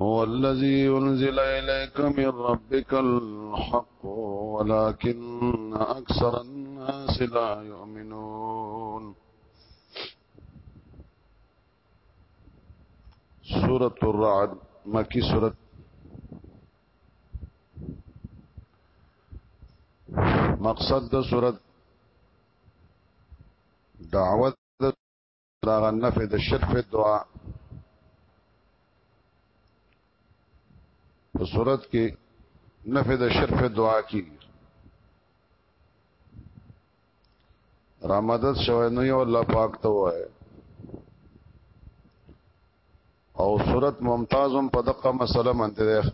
هو الذي أنزل إليك من ربك الحق ولكن أكثر الناس لا يؤمنون سورة الرعد مکی سورة مقصد د سورة دعوت دا نفع د شرف دعا په صورت کې نفع د شرف دعا کی رامدد شوی نو یو الله پاک ته وای او صورت ممتازم په دقه مسله منته ده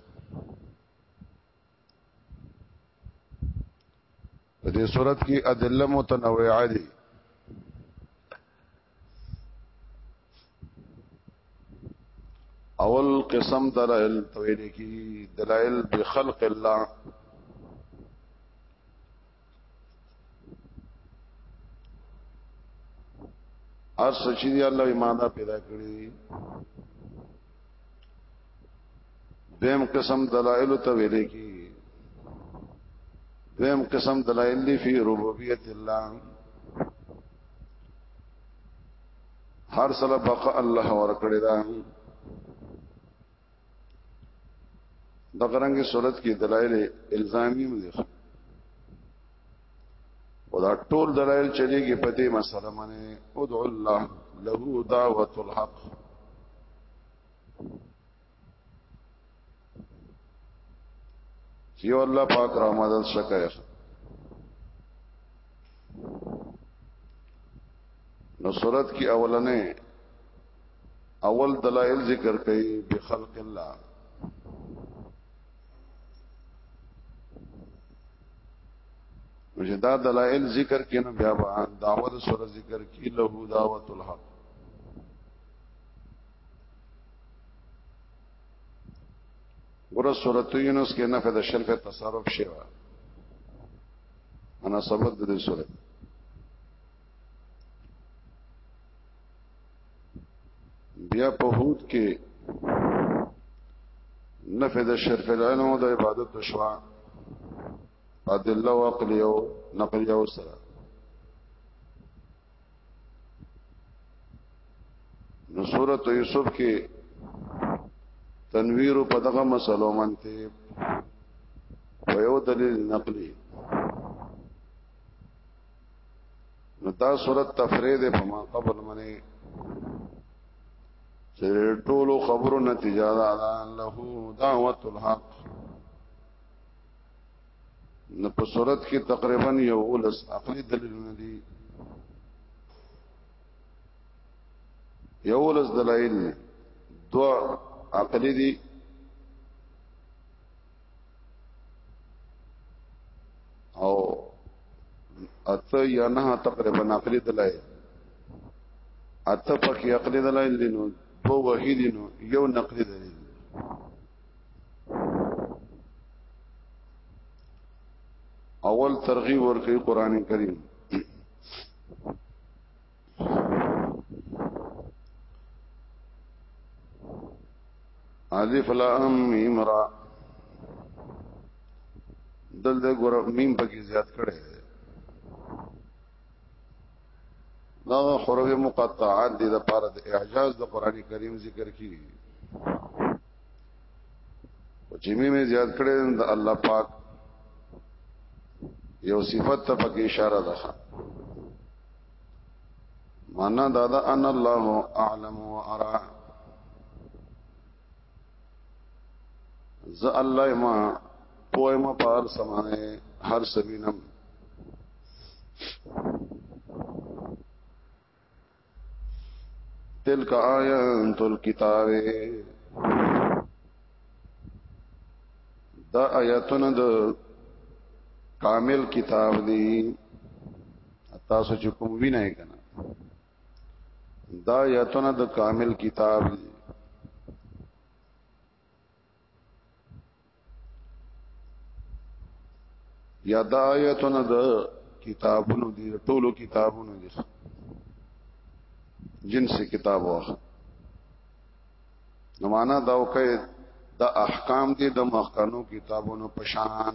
په دې صورت کې ادله متنوعه دي اول قسم دلائل تویل کی دلائل بخلق الله ار سچې دی الله ایمان دا پیدا کړی دیم قسم دلائل ته ویل کی دیم قسم دلائل دی فی ربوبیت الله هر سره بقا الله ور کړی دا د غرنګي صورت کې دلایل الزامي مده او دا ټول دلایل چې دیږي په دې مسله باندې ادعو الله له دعوت الحق چې الله پاک را مدد شکایت نو صورت کې اولنې اول دلائل ذکر کئی بخلق اللہ وجه دا دلائل ذکر کینو بیا با دعوت سور ذکر کی لہو دعوت الحق ګور سورۃ یونس کې نفع د شرک تصرف شوی مناسبت د دې سورۃ بیا په هود کې نفع د شرک العلم او د عبادت شوا ادله او عقلی او نقلی او سره نو سورۃ یوسف کې تنویر په دغه مسلو منته په یو دلیل نقلی نو دا صورت تفرید په ما قبل منی چې ټولو خبرو نتیجه ده له دعوت الحق نو په صورت کې تقریبا یو ولس عقلي دلیل نه دی یو ولس دلایل دو عقلي دي او اته یا نه تقریبا عقلی دلای اته پکې عقلی دلای لینو دو وحید نو یو نقلی دلیل اول ترغیب ورکړي قران کریم الف لام میم را دل د ګور میم پکې زیات کړي دا حروف مقطعات دي د پاره د اعجاز د قران کریم ذکر کی او چې میم زیات کړي د الله پاک یو صفت ته پکې اشاره ده معنا دا ده ان الله اعلم وارى ز الله ما پوه ما پار سمانه هر سبینم تلک آیات الكتاب دا آیاتونه د کامل کتاب دی تاسو چې کوم وینای کنه دا یتونه د کامل کتاب دی یا دا یتونه د کتابونو دی ټولو کتابونو دی جنس کتاب واخ نو معنا دا وکي د احکام دي د مخکنو کتابونو پشان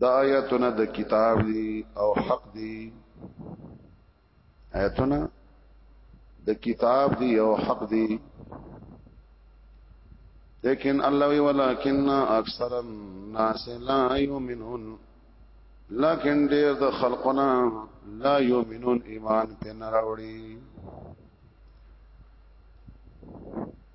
دا آیاتونه د کتاب دی او حق دی آیاتونه د کتاب دی او حق دی لیکن الله وی ولکن اکثر الناس لا یؤمنون لکن ډیر د خلقنا لا یؤمنون ایمان په نراوړي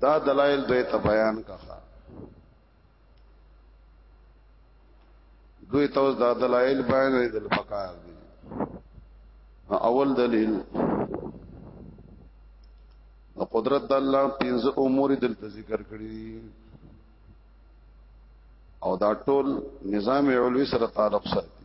دا دلایل دوی ته بیان کړه دوی ته دا دلایل بیان دي د پکار دي اول دلیل نو قدرت د الله پنځه امور دلته ذکر کړی او دا ټول نظام علوي سره تعلق ساتي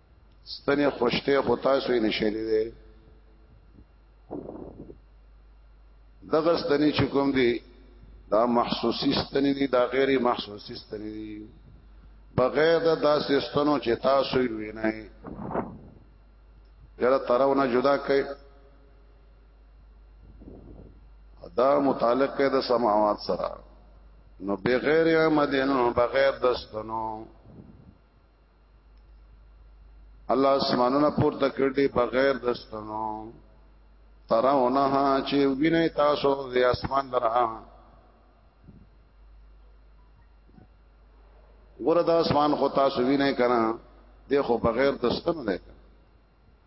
ستنه خوشته خو تاسو یې نشلې ده دغه ستنه چې کوم دی دا محسوسی ستنه دي دا غیر محسوسی ستنه دي بغیر د داسې ستنو چې تاسو یې وینئ یاره ترونه جدا کړئ دا متعلق ده د سماوات سره نو بغیر عمدن بغیر دستنو الله اسمانونه پورته کړی بغیر دستنو ترونه چې ویني تاسو د اسمان درا ګور د اسمان خو تاسو ویني کنه دی خو بغیر دستنو نه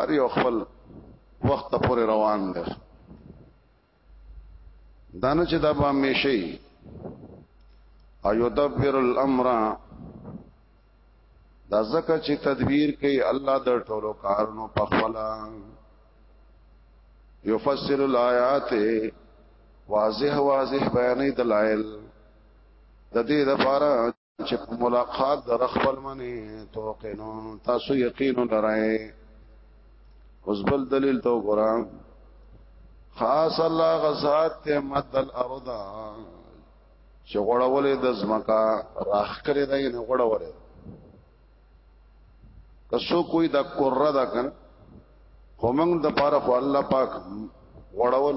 ار یو خپل وخت پورې روان دی دانه چې دا به همیشه او یدبر الامر دا زکه چې تدبیر کوي الله د ټولو کارونو په خلا یفصل الایات واضح واضح بیانې دلایل د دې لپاره چې په ملاقات در خپل منی توقنون تاسو یقین لرئ اوس بل دلیل تو ګرام خاص الله غزاد ته مد الارض چې غړولې د زمکا راخ کړې دی نه غړولې کسو کوئی د کره دا کن همنګ د پاره خو الله پاک غړول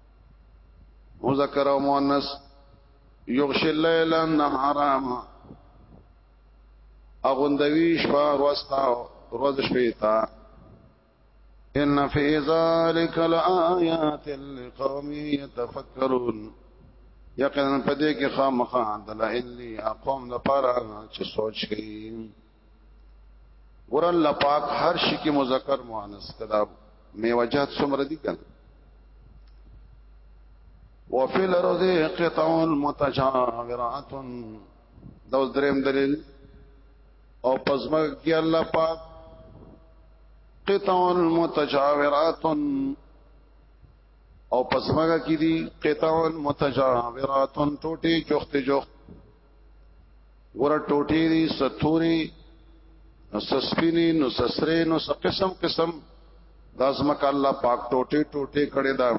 مذکر او مؤنث یغش الليل النهار اغوندوی شپه ورستا ورځ شپې تا ان فی ذلک لآیات لقوم یتفکرون یقینا پدې کې خامخا دلایل اقوام لپاره چې سوچ کوي ګور الله پاک هر شي کې مذکر مؤنث کدا میوجات څومره دي کنه وفي الارض قطع متجاورات دا دریم دلیل او پزما کې الله پاک قطع متجاورات او پزما کې دي قطع متجاورات ټوټي جوخت جوخت ګور ټوټې دي ستوري نو سسپینی نو سسره نو قسم قسم دا زمک الله پاک ټوټه ټوټه کړي دا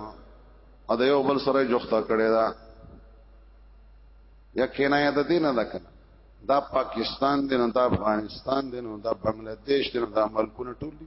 ا د یو بل سره جوخته کړي دا یقینا د دین نه کنه دا پاکستان دی نو دا افغانستان دی نو دا بنگلاديش دی نو دا ملکونه ټول دي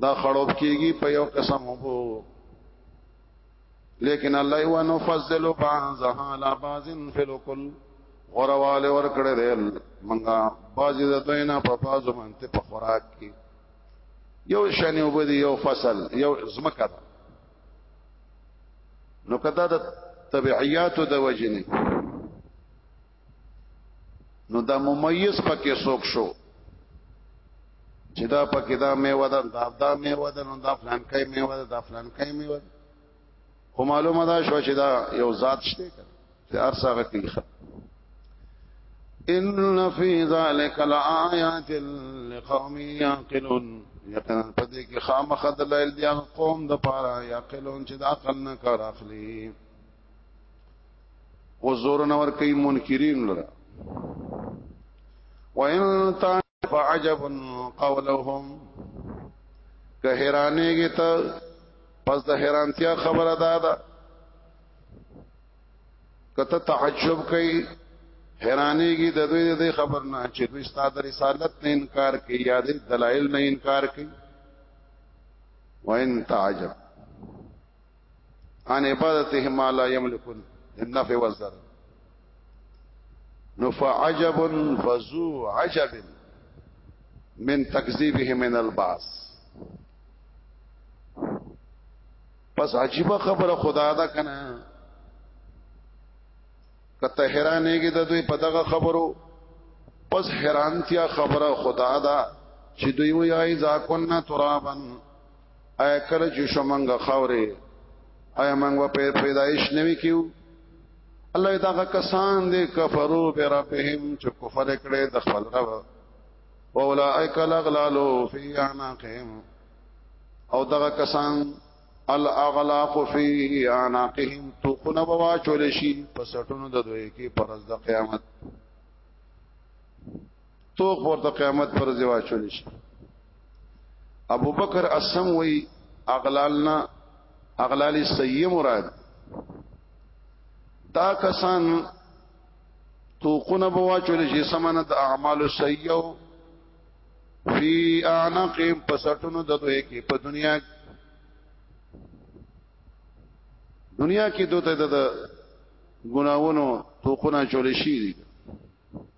دا خړوب کیږي په یو قسم وو لیکن الله و نفضل بعضها على بعض في الكل غرواله ور کړه دې منګه باز د دوینا په باز منته په خوراک کې یو شنه وبدي یو فصل یو زمکه نو کدا د طبيعيات د وجنه نو دا ممیز پکې سوک شو چې دا پکې دا میوه ده دا دا میوه ده نو دا فلان کای میوه ده دا فلان کای میوه ده خو معلومه ده شو چې دا یو ذات شته چې ارسغه کوي ان فی ذلک لآیات لقوم یعقلون یقینا پدې کې خامخ دلایل دي قوم د پاره یعقلون چې د عقل نه کار اخلي و زور نور کوي منکرین لره وان تا فعجب قولهم که حیرانېږي ته پس د حیرانتیا خبره ده دا کته تعجب کوي حیرانېږي د دوی د خبر نه چې دوی ستاسو رسالت نه انکار کوي یا د دلایل نه انکار کوي وان تعجب ان عبادته ما لا يملك النفع والضر نو فعجب فزو عجب من تکذیبه من الباس پس عجیب خبره خدا دا کنه کته حیرانېږي د دوی په دغه خبرو پس حیرانتیا خبره خدا دا چې دوی وایي ځا کنا ترابن ایا کله چې شومنګ خاورې ایا موږ په پیدایش نوي کیو الله دا کسان دي کفرو بربهم چې کفر کړي د خپل رب اولائک الاغلال فی اعناقهم او دغه کسان الاغلاق فی اعناقهم توقنا بوا چول شي په سټونو د دوی کې پرز د قیامت تو ورته قیامت پر زوا چول شي ابو بکر اسم وی اغلالنا اغلال سیه مراد دا کسان توقونه بوا چول شي سمانه د اعمال سیه فی اعناق پسټونو د دوی کې په دنیا دنیا کې دوته د ګناوونو توقونه چول شي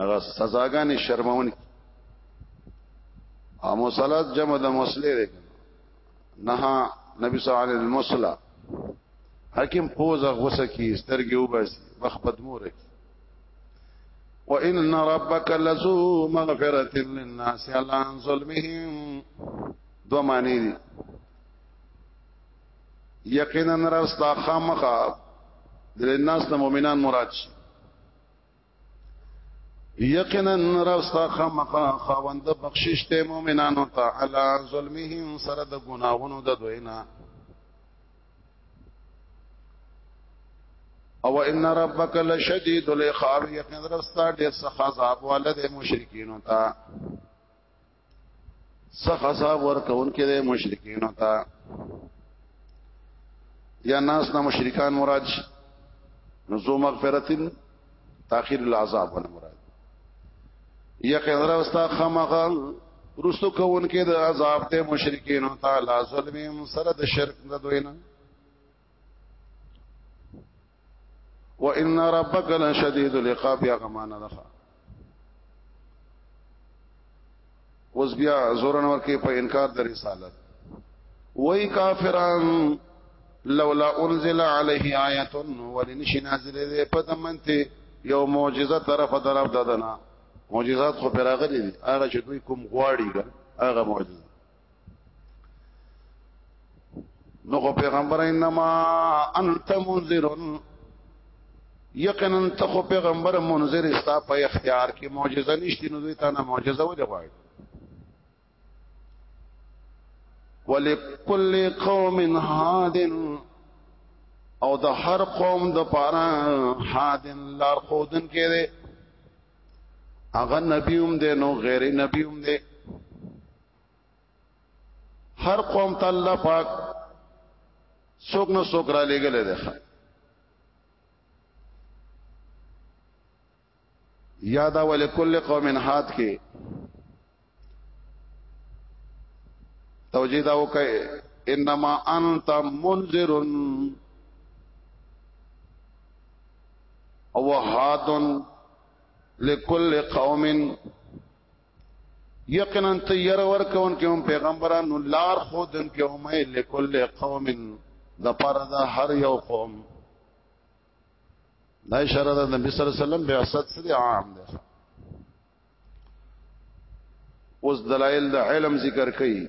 هغه سزاګانې شرمون او مصلات جمع د مصلی دی نه نبی صلی الله علیه المصلا حکیم پوزه غوسه کی سترګې وبس مخ بدمور کی وان ربک لذو مغفرۃ للناس علی ظلمهم دو معنی دي یقینا رستا خامخا د ناس د مؤمنان مراد شي یقینا رستا خامخا خاوند بخشش ته مؤمنانو ته علا ظلمهم سره د ګناهونو د دوینا او ان ربک لشدید العقاب یقینا رستا ډیر سخت عذاب والده مشرکین ته څخه حساب ورکون کې د مشرکین ته یا ناس نه مشرکان مراد شي نو زو مغفرتن تاخير العذاب ول مراد یا خضر واستا خمغل رسو کون کې د عذاب ته مشرکین ته لا ظلم سره د شرک نه دوی نه وان ربک لشدید العقاب یا غمانه ده اوس بیا زورن ورکه په انکار د رسالت وای کافران لولا انزل علیه آیه ولنش نازل ده په دمنته یو معجزه طرف طرف ددنا معجزات خو پیراغلی دي هغه چې دوی کوم غواړي هغه معجزه نو پیغمبر انما انت منذر یقینا ته خو پیغمبر منذر استا په اختیار کې معجزه نشتی نو دوی ته نه معجزه ولې غواړي ولکل قوم هاد او د هر قوم د پاره هاد لار خودن کې دي هغه نبیوم دي نو غیر نبیوم دي هر قوم ته الله پاک څوک نو څوک را لېګل دی یادا ول کل قوم هات کې توجیه دا وکي انما انت منذر او هاد لكل قوم یقینا تیر ور کون کې هم پیغمبرانو لار خودن کې هم لکل قوم د پر د هر یو قوم دا اشاره د نبی صلی الله علیه وسلم به اسد سره عام ده اوس دلایل د علم ذکر کړي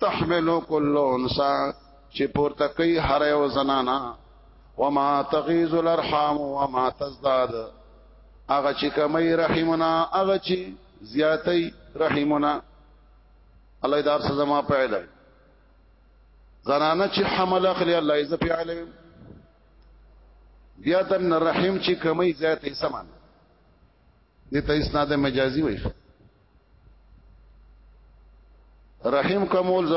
تحملو کل انسا چې پورته کوي هر یو زنانا وما تغیز الارحام وما تزداد هغه چې کمی رحمنا هغه چې زیاتی رحمنا الله دار سزا ما پیدا زنانه چې حمل اخلي الله عز وجل بیا د رحم چې کمی زیاتې سمان دي ته اسناد مجازي وایي رحم کمول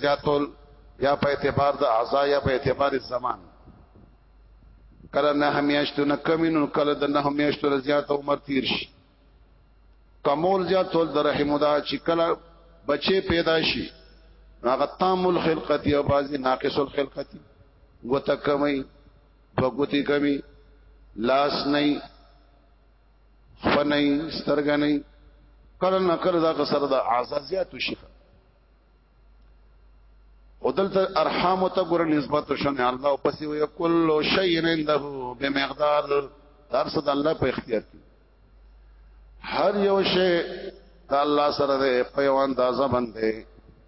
زیاتول یا په اعتبار د اعضاء یا په اعتبار زمان کله نه همیاشتو نه کمینو کله د نه همیاشتو زیات عمر تیر شي کمول زیاتول د رحم دا چې کله بچي پیدا شي هغه تام الخلقت یا بعضی ناقص الخلقت غوته کمی بغوتی کمی لاس نه خپنای سترګنای کله نه کله دا کسر د عزازیات شي او دلته ارحام ته ګور نسبت شنه الله پسې وي کل شی عنده بمقدار هر څه د الله په اختیار کې هر یو شی د الله سره په یو اندازه باندې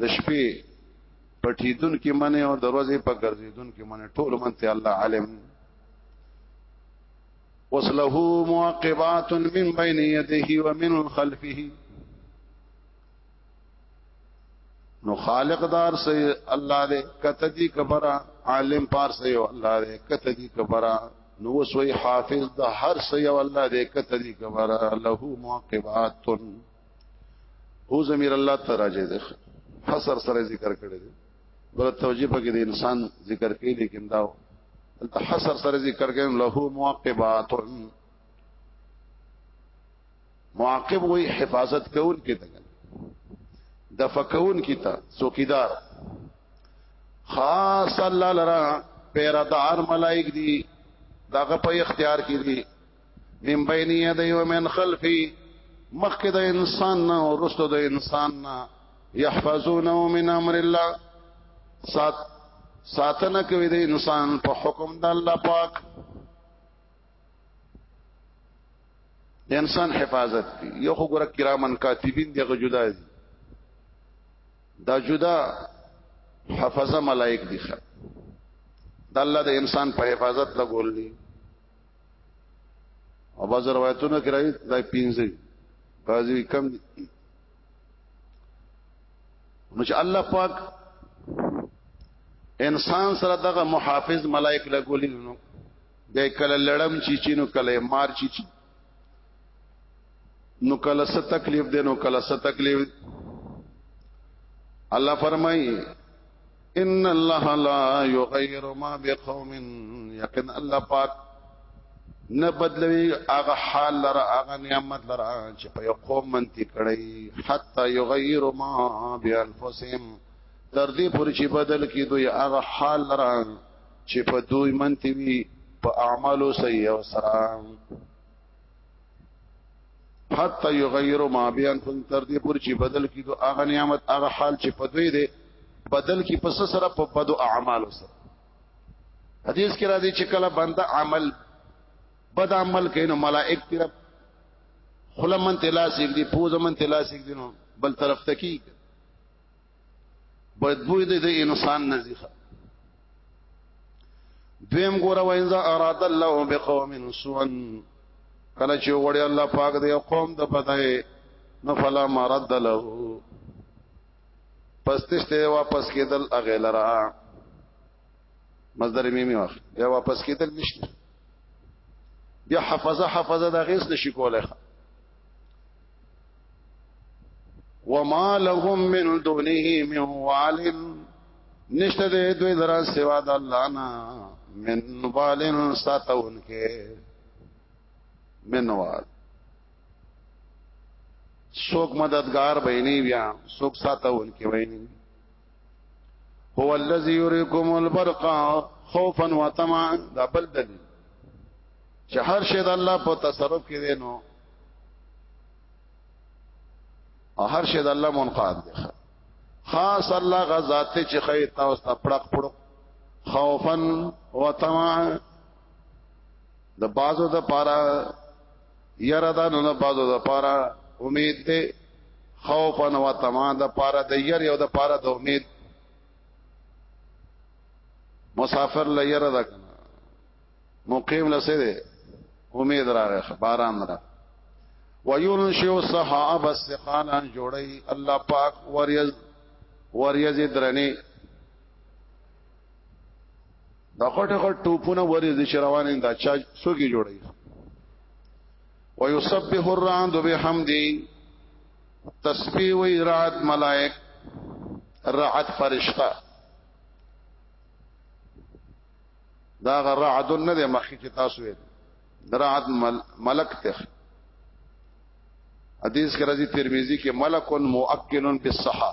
د شپې پټیدون کې منه او دروازې په ګرځیدون کې منه ټول منته الله عالم وصله معقبات من بين يديه ومن خلفه نو خالق دار سے الله دې کته دي کبره عالم پار سے الله دې کته دي کبره نو وسوي حافظ د هر سي الله دې کته دي کبره له معقبات هو زمير الله ته راځي ده حصر سره ذکر کړی دی بل توجیه پکې د انسان ذکر کوي لیکن دا دلته حصر سره ذکر کوي له معقبات معاقب وی حفاظت کول کې دغه د فکون کی تا څوکیدار خاص الله لرا پیرادار ملائک دی داغه په اختیار کې دي من بین یدی و من خلفی مخک د انسان نه او رستو د انسان نه یحفظونه من امر الله سات ساتنه کوي د انسان په حکم د الله پاک د انسان حفاظت کی یو خو ګره کرامن کاتبین دغه جدا دي دا جدا حفظه ملائک دي خر د الله د انسان په حفاظت لګول دي او باز روایتونه کې راځي دا پینځه راځي کم دي نو چې الله پاک انسان سره دغه محافظ ملائک لګولې نو د کله لړم چی چینو کله مار چی چی نو کله ست تکلیف دی نو کله ست تکلیف الله فرمای ان الله لا یغیر ما بقوم یقین الله پاک نه بدلوي هغه حال لره هغه نعمت لره چې په یو قوم منتی کړی حتا یغیر ما بانفسهم تر دې پورې چې بدل کی دوی هغه حال لره چې په دوی منتی وي په اعمالو سیئه سره حتا یغیر ما بیان فن تر دې پور چې بدل کی دو هغه نعمت هغه حال چې په دوی دی بدل کی پس سره په بدو اعمال سره حدیث کې را دي چې کله بنده عمل بد عمل کینو ملائک تیر خلمن تلاسیک دی پوزمن تلاسیک دی نو بل طرف تکی بدبوی دی د انسان نزیخه دویم ګور و انزا اراد الله بقوم سوءا کله چې وړي الله پاک دی قوم د پدای نو فلا مرد له پس تشته واپس کېدل اغه لرا مصدر میمی واخ بیا واپس کېدل نشته بیا حفظه حفظه دا غیس نشي کولای وما لهم من دونه من والم نشته دې دوی درا سوا د الله نه من والن ساتون کې من وال سوک مددگار بینی بیا سوک ساتون کې بینی هو الذي يريكم البرق خوفا وطمعا دا بل دلیل چې هر شی د الله په تصرف کې دی نو او هر شی د الله منقاد دی خاص الله غ ذات چې خیر تاسو ته پړق پړق خوفا وطمعا د بازو د پاره یرا دا نه بازو د پاره امید ته خوف ان و تما د پاره د ير یو د پاره د امید مسافر ل ير د کنه مقیم لسه ده امید راغه باران را وينشئ الصحاب السقانا جوړي الله پاک وریز وریز درنی دا غټ غټ ټوپونه ورې د شروان دا چا سوګي جوړي ويسبح الرعد بحمدي تسبيح وي رعد ملائک رعد فرشتہ دا غ رعد نه د مخې چې تاسو یې رعد مل ملک ته حدیث کې راځي ترمذی کې ملک مؤکل بالصحه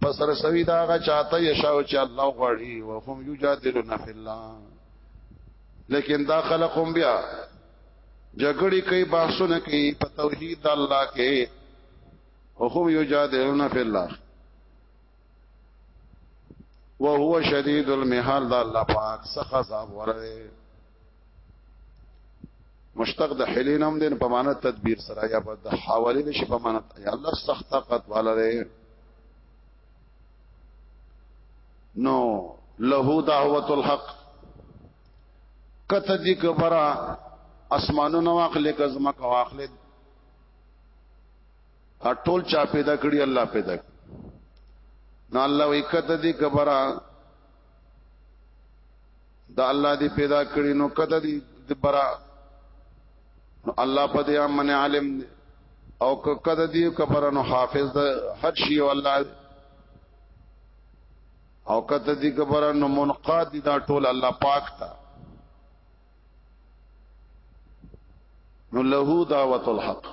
پس رسوی دا غا چاته یشاو چې الله غړي او هم یجادلون فی الله لیکن دا خلقهم بیا جګړې کوي باسونه کوي په توحید الله کې او هم یجادلون فی الله وهو شدید المحال دا الله پاک سخت عذاب ورده مشتق د حلین هم دین په معنا تدبیر سره یا په د حواله نشي په معنا یا الله سخت طاقت والا دی نو له دعوت الحق کته دې کبره اسمانونو واخلې کزما کا واخلې ټول چا پیدا کړی الله پیدا کړ نو الله وکته دې کبره دا الله دی پیدا کړی نو کته دی برا نو الله په دې امن عالم دی او کته دی کبر نو حافظ د هر شی او الله او کته دی کبر نو منقاد دی دا ټول الله پاک تا نو له دعوت الحق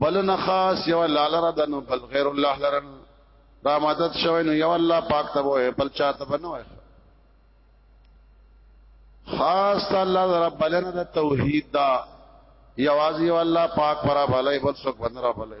بل نه خاص یو الله لره د نو بل غیر الله لره را مدد شوی نو یو الله پاک ته وای بل چاته بنو وای خاص الله رب لنا د توحید دا یوازې الله پاک پر بلای بل څوک بندره بلای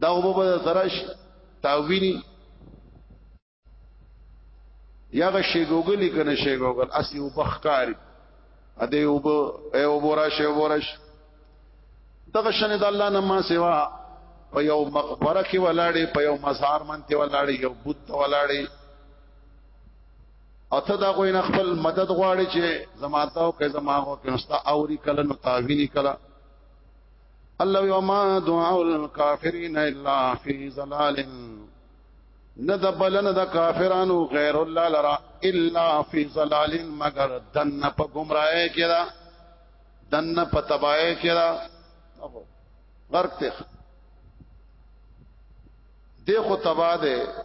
دا وبو سرش تاوینی یا غ شی ګوګل کنه شی ګوګل اسی وبخکاری ا دې وب ای وبورا شی وبورش دغه شنه د الله نه ما سوا په یو مقبره کې ولاړې په یو مزار منته ولاړې یو بت ولاړې اته دا کوی نه خپل مدد غواړي چې زماتاو کې زماغو کې مستا اوري کله نو تاوینی کله الله وما دعاء الكافرين الا في ظلال نه د بلن د کافرانو غیر الله لرا الا فی ظلال مگر دن په گمراهی کې دا دن په تباہی کې دا غرق ته دی خو تبا ده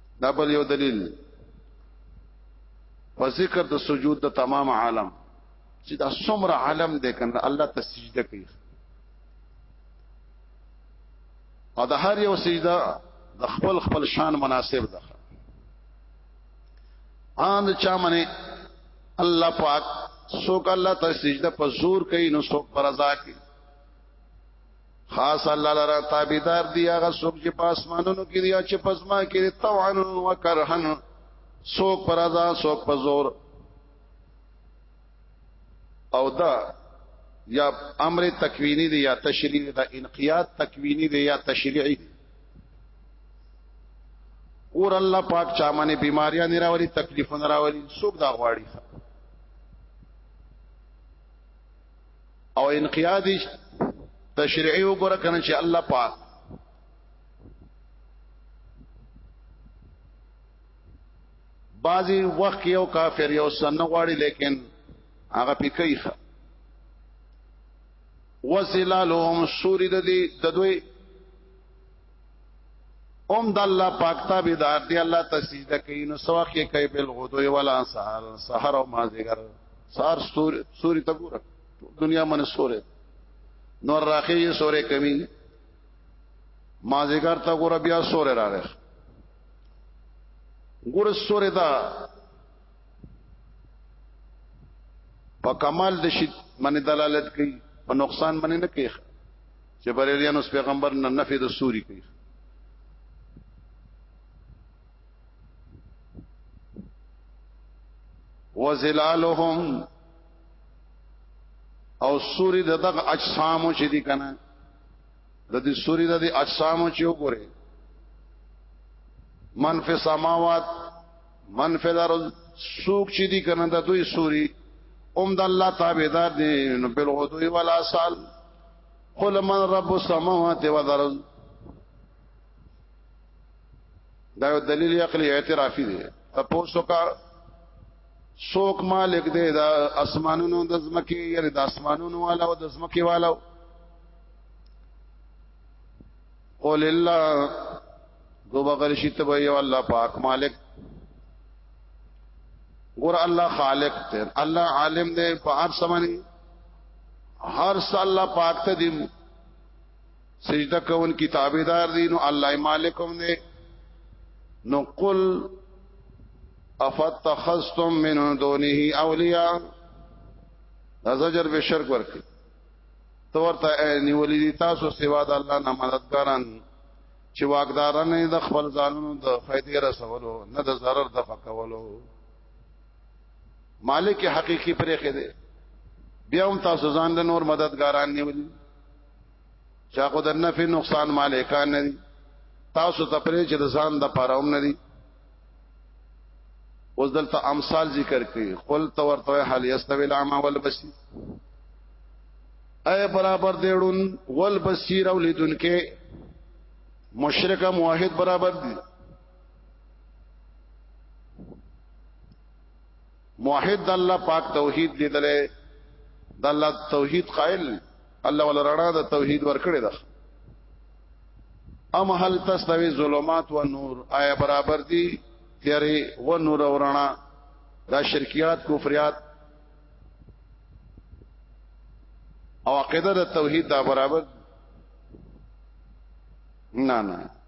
دا بل یو دلیل په ذکر د سجود د تمام عالم چې دا څومره عالم دی کنه الله ته سجده کوي او د هر یو سجده د خپل خپل شان مناسب ده ان چا منه الله پاک سوک الله ته سجده په زور کوي نو سوک پر رضا کوي خاص الله لرا تابعدار دی هغه څوک چې په اسمانونو کې دی چې پزما کې دی طوعا وکرهن څوک پر ازا څوک په زور او دا یا امر تکوینی دی یا تشریعی دا انقیاد تکوینی دی یا تشریعی دی اور الله پاک چا باندې بیماریاں نه راولي تکلیفونه راولي څوک دا غواړي او انقیادی تشریعی وګوره کنه چې الله پاک بعضی وخت یو کافر یو سن غواړي لیکن هغه پکې ښه وزلالهم سوری د دې د دوی اوم د الله پاک تابعدار دی الله ته سجده کوي نو سواخ یې کوي بل غدوی ولا سحر سحر او مازیګر سحر سور سوري ته ګوره دنیا من سورې نور راخي یې سورې کمی مازیګر ته ګوره بیا سورې راغی ګوره سورې دا په کمال د شي من دلالت کوي په نقصان من نه کوي چې بریلیان اوس پیغمبر نه نفي د سوري کوي وزلالهم او سوري د دغه اجسامو چې دي کنه د دې سوري د دې اجسامو چې وګوره من فی سماوات من فی الارض سوق چې دي کنه د دوی سوري اوم د الله تابعدار دي نو بل غدوی ولا سال قل من رب السماوات والارض دا یو دلیل عقلی اعترافي دی تاسو کا سوک مالک دی دا اسمانونو د زمکی یعنی د اسمانونو والا او د زمکی والا قول الله دو بغیر شي ته یو الله پاک مالک ګور الله خالق ته الله عالم دی په هر سمانی هر څه الله پاک ته دی سجده کون کی تابعدار دي نو الله مالکم نه نو قل افتخذتم من دونه اولیاء دا زجر به شرک ورک تو ورته نیولې دي تاسو سوا د الله نه مددګاران چې واقداران د خپل ځانونو د فائدې رسولو نه د ضرر د فکولو مالک حقيقي پرې خېده بیا هم تاسو ځان له نور مددګاران نیولي چا خو د نفع نقصان مالکان نه دي تاسو ته پرې چې د ځان د پاره هم نه دي اوس دلته امثال ذکر کړي قل تو ورته حال یستوی العما والبصیر اے برابر دیړون والبصیر اولیدونکو مشرک موحد برابر دي موحد الله پاک توحید لیدلې د الله توحید قائل الله ول رڼا د توحید ورکړي ده ام هل تستوي ظلمات و نور آیا برابر دي تیارې و نور او رڼا دا شرکیات کفریات او عقیده د توحید دا برابر نه نه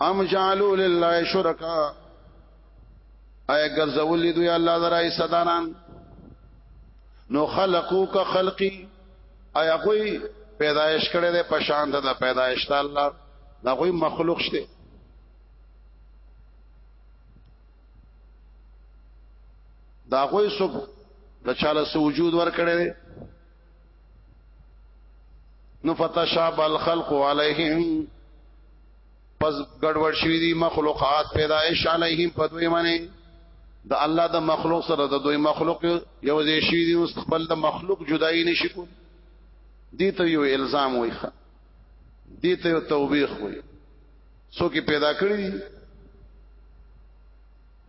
ام جعلوا لله شرکا اي ګرځولې دوی الله درای صدانان نو خلقو کا خلقي ایا کوئی پیدایش کړي ده پشان ده پیدایش ته الله دا کوئی مخلوق شته دا کوئی سب د چاله سو وجود ور کړي نو فتشاب الخلق علیهم پس ګډوډ شوی دي مخلوقات پیدائش علیهم په دوی باندې د الله د مخلوق سره د دوی مخلوق یو ځای شي دي اوس خپل د مخلوق جدای نشي کول دي ته یو الزام وای ښه دي ته یو توبېخ وای څوک پیدا کړی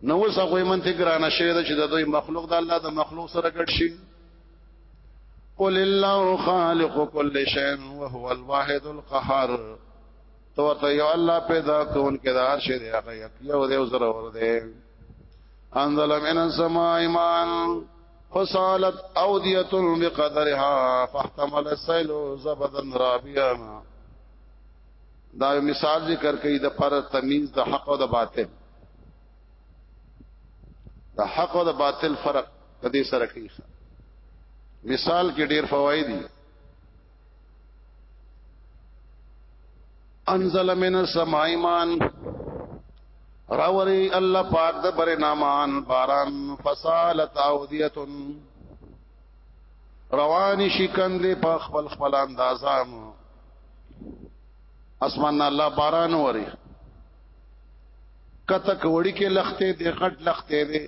نو اوس هغه منته ګرانه شوی دا چې د دوی مخلوق د الله د مخلوق سره ګډ شي قل الله خالق كل شيء وهو الواحد القهار تو ته یو الله پیدا کون کې دار شي دی هغه یو دی زره ور دی انزل من السماء ماء فصالت اوديه بقدرها فاحتمل السيل زبدا رابيا دا مثال ذکر کوي د پر تمیز د حق او د باطل د حق او د باطل فرق په دې سره کوي مثال کې ډېر فواید دي انزل من السماء مان راوري الله پاک د بر نامان باران فصالت اودیتن روان شي کندې په خپل خپل اندازام اسمان الله باران وری کته کوړی کې لخته دې غټ لخته دې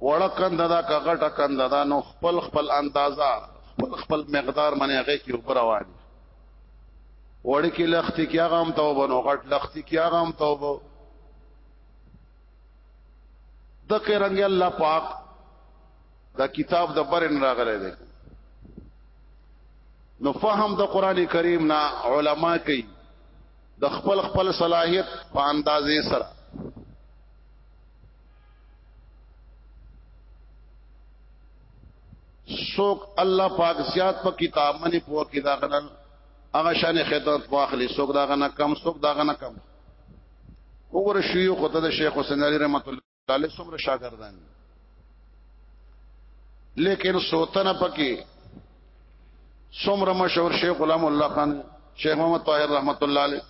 وړکند دا کا غټ کند دا نو خپل خپل اندازا خپل خپل مقدار منه هغه کې اوپر روان وړی کې لخته کې هغه هم توبه نو غټ لخته کې هغه هم توبه دغه رنگ الله پاک دا کتاب د برن راغره دی نو فهم د قران کریم نه علما کوي د خپل خپل صلاحیت په اندازې سره سوک الله پاک زیات په کتاب باندې پوه کې دا غنل هغه شان خدمت واخلي سوک دا غنه کم سوک دا غنه کم وګوره شيوخ ته د شیخ حسین علي رحمت الله طالب څومره شاګردان دي لیکن سوتنه پکې څومره مشهور شیخ غلام الله خان شیخ محمد طاهر رحمت الله علیه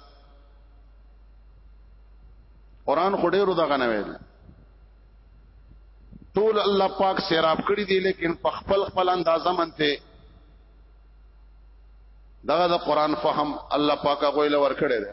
قران خو ډیرو دغه نه ویل ټول الله پاک سیراب کړی دی لیکن په خپل خپل اندازه منته دغه د قران فهم الله پاک غویل ور کړی دی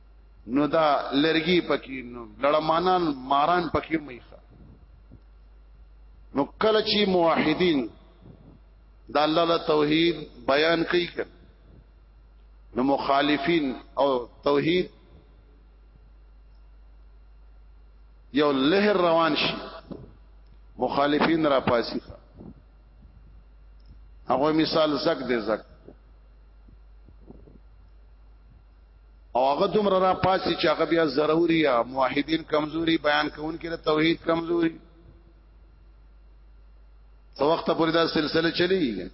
نو دا لرګي پکې نو لړمانان ماران پکې مېخه نو کله چې موحدین د الله له توحید بیان کوي نو مخالفین او توحید یو لهر روان شي مخالفین را پاسي هغه مثال زک دې زک او هغه دومره را پاسي چې هغه بیا ضروري یا موحدین کمزوري بیان کوونکې د توحید کمزوري تو وخت پورې دا سلسله چلیږي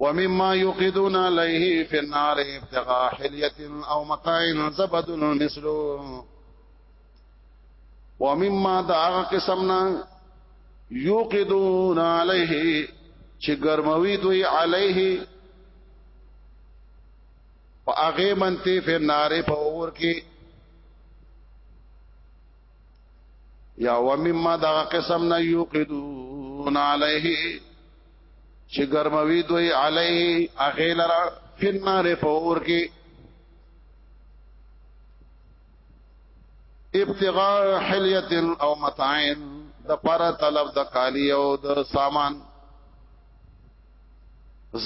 ومما يوقدون عليه في النار ابتغاء حليه او متاع زبد مثله ومما دا هغه قسمنا یوقدون علیه چې ګرموي دوی علیه په هغه منته په ناره په اور کې یا ومما دا قسم نه یوقدون علیه چې ګرموي دوی علیه هغه لرا په ناره په اور کې ابتغاء حلیت او متاعن د پر طلب د کالی او د سامان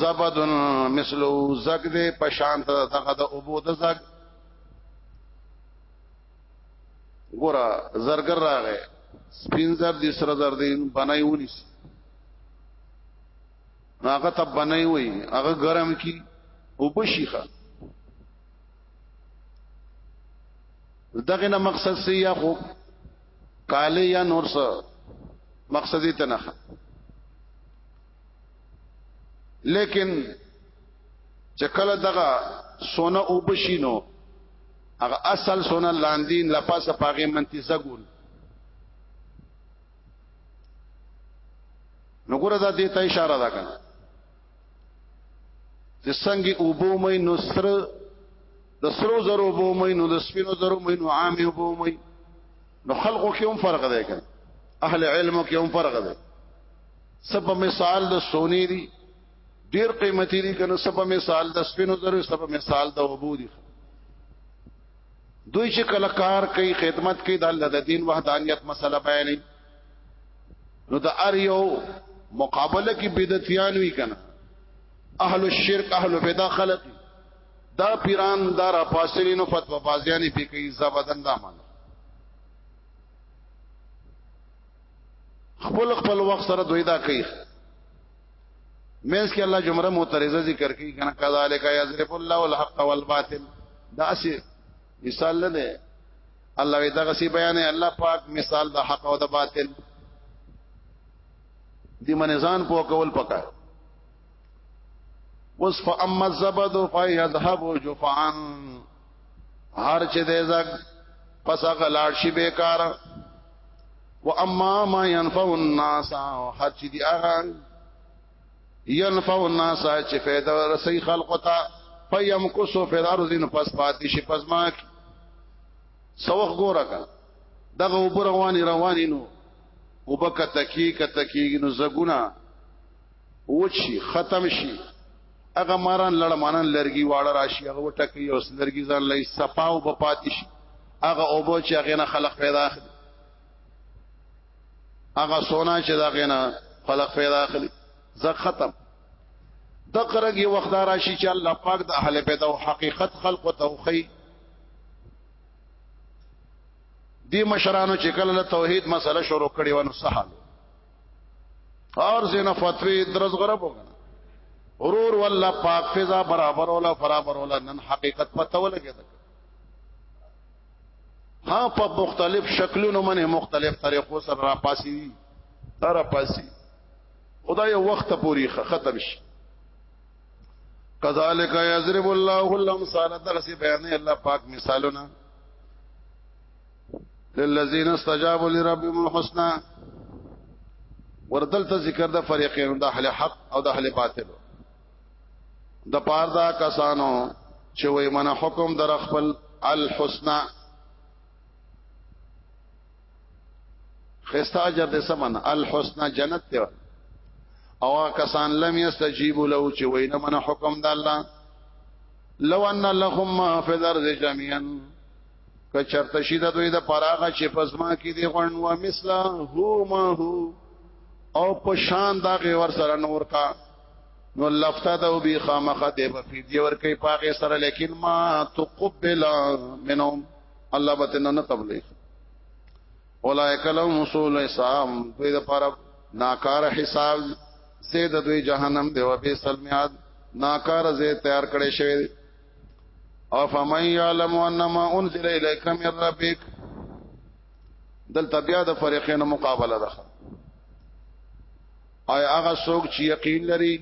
زبد مثلو زګ دې پشانت دغه د ابو د زګ ګورا زرګر راغې سپین زر دې سره زر دې بنای ونیس هغه ته بنای وي هغه ګرم کی وبشيخه دغه نه مقصد سی یا خو کاله یا نور څه مقصد یې تنه لیکن چې کله دغه سونه او بشینو هغه اصل سونه لاندین لپاسه پاغه منتی زګول نو ګوره دا دې ته اشاره ده کنه چې څنګه اوبو مې نو سر د سرو زرو اوبو مې نو د سپینو زرو مې نو عام اوبو مې نو خلقو کې هم فرق دی کنه اهل علمو کې هم فرق دی سب مثال د سونی دی ډیر قیمتي دي کنه سب مثال د سپینو زرو سب مثال د اوبو دي دوی چې کلکار کوي خدمت کوي د الله د دین وحدانیت مسله بیانې نو د ار یو مقابله کې بدعتيان وی کنه اهل الشرک اهل بدع خلق دا پیران دا را پاسرینو فتوا بازیانی پی کوي زبدن دا مان خپل خپل وخت سره دوی دا کوي مینس کې الله جمره معترضه ذکر کوي کنه کذالک یذرف الله الحق والباطل دا اسی مثال نه الله وی دغه سی بیان الله پاک مثال د حق او د باطل دی منځان په کول پکا اوس فاما الزبد فيذهب جفعا هر چې دې زګ پس هغه لاړ شي بیکار و اما ما ينفع الناس هر چې دی هغه ينفع الناس چې فائدہ رسي خلق ته پيم کو سو فی الارض نو پس پاتې شي پس ما سوخ ګورا کا دغه وبر رواني رواني نو وبک تکی کتکی نو زګونا وچی ختم شي هغه ماران لړ مانن لرګي واړه راشي هغه ټکی اوس لرګي ځان لای صفاو بپاتې شي هغه اوبو چې هغه نه خلق پیدا اخلي هغه سونا چې دا غنا خلق پیدا کړی زه ختم د قرګ یو وخت راشي چې الله پاک د اهل بیت او حقیقت خلق او توخی دی مشرانو چې کله توحید مسله شروع کړي ونه سهال اور زینه فتوی درز غرب وګنه ورور والله پاک فضا برابر ولا برابر ولا نن حقیقت پته ولګی ها په مختلف شکلونو باندې مختلف طریقو سره را پاسي را پاسي خدای وخت پوری ختم شي کذالک یضرب الله الامثال درس بیان الله پاک مثالونه للذین استجابوا لربهم الحسنى وردلته ذکر د فریقین د اهل حق او د اهل باطل د پاردا کسانو چې وای من حکم در خپل الحسنا خستا اجر دې سمن الحسنا جنت دی او کسان لم یستجیب له چې وای نه من حکم د الله لو ان لهم ما فی الارض جميعا که چرته شي د دوی د پراغه چې پزما کې دی غون و مثله هو ما هو او پشان دا غي ور سره نور کا نو لفتا دا وبي خامخه دی په فدیه ور کوي پاګه سره لیکن ما تقبل منهم الله به نه قبلې اولائک لهم اصول حساب دوی د پر ناکار حساب زید دوی جهنم دی او به سلمیات ناکار زی تیار کړي شوی او فمن يعلم انما انزل اليك من ربك دلته بیا د فريقین مقابله ده اي هغه څوک چې یقین لري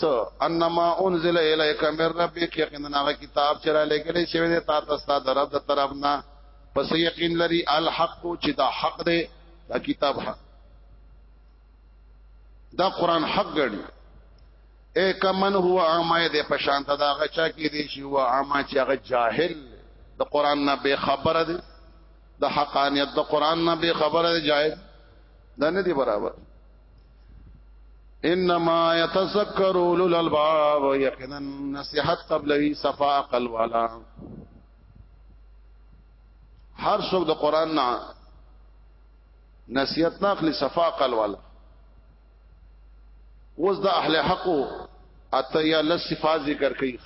س انما انزل اليك من ربك یقینا هغه کتاب چې را لګلې شوی دی تا ته ستاسو د رب د طرف نه پس یقین لري الحق چې دا حق دی دا کتاب حق دا قران حق ګڼي اے کمن هو عامه دې پشان ته دا غچا کې دي شي هو عامه چې هغه جاهل د قران نه به خبره دي د حقانيت د قران نه به خبره دي جاهل دا نه دي برابر انما يتذكر اولو الالباب یقینا نصيحت قبلوي صفا عقل والا هر څوک د قران نه نصيحت نه اخلي صفا عقل والا وز د اهل حق اتیا لصفات ذکر کوي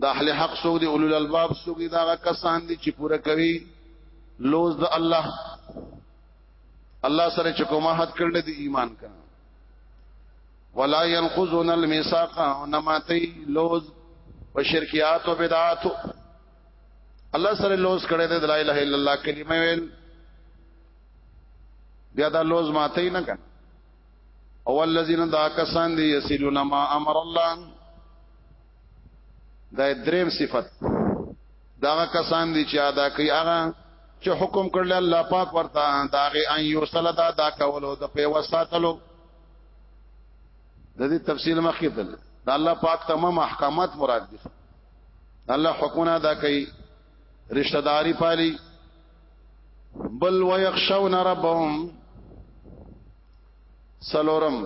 د اهل حق څوک دي اولو الالباب څوک دي دا کسان دي چې پوره کوي لوز د الله الله سره چې کومه حد کړل دي ایمان کا ولا ينقضون الميثاق نماتي لوز و شرکیات و بدعات الله سره لوز کړي د لا اله الا الله کلمه ویل بیا دا لوز ماتي نه کړ او الذين دا کسان دي يسلون ما امر الله دا دریم صفت دا کسان دي چې ادا کوي هغه چې حکم کړل الله پاک ورته دا غي ان یو صلاتا دا کولو د په وساتلو د دې تفصیل مخکې تل دا الله پاک تمام احکامات مراد دي الله حکمونه ادا کوي رشتہ داری پالي بل ويخشون ربهم سلورم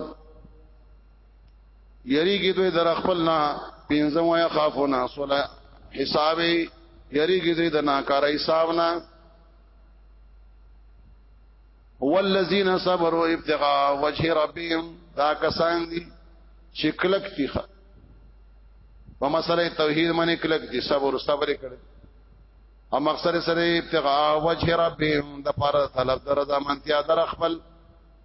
یریږي دوی در خپل نه پینځم وای خافونه صلا حساب یریږي دوی د ناکاره حساب نه هو الذين صبروا ابتغاء وجه ربهم دا کسان دي چې کلک دي په مسله توحید باندې کلک دي صبر صبر کړي او مقصد سره ابتغاء وجه ربهم د پر طلب در د منتیا در خپل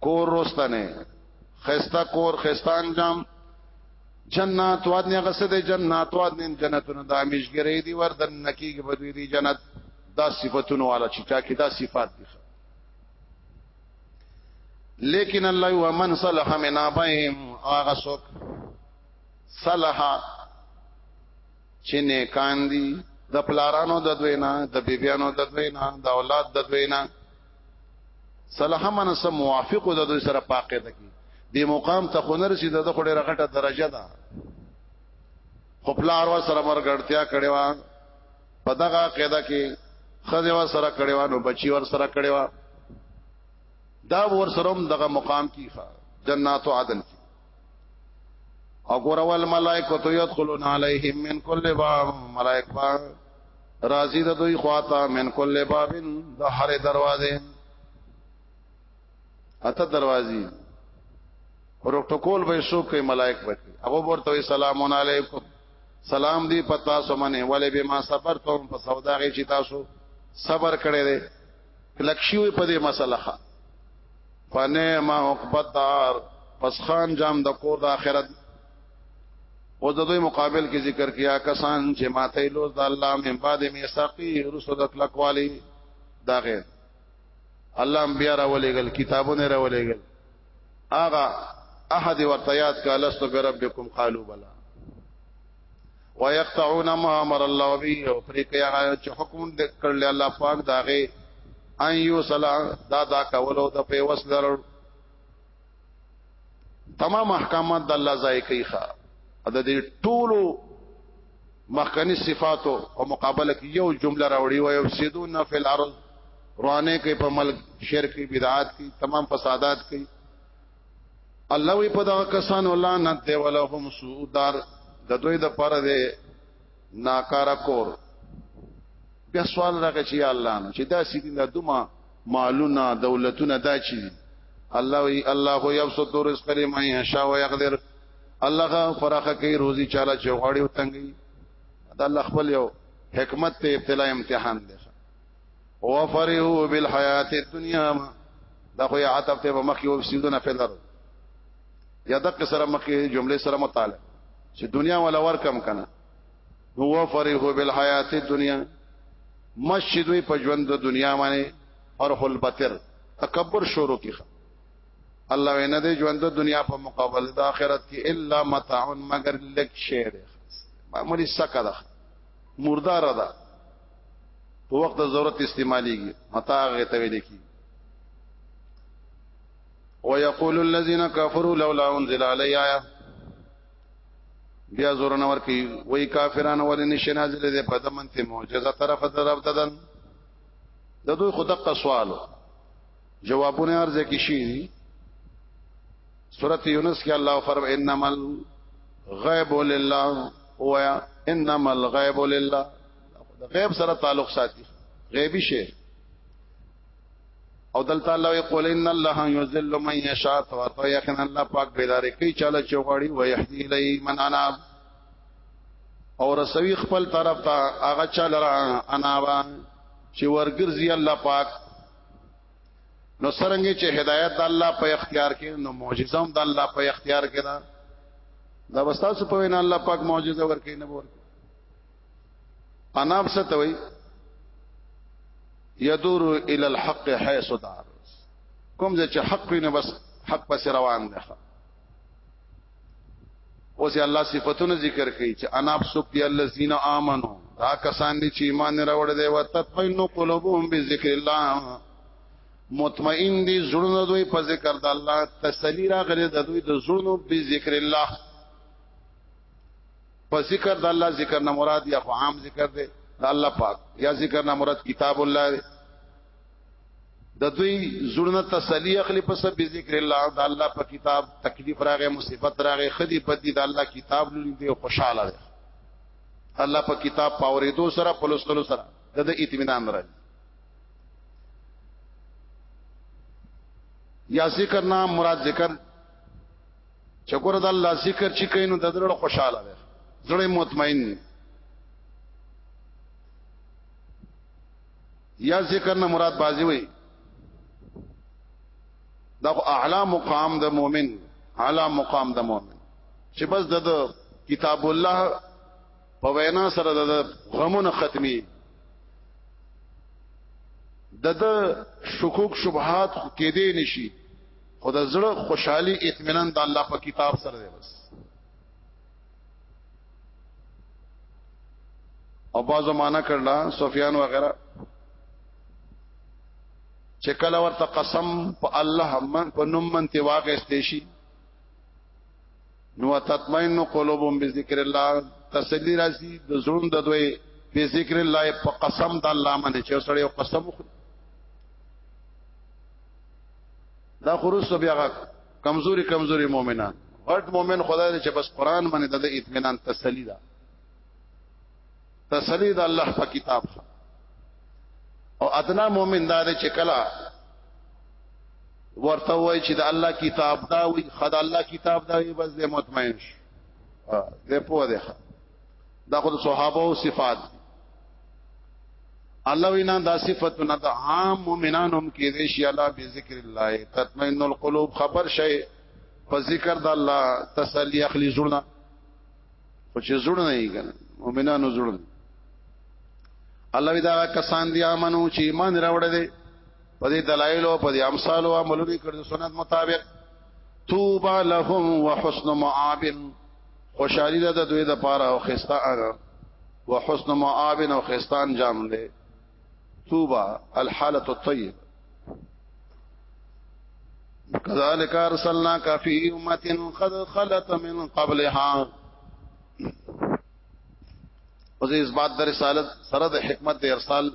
کور روستنه خستا کور خستان جام جنات واد نه غسه ده جنات واد نه جنتونو د امیشګری دی وردن نکیږي په دوی دی جنت دا صفاتونو والا چې چا کې دا صفات دي لیکن الله و من صلح من ابهم هغه څوک صلح چې نیکان دي د پلارانو د دوی نه د بیبیانو د دوی نه د اولاد د دوی نه صلاح من سم موافق د دوی سره پاکه ده کی د مقام ته خنر سي د خړې رغټه درجه ده خپل اروا سره مرګړتیا کړي وا په دغه قاعده کې خځه وا سره کړي وا نو بچي ور سره کړي وا دا ور سره دغه مقام کیخه جنات عدن کی او ګور ول ملائکه تو يدخلون عليهم من كل باب ملائکه راضی د دوی خواته من كل باب د هر دروازه اته دروازې پروتوکول به شو کې ملائک پکې هغه ورته سلام علیکم سلام دی پتا سو منه ولې به ما صبر ته په سودا کې چې تاسو صبر کړی دی کلک شوی په دې مسله پنه ما عقبت دار پس خان جام د کور د اخرت او د دوی مقابل کې ذکر کیا کسان چې ماته لوز د الله من بعد میثاقی رسو د کلک والی داغه الله انبیاء را ولېګل کتابونه را ولېګل اغه احد ورتیات کا لست بربکم قالوا بلا ويقطعون ما امر الله به او پرې کوي هغه چې حکم د کړل الله پاک داغه ان یو سلا دا دا کولو د په وسلر تمام احکامات د الله ځای کوي ښا د دې ټولو مخکنی صفاتو او مقابله کې یو جمله راوړي وي او سیدون فی الارض روانه کې په ملک شرک بدعات کې تمام فسادات کې الله وی په دغه کسانو لعنت دی ولهم سوء دار د دوی د پاره دی ناکاره کور بیا سوال راغی چې یا الله نو چې دا سیدی د دوما مالونه دولتونه دا چی الله وی الله یبسط رزق لمن یشاء ويقدر الله فراخه کوي روزي چاله چې غاړي وتنګي دا الله خپل یو حکمت ته ابتلا امتحان دی وفرحوا بالحیات الدنیا دا خو یا عطف ته مخ یو سیدونه فلر یا دغه سره مخ جمله سره متعلق چې دنیا ولا ور کم کنه هو فرحوا بالحیات الدنیا مسجد وی په ژوند د دنیا باندې اور خل بتر تکبر شروع کی الله وینا دی ژوند د دنیا په مقابله د آخرت کې الا متاع مگر لک شی دی معمولی سکه ده مردار ده په وخت د ضرورت استعماليږي متاع غته ویل کی ويقول الذين كفروا لولا انزل علي آية بیا زور نور کی وای کافران ولې نشه نازلې ده په دمن ته معجزه طرف طرف ددن د دوی خدقه سوالو جوابونه ارزه کی شي سورۃ یونس کې الله فرمایي انما الغیب لله ويا انما الغيب لله د غیب سره تعلق ساتي غیبی شی او دل تعالی وی قول ان الله یذل من یشاء تو یقینا الله پاک بیدار کوي چاله چوغړی و یهدی الی من انا او رسوی خپل طرف ته هغه چاله را انا وا چې ورګرځي الله پاک نو سرنګ چې هدایت د الله په اختیار کې نو معجزه هم د الله په اختیار کې ده دا وستا څه په وینا الله پاک معجزه ورکې نه ورکې اناب ستوي یدور ال الحق حيث دار کوم چې حق نه بس حق پس روان ده اوس الله صفاتونه ذکر کوي چې انا بسوک دی الذین آمنو دا کسان دي چې ایمان راوړ دی او تطمئن قلوبهم بذکر الله مطمئن دي زړونه دوی په ذکر د الله تسلی راغلي د دوی د زړونو په ذکر الله په ذکر د الله ذکر نه مراد یا عام ذکر دی د الله پاک یا ذکر نه مراد کتاب الله دی د دوی زړه تسلی اخلي پس به ذکر الله د الله په کتاب تکلیف راغې مصیبت راغې خدي په دې د الله کتاب لولي دی خوشاله دی الله په کتاب پاورې دو سره پلوستلو سره د دې اطمینان راځي یا ذکر نام مراد ذکر چکور د الله ذکر چې کینو د درړو خوشاله دی زړه مطمئن دی یا ذکر نه مراد بازی وي دا اعلی مقام د مؤمن اعلی مقام د مؤمن چې بس د کتاب الله په وینا سره د غمونه ختمي د د شکوک شبهات کې دې نشي خو د زړه خوشحالي اطمینان د الله په کتاب سره دی بس او با زمانہ کړلا سفیان وغیرہ چې کله ورته قسم په الله من په نوم من تی واقع استشي نو تطمئن قلوبهم بذکر الله تسلی راځي د زړه د دوی په ذکر الله په قسم د الله باندې چې سره یو قسم خو دا خروج بیا غا کمزوري کمزوري مؤمنان غټ مؤمن خدای دې چې بس قران باندې د اطمینان تسلی ده تسلی ده الله په کتاب او ادنا مؤمن دا دې چې کلا ورته وای چې د الله کتاب دا وي خدای الله کتاب دا وي بس دې مطمئن شي دې په دې دا خود صحابه او صفات الله وینا دا صفاتونه د عام مؤمنانو هم کې دي شي الله به ذکر الله تطمئن القلوب خبر شي په ذکر د الله تسلی اخلي زړه خو چې زړه نه یې کنه مؤمنانو زړه الله دا کسان دي امنو چې ایمان راوړل دي په دې دلایل او په دې امثال او عملونو کې د سنت مطابق توبه لهم وحسن معاب خوشحالی ده د دوی د پاره او خستا انا وحسن معاب او خستان جام ده توبه الحاله الطيب كذلك ارسلنا كفي امه قد خلت من قبلها او دې اثبات در رسالت سره د حکمت د ارسال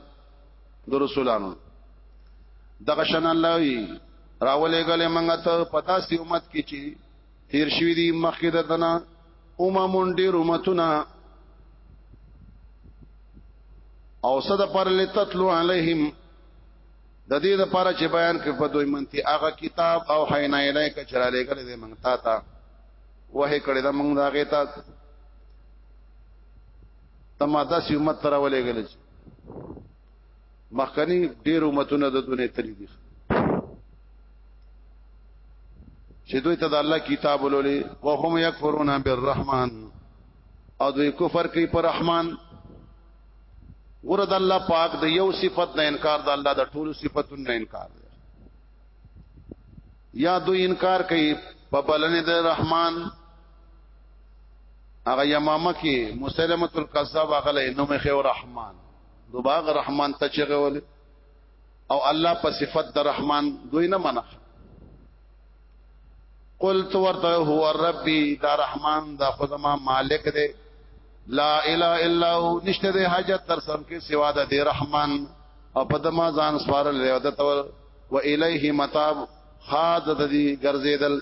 د رسولانو دغه شان الله وی راولې غلې منګه ته پتا سی امت کی چی تیر شوی دی مخکې د تنا اممون ډیر امتونه او صد پر لتتلو علیهم د دې لپاره چې بیان کې په دوی منتی هغه کتاب او حینا الیک چر علی کړه دې مونږ تا تا وه کړه دا مونږ دا غې تا تما داسې امت تر ولې غلې مخکنی ډیر امتونه د دنیا تللی دي چې دوی ته د الله کتاب ولولي او هم یکفرون بالرحمن او دوی کفر کوي پر رحمان ورته الله پاک د یو صفت نه انکار د الله د ټولو صفاتو نه انکار دی یا دوی انکار کوي په بلنه د رحمان هغه یمامه کې مسلمت القذاب هغه له نوم خو رحمان دوباغ رحمان ته چغه ولې او الله په صفت د رحمان دوی نه منه قلت ورته هو ربي دا رحمان دا خدما مالک دی لا اله الا هو نشته د حاجت تر سم کې سوا د رحمان او په دما ځان سوارل له ودت و الیه متاب خاص د دې ګرځیدل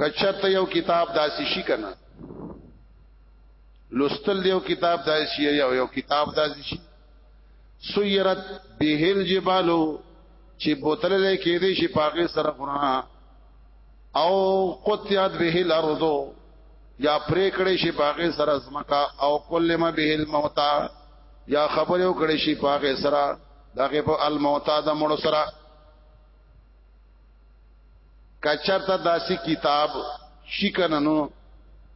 کچته یو کتاب داسې شي کنه لوستل یو کتاب داسې شي یو یو کتاب داسې شي سیرت به الجبالو چې بوتل لري کې دې شي پاګه سره قرآن او قطعت به الارض یا پرې کړې شي پاګه سره زمکا او کلم به الموتا یا خبر یو کړې شي پاګه سره داګه په الموتا د مړو سره کچرته داسي کتاب شي کنه نو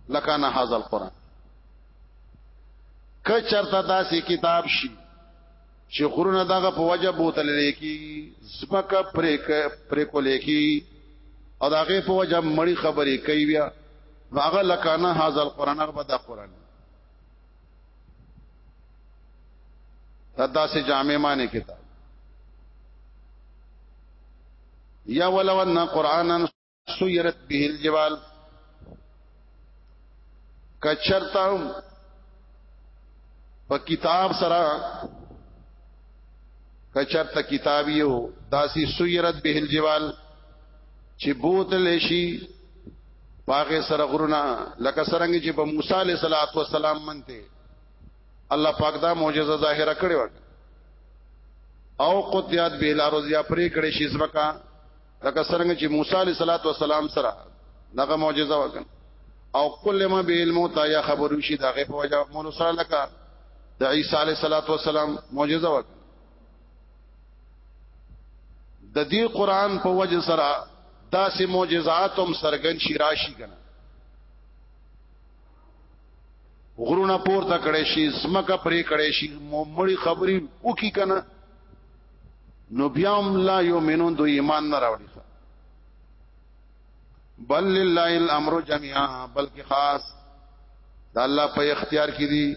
لکان هاذا القران کچرته داسي کتاب شي چې خورونه دغه په وجه بوتل لیکي زمکه پرې پرې کو لیکي او دغه په وجه مړی خبرې کوي بیا هغه لکانه هاذا القران هغه دا قران دا داسې جامع معنی کتاب یا ولو ان قرانا سیرت به الجبال کچرتا په کتاب سره کچرتا کتابیو داسی سیرت به الجبال چې بوتل شي پاغه سره غرونه لکه سرنګ چې په موسی علیه صلوات و سلام منته الله پاک دا معجزه ظاهره کړې و او قطیات به لارو زیا پرې کړې شي زمکا لکه سرنګ چې موسی علیه صلوات و سلام سره دغه معجزه وکړ او کله ما به علم او تایا خبرو شي دغه په وجه مونږ سره لکه د عیسی علیه صلوات و سلام معجزه وکړ د دې قران په وجه سره داسې معجزات هم سرګن شي راشي کنه غرونه پورته کړي شي سمکه پرې کړي شي مړی خبري وکي کنه نو بیا هم لا یومنون دو ایمان نه راوړي بل لله الامر جميعا بلکې خاص د الله په اختیار کې دي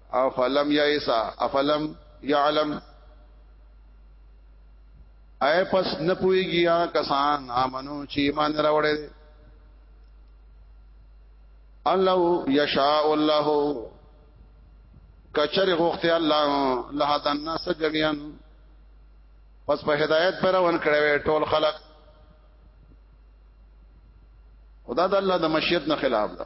افلم یایسا افلم یعلم اے پس نه پويږي هغه کسان امنو چې ایمان راوړي الله یشاء الله کچر غوخت الله له د الناس جميعا پس په هدایت پر ون کړي ټول خلق خدا د الله د مشیت نه خلاف ده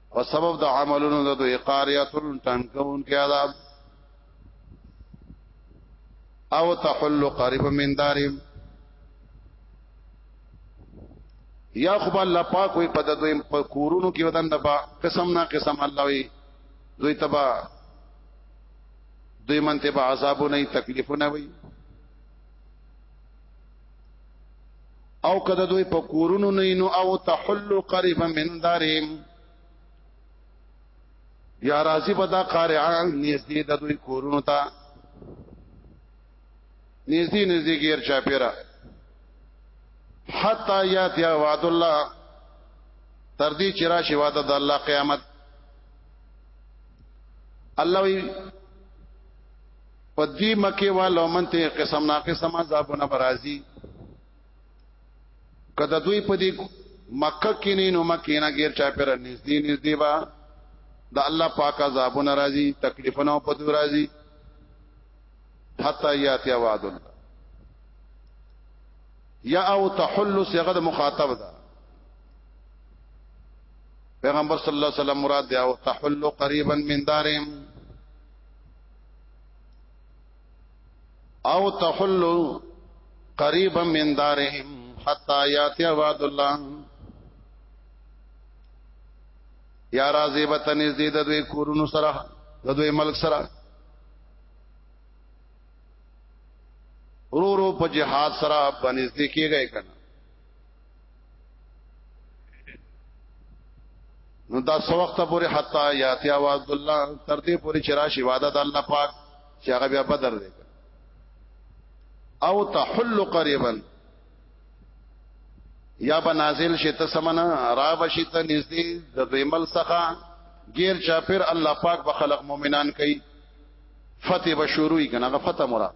په سبب د عملونو د دوی قاریاتن ټنکون کې عذاب او تحل قریب من داریم یا خو الله پاک وي په دوی په کورونو کې ودان د با قسم نه قسم الله وي دوی تبا دوی منته به عذابونه تکلیفونه وي او کده دوی په کورونو نه نو او تحل قريبا من دارهم یا راضی بدا قارعان نږدې د دوی کورونو ته نږدې نږدې غیر چاپیرا حتا یات یا وعد الله تر دې چې راشي وعده د الله قیامت الله وی په دې مکه والو منته قسم نا قسم عذابونه برازي کله دوی په دې مکه کې نه نو مکه نه غیر چا پر نږدې نږدې با د الله پاک عذابونه راځي تکلیفونه په دوی راځي حتا یاتی وعد الله یا او تحل صيغه د مخاطب ده پیغمبر صلی الله علیه وسلم مراد دی او تحل قریبا من دارهم او تحلوا قريبا من دارهم حتا یاتی وعد الله یا راضی بتن از دې د دوی کورونو سره د دوی ملک سره رو رو په جهاد سره بنځ دې کېږي کنه نو دا سو وخت پورې حتا یاتی आवाज الله تر دې پورې چې راشي وعده د الله پاک چې هغه بیا بدر دی او تحل قریبا یا بنازل شت سمنا را بشت نزدې د دیمل څخه غیر چا پیر الله پاک به خلق مؤمنان کوي فتح بشوروي کنه فتح مراد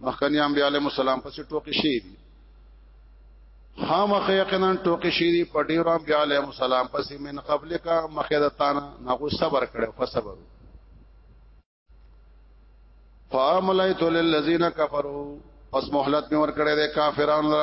مخکنی انبیاء علیهم السلام پسې ټوکی شي دي خامخ یقینا ټوکی شي دي په ډیرو انبیاء علیهم السلام پسې من قبل کا مخیدتانا نغو صبر کړو په صبر فاملیت للذین کفروا پس مهلت می ور کړې ده کافرانو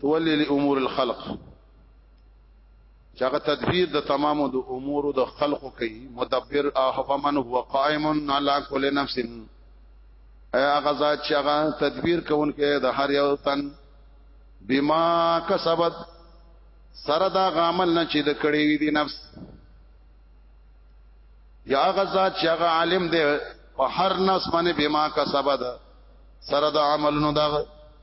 تولي لامور الخلق چاغه تدبیر د تمامو د امور د خلقو کوي مدبر اهو من هو قائم على كل نفس ایا غزا چاغه تدبیر کوونکې د هر یو تن بما کسبت سره دا غامل نه چې د کړې وي دي نفس یا غزا چاغه عالم دی په هر نفس باندې بما کسبت سره دا عمل نو دا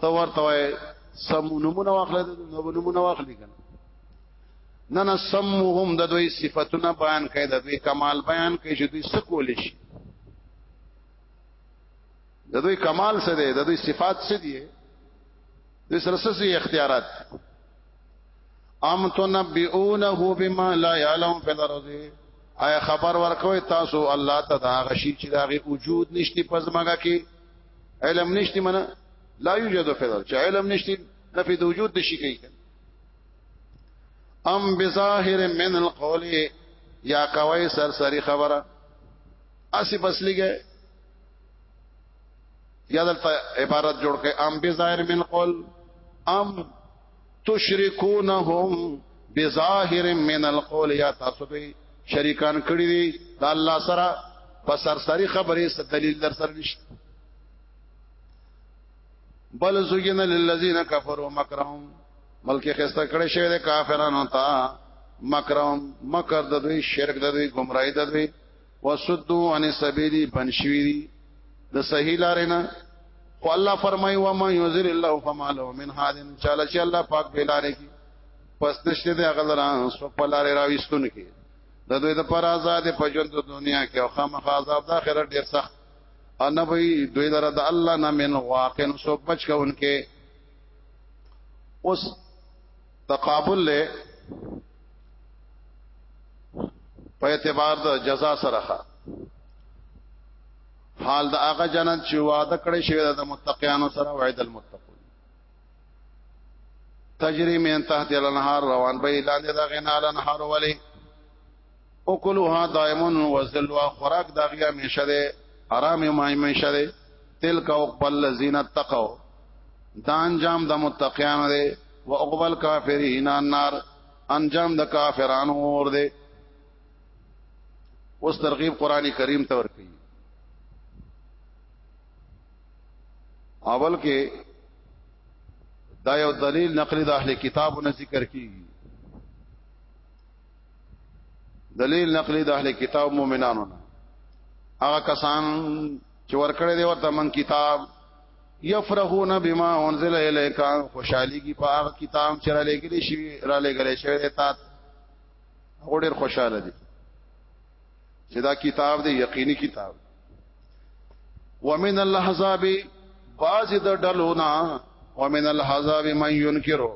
ته ورته وای سم نمونه واخلې نو نمونه واخلې کنه نه نه سمهم د دوی صفاتونه بیان کړي د دوی کمال بیان کړي چې دوی څه کول شي د دوی کمال څه دی د دوی صفات څه دي د سره څه اختیارات ام تنبئونه بما لا يعلم في الارض آیا خبر ورکوي تاسو الله ته دا غشي چې داغه وجود نشتی پزماګه کې علم نشتی منه لا یوجد فی الارض چې علم نشتی نفی د وجود نشي کوي ام بظاهر من القول یا کوي سر سری خبره اسی بس لګي یا دلته عبارت جوړ کړي ام بظاهر من القول ام تشرکونهم بظاهر من القول یا تاسو دوی شریکان کړی دي د الله سره په سرسری خبرې ست دلیل در سره نشته بل زوجن للذین کفروا مکرهم بلکې خسته کړی شوی د کافرانو ته مکرهم مکر د دوی شرک د دوی گمراهی د دوی وسدو عن السبيل بنشويري د صحیح لارې نه خو الله فرمای و ما یذل الله فما له من حادن چاله چې الله پاک بلاره کی پس نشته دی هغه لران سو په لارې راويستون کی د دوی د پر آزاد په ژوند د دنیا کې او خامخ عذاب د آخرت ډیر سخت ان به دوی لره د الله نه من واقع سو بچ کونکي اوس تقابل له په اعتبار د جزا سره حال د هغه جنت چې وعده کړی شوی د متقینو سره وعد المتقون تجری من تحت الانهار روان به لاندې د غنال انهار ولی او کلوها دائمون وزل وا خوراک دا غیا میشه ده آرام ما میشه ده تلک او قبل الذین اتقوا دا انجام د متقیان ده او اقبل کافرین النار انجام د کافرانو اور ده اوس ترغیب قران کریم ته ورکی اول کې دا یو دلیل نقلی د اهل کتابو نه ذکر کیږي دلیل نقلی د اهل کتاب مؤمنانو نه هغه کسان چې ورکړې دی ورته من کتاب یفرحون بما انزل الیک خوشحالي کی په هغه کتاب چې را لګلې شي را لګلې شوی تا غوډر خوشاله دي چې دا کتاب دی یقیني کتاب ومن الاحزاب بعض د ډلونا ومن الحزاب من ينکرو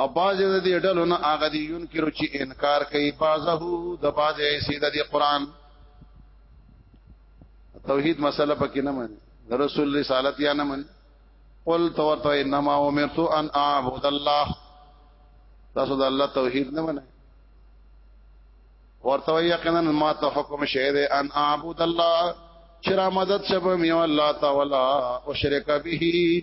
او باز د دې ډلو نه هغه دي ينکرو چې انکار کوي بازه د باز ایسي د قرآن توحید مسله پکې نه مانی رسول رسالت یا نه مانی قل تورته انما امرت ان اعبد الله تاسو د الله توحید نه منئ ورته یقینا ما ته حکم شه دې ان اعبد الله چر مدد شبم یو الله تعالی او شرک به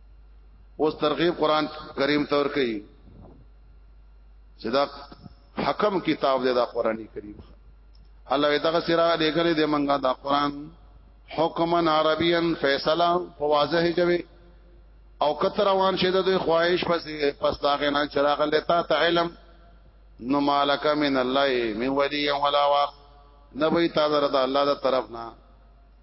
اوس ترغیب قران کریم تور کوي چې دا حکم کتاب دی دا قرآني کریم الله دغه سره لګلې د منګه دا قرآن حکمن عربین فیصله په واضح جوي او کتر روان شه د خواهش پس پس داغه نه چراغ لتا ته علم نو مالک من الله من ولی ولا واق نبی تعالی د الله د طرف نه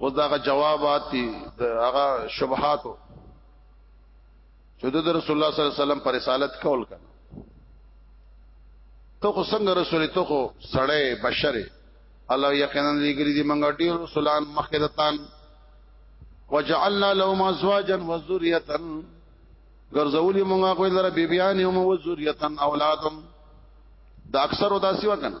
او دا جوابات دي هغه شبهات چې د رسول الله صلی الله علیه وسلم پر رسالت کول کړه ته خو څنګه رسول ته خو سړی بشری الله یقینا لګری دي منګ ډیر رسولان مخکدتان وجعلنا لهم ازواجا وذريه ګرځولې مونږه کوئی لره بیبيان هم او ذریه اولادم دا اکثر وداسي وکنه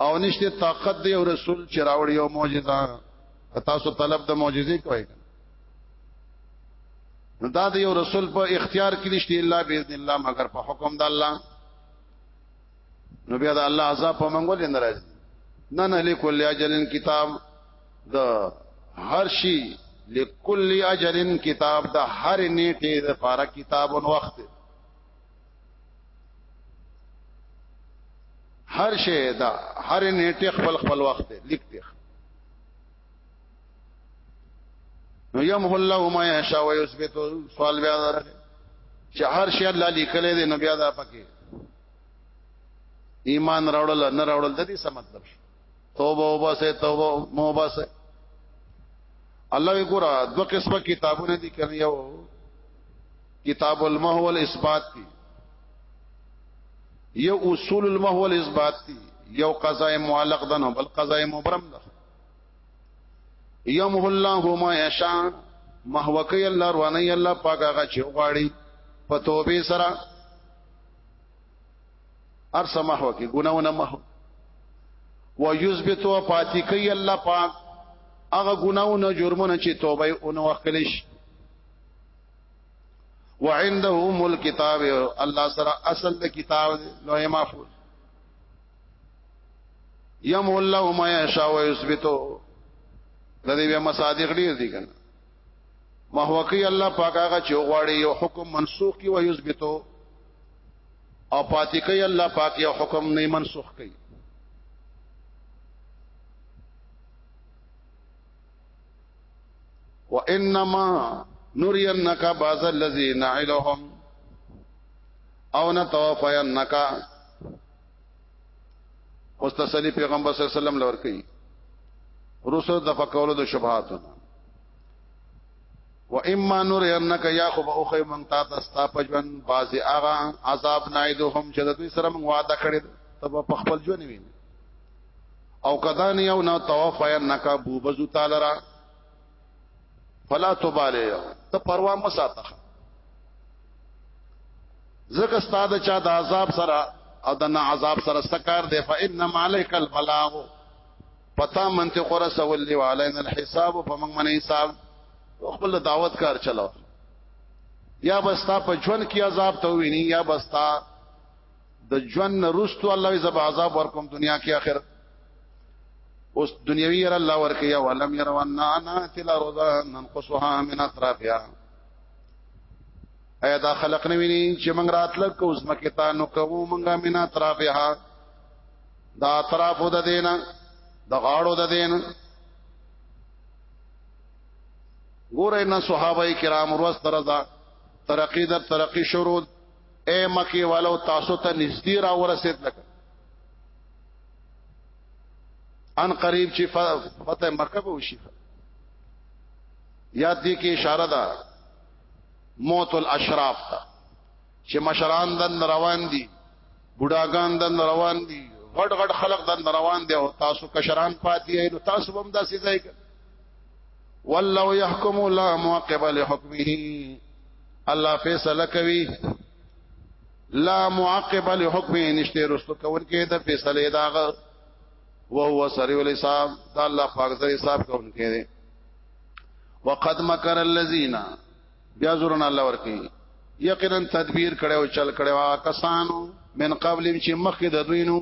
او نشته طاقت دی او رسول چې راوړي یو معجزه تاسو طلب د معجزې کوئ نو دا د یو رسول په اختیار کې نشته الا باذن الله مگر په حکم د الله نو بیا د الله عذاب په منګول نه راځي نه نه لیکل اجلن کتاب د هر شي لکل اجلن کتاب د هر نیټه د پارا کتاب او وخت هر شی دا هر نیټه خپل خپل وخت لیکته نو يمه الله ما يشاء ويثبت سوال بیا ده چې هر شی الله لیکلې دي نو بیا دا پکې ایمان راوړل نه راوړل د دې څه مطلب شي توبه وباسه توبه مو وباسه الله وګوره دوه قسمه کتابونه دي کړی یو کتاب المحو الاثبات دی یو اصول المحو الاثبات دی یو قضاء معلق ده نو بل قضاء مبرم ده یمه الله ما یشاء محو کوي الله روانه الله پاک هغه چې غواړي په توبه سره ارسه محو کوي ګناونه محو و یثبت و پاتی کوي الله پاک هغه ګناونه جرمونه چې توبه اون وکړي وعنده ام الكتاب الله سره اصل د کتاب لوح محفوظ يم الله ما يشاء ويثبتو د دې بیا مصادیق ډیر دي کنه محوقی الله پاک هغه چې غواړي یو حکم منسوخ کی او یثبتو او پاتې کوي الله پاک یو حکم نه منسوخ کوي وانما نرينك بعض الذي نعلهم او نتوفينك اوس تسلی پیغمبر صلی الله علیه وسلم لور کوي رسو د فقولو د شبهات و اما نور انک یا خو او خی من تا تستا پجن باز اغا عذاب نایدهم چې د دوی سره موږ وعده کړی ته په خپل ژوند ویني او کدان یو نه توفیا نکا بو بزو تعالی را فلا تباله ته پروا مساته زکه ستاد چا د عذاب سره او د نه عذاب سره سکار دی فانما عليك البلاغ پتا منطق رسول دی علينا الحساب فمن من حساب خپل دعوت کار چلاو یا بستا په ژوند کې عذاب ته ویني یا بستا د جون نرستو الله ای زب عذاب ورکوم دنیا کې آخرت اوس دنیوي ير الله ورکه یا ولم ير وانا انا تل ارض ننقصها من اطرافها ایا دا خلق نه ویني چې موږ راتل کو اوس مکه تا نو کوو موږ من اطرافها دا اطراف د دینا د غاړو د دینا ګوره نه صحابه کرام ورس درزا ترقی در ترقی شروع اے مکی والو تاسو ته نږدې را ورسید لکه ان قریب چې فتح مکه به وشي یاد دي کې اشاره ده موت الاشراف ته چې مشران دن روان دي بډاګان دن روان دي غټ غټ خلق دن روان دي او تاسو کشران پاتې نو تاسو هم داسې ځای والله يحكم لا معقب لحكمه الله فیصله کوي لا معقب لحكمه نشته رستو کول کې د فیصله داغه او هو سریع الحساب دا الله پاک سره حساب کول کې دي وقد مكر الذين بیا زورن الله ورکی یقینا تدبیر کړو چل کړو کسانو من قبل چې مخکې د دوینو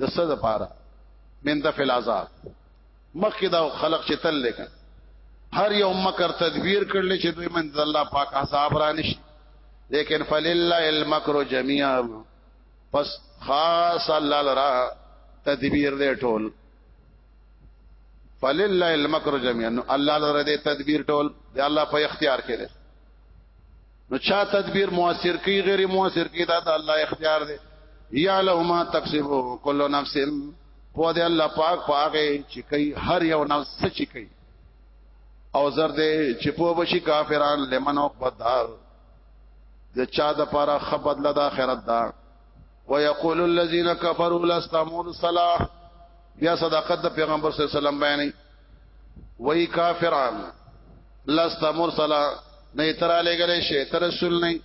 د صد پاره من دفل عذاب مخکې دا خلق چې تل لکه هر یو مکر تدبیر کړل چې دوی من الله پاک عذاب را نشي لیکن فلله المکر جميعا پس خاص الله لرا تدبیر دې ټول فلله المکر جميعا الله لرا دې تدبیر ټول دې الله په اختیار کې دې نو چا تدبیر موثر کی غیر موثر کی دا د الله اختیار دی یا له ما تکسبو کل نفس په دې الله پاک پاګه چې کوي هر یو نفس چې کوي او زر دې چې په بشي کافران لمن او بدار د چا د پاره خبد لدا خیرت دا ويقول الذين كفروا لست مرسلا بیا صداقت د پیغمبر صلی الله علیه وسلم بیانې وای کافران لست مرسلا نه تر علی گله شی تر رسول نه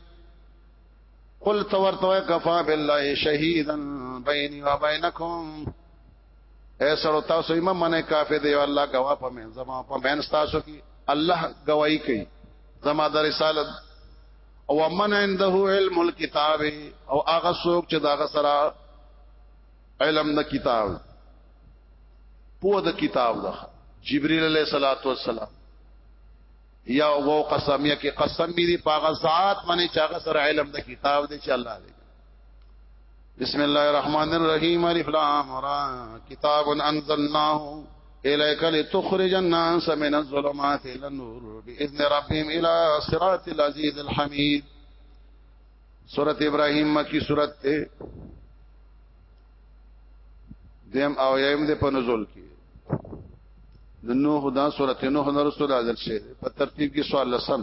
قل تور تو کفا بالله شهیدا بیني و بینکم اے سره تاسو امام منه کافر دی الله گوا په من زما په من تاسو کی الله گواہی کوي زما د رسالت او من عنده علم الكتاب او هغه څوک چې داغه سره علم د کتاب پوه د کتاب ده جبريل عليه صلوات و سلام یا وو قسمیه کې قسم دې پاغه ذات باندې چې هغه سره علم د کتاب دې چې الله دې بسم الله الرحمن الرحیم الف لام را کتاب انزلناه الیک لتخرج الناس من الظلمات الى النور باذن ربهم الى صراط العزیز الحمید سورۃ ابراهیم مکی سورۃ ته دیم او یم د په نزول کې د نوح دا سورته نوح نرسو نازل شوه په ترتیب کې سوال لسم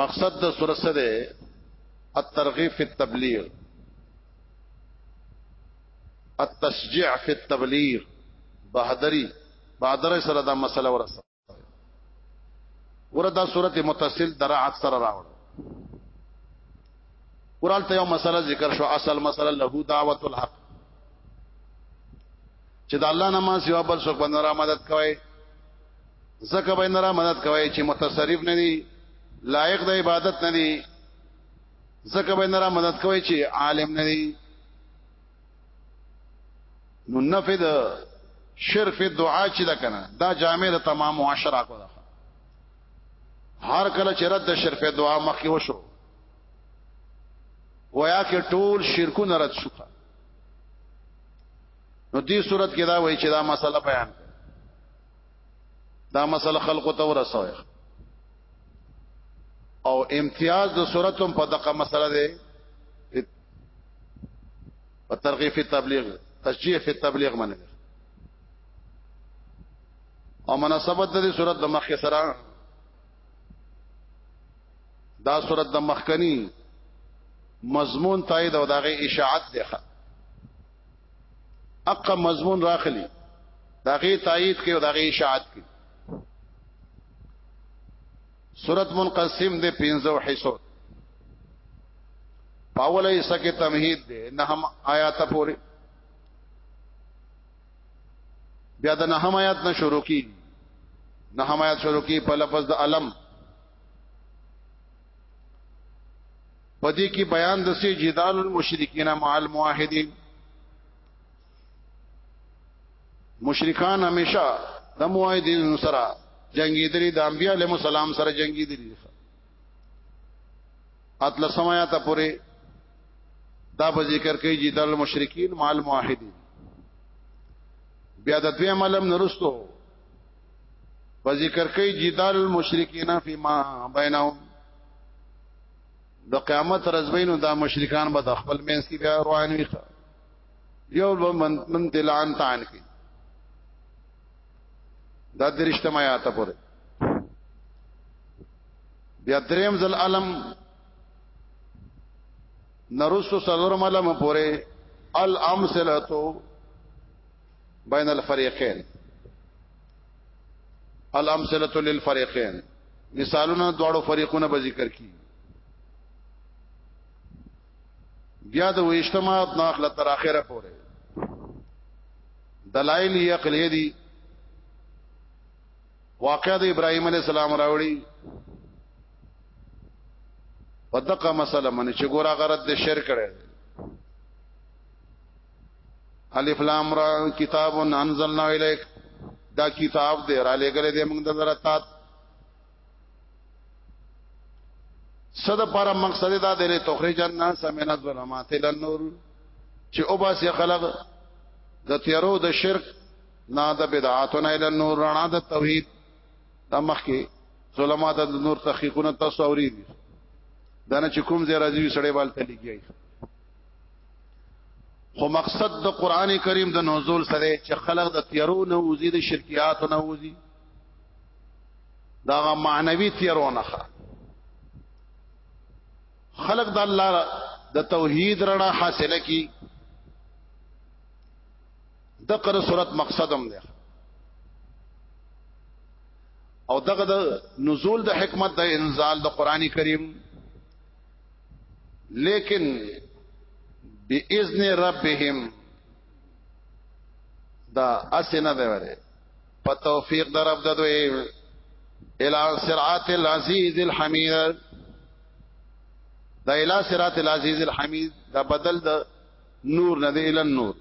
مقصد د سورۃ سره ده الترغیب فی التبلیغ التشجيع فی التبلیغ بہادری بہادر سره دا مسله ورسه وردا سورۃ متصل درعت سره راوړ ورالته یو مسله ذکر شو اصل مسله له دعوت الحق چې د الله نماز یو بل څوک باندې را مدد کوي زکه به نه را مدد کوي چې متصرف نه دي لایق د عبادت نه دي زکه به نه را مدد کوي چې عالم نه دي نو نفد شرف دعا چې دا کنه دا جامع د تمام معاشره کو ده هر کله چې رد شرف دعا مخې وشو ویا کې ټول شرکونه رد شو نو دې صورت کې دا وایي چې دا مسله بیان دا مسله خلقو ته ورسوي او امتیاز د صورت هم په دغه مسله ده په ترغیب فی تبلیغ تشجیع فی تبلیغ باندې او مناسبت د دې صورت د مخ سره دا صورت د مخکنی مضمون تایید او دغه اشاعت ده اقا مضمون راخلی داغه تایید کوي او داغه اشاعت کوي سورت منقسم ده پنځو حصو پاوله حصہ کې تمهید ده نه هم آیات پوری بیا د نه هم آیات نه شروع کی نه هم آیات شروع کی په لفظ د علم پدې کې بیان د سي جدال المشرکین مع الموحدین مشرکان همیشه د موحدین سره جنگی دری د انبیاء علیهم السلام سره جنگی دری اتل سمایا پوری دا په ذکر کې جدال المشرکین مع الموحدین بیا د دوی عملم نرستو په ذکر کې جدال المشرکین فيما بینهم د قیامت ورځ بینو دا مشرکان به خپل مینس کې بیا روان وي یو به من من دلان تان کې دا درشتم آیات پورې بیا دریم ذل علم نرسو صدر ملم پورې الامثله بین الفریقین الامثله للفريقين مثالونه دواړو فريقونو به ذکر کی بیا د وشتمات ناخله تر اخره پورې دلایل یې عقلی دي واقعه د ابراهيم عليه السلام راوړي په دغه مسله باندې چې ګورا غرض د شر کړي الف لام را کتاب انزلنا الیک دا کتاب دې را لګل دې موږ د درتات صد پر مقصد دا دې تخرج الناس من الظلمات الى النور چې او باس خلق د تیرو د شرک نه د بدعاتونه الى النور رڼا د توحید د مخکې ظلمات د نور تحقیقونه تاسو اوري دي دا نه چې کوم زیرا دی سړې والته لګیږي خو مقصد د قران کریم د نزول سره چې خلق د تیارو نه وزي د شرکیات نه وزي دا معنوي تیارو نه خلق د الله د توحید رڼا حاصله کی د قره صورت مقصدم دی او دغه د نزول د حکمت د انزال د قران کریم لیکن باذن ربهم دا اسنه دی وره په توفیق در رب دوی الى صراط العزيز الحميد دا الى صراط العزيز الحميد دا بدل د نور نه دی الن نور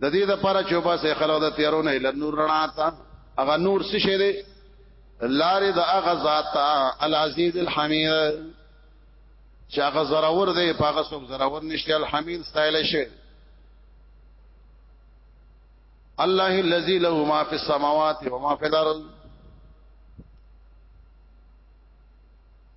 د دې د پاره چې وباسه خلق د تیارو نه الن نور رڼا تا هغه نور څه شه دی لارې د هغه ذات العزیز الحمید چې هغه زراور دی په هغه څوک زراور نشته الحمید ستایل شي الله الذي له ما في السماوات وما في الارض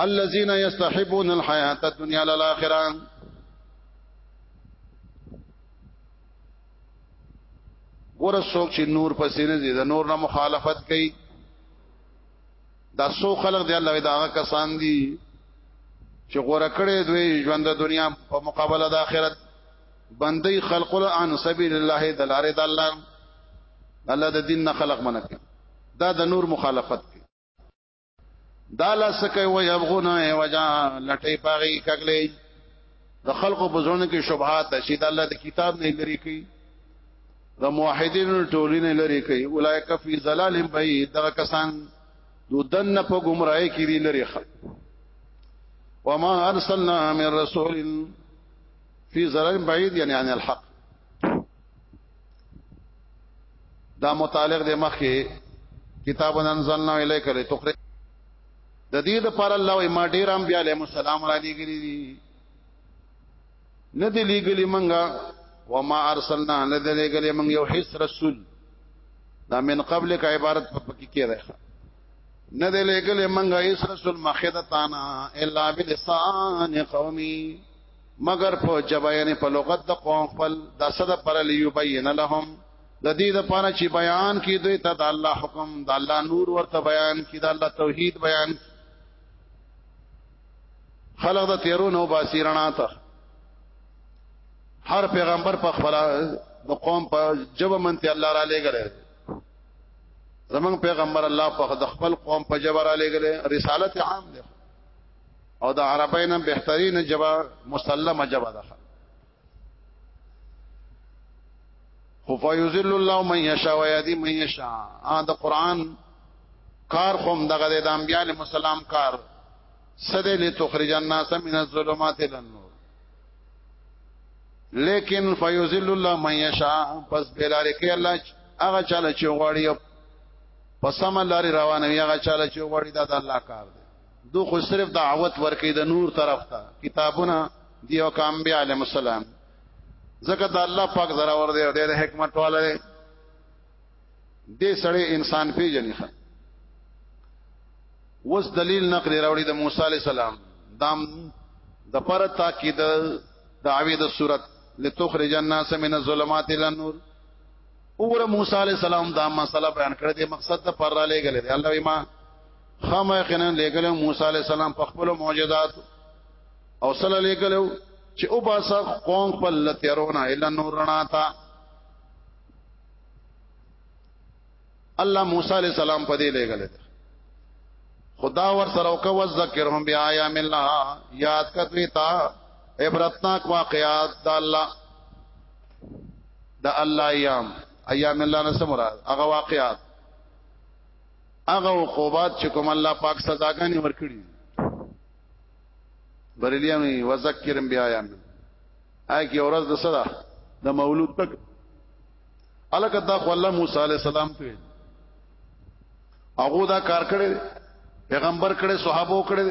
الذين يستحبون الحياه الدنيا على الاخره ګور څوک چې نور پسې نه دي د نور نه مخالفت کوي دا سو خلق دی الله دا کسان دي چې غور کړي دوی ژوند د دنیا په مقابله د آخرت بندي خلق له ان سبیل الله د لارې د الله الله د دین نه خلق منکه دا د نور مخالفت دا لسکه و یبغون وجا لټي پاغي کګلې د خلقو په ځونه کې شبهات شي د الله د کتاب نه لري کوي د موحدین ټولینه لري کوي اولایک فی ظلال بعید دا کسان دودن په گمراهی کې دي لري خلق وما ارسلنا من رسول فی ظلال بعید یعنی عن الحق دا متعلق د مخه کتاب انزلنا الیک لتخرج د دې د پر الله او ما ډیر انبیاء علیهم السلام را لګری دي نه دی لګلی منګه وما ارسلنا نه دی لګلی منګه یو هیڅ رسول دا من قبل کا عبارت په پکی کې ده نه دی لګلی منګه هیڅ رسول مخه د تانا الا بلسان قومي مگر په جبا یعنی په لغت د قوم خپل د صد پر لیبین لهم د دې د پاره چې بیان کې دوی ته د الله حکم د الله نور ورته بیان کې د الله توحید بیان خلق د تیرو نو باسیرنا ته هر پیغمبر په خپل د قوم په جبا منته الله را لګره زمنګ پیغمبر الله په خپل قوم په جبا را لګره رسالت عام ده او د عربین بهترین جبا مسلمه جبا ده خو فیذل الله من یشاء و یهدی من یشاء ا د قران کار خوم دغه د انبیاء علیهم السلام کار سده لتخرج الناس من الظلمات الى النور لیکن فیذل الله من یشاء پس بلاره کې الله هغه چاله چې غواړي په سم لاري روانوي هغه چاله چې غواړي دا د الله کار دی دو خو صرف دعوت ورکې د نور طرف ته کتابونه دیو کام بیا علیهم السلام زکه د الله پاک زرا ور دی ډېر حکمت والا دی دې سړی انسان پیژنې ښه وس دلیل نقل راوړي د موسی علی السلام دام د پر تاکید دعوی د صورت لتخرج الناس من الظلمات الى النور اور موسی علی السلام دا مسله بیان کړې دې مقصد ته پر را لګل دي الله ما خامه یقینا لګلو موسی علی السلام په خپل معجزات او صلی الله لګلو چې او باسه قوم په لتیرونه الا نورنا تا الله موسی علی السلام په دې لګل خدا ور سره او کو ذکرهم بیا ایام الله یاد کتوی تا عبرتناک واقعات د الله د الله ایام ایام الله نه سمرا هغه واقعات هغه عقوبات چې کوم الله پاک سزاګانې ورکړي بریلیان وی وذکرم بیا یان آی کی اورز د صدا د مولود تک الکه دا خو الله موسی علی السلام ته هغه دا کار کړی پیغمبر کړی صحابه کړی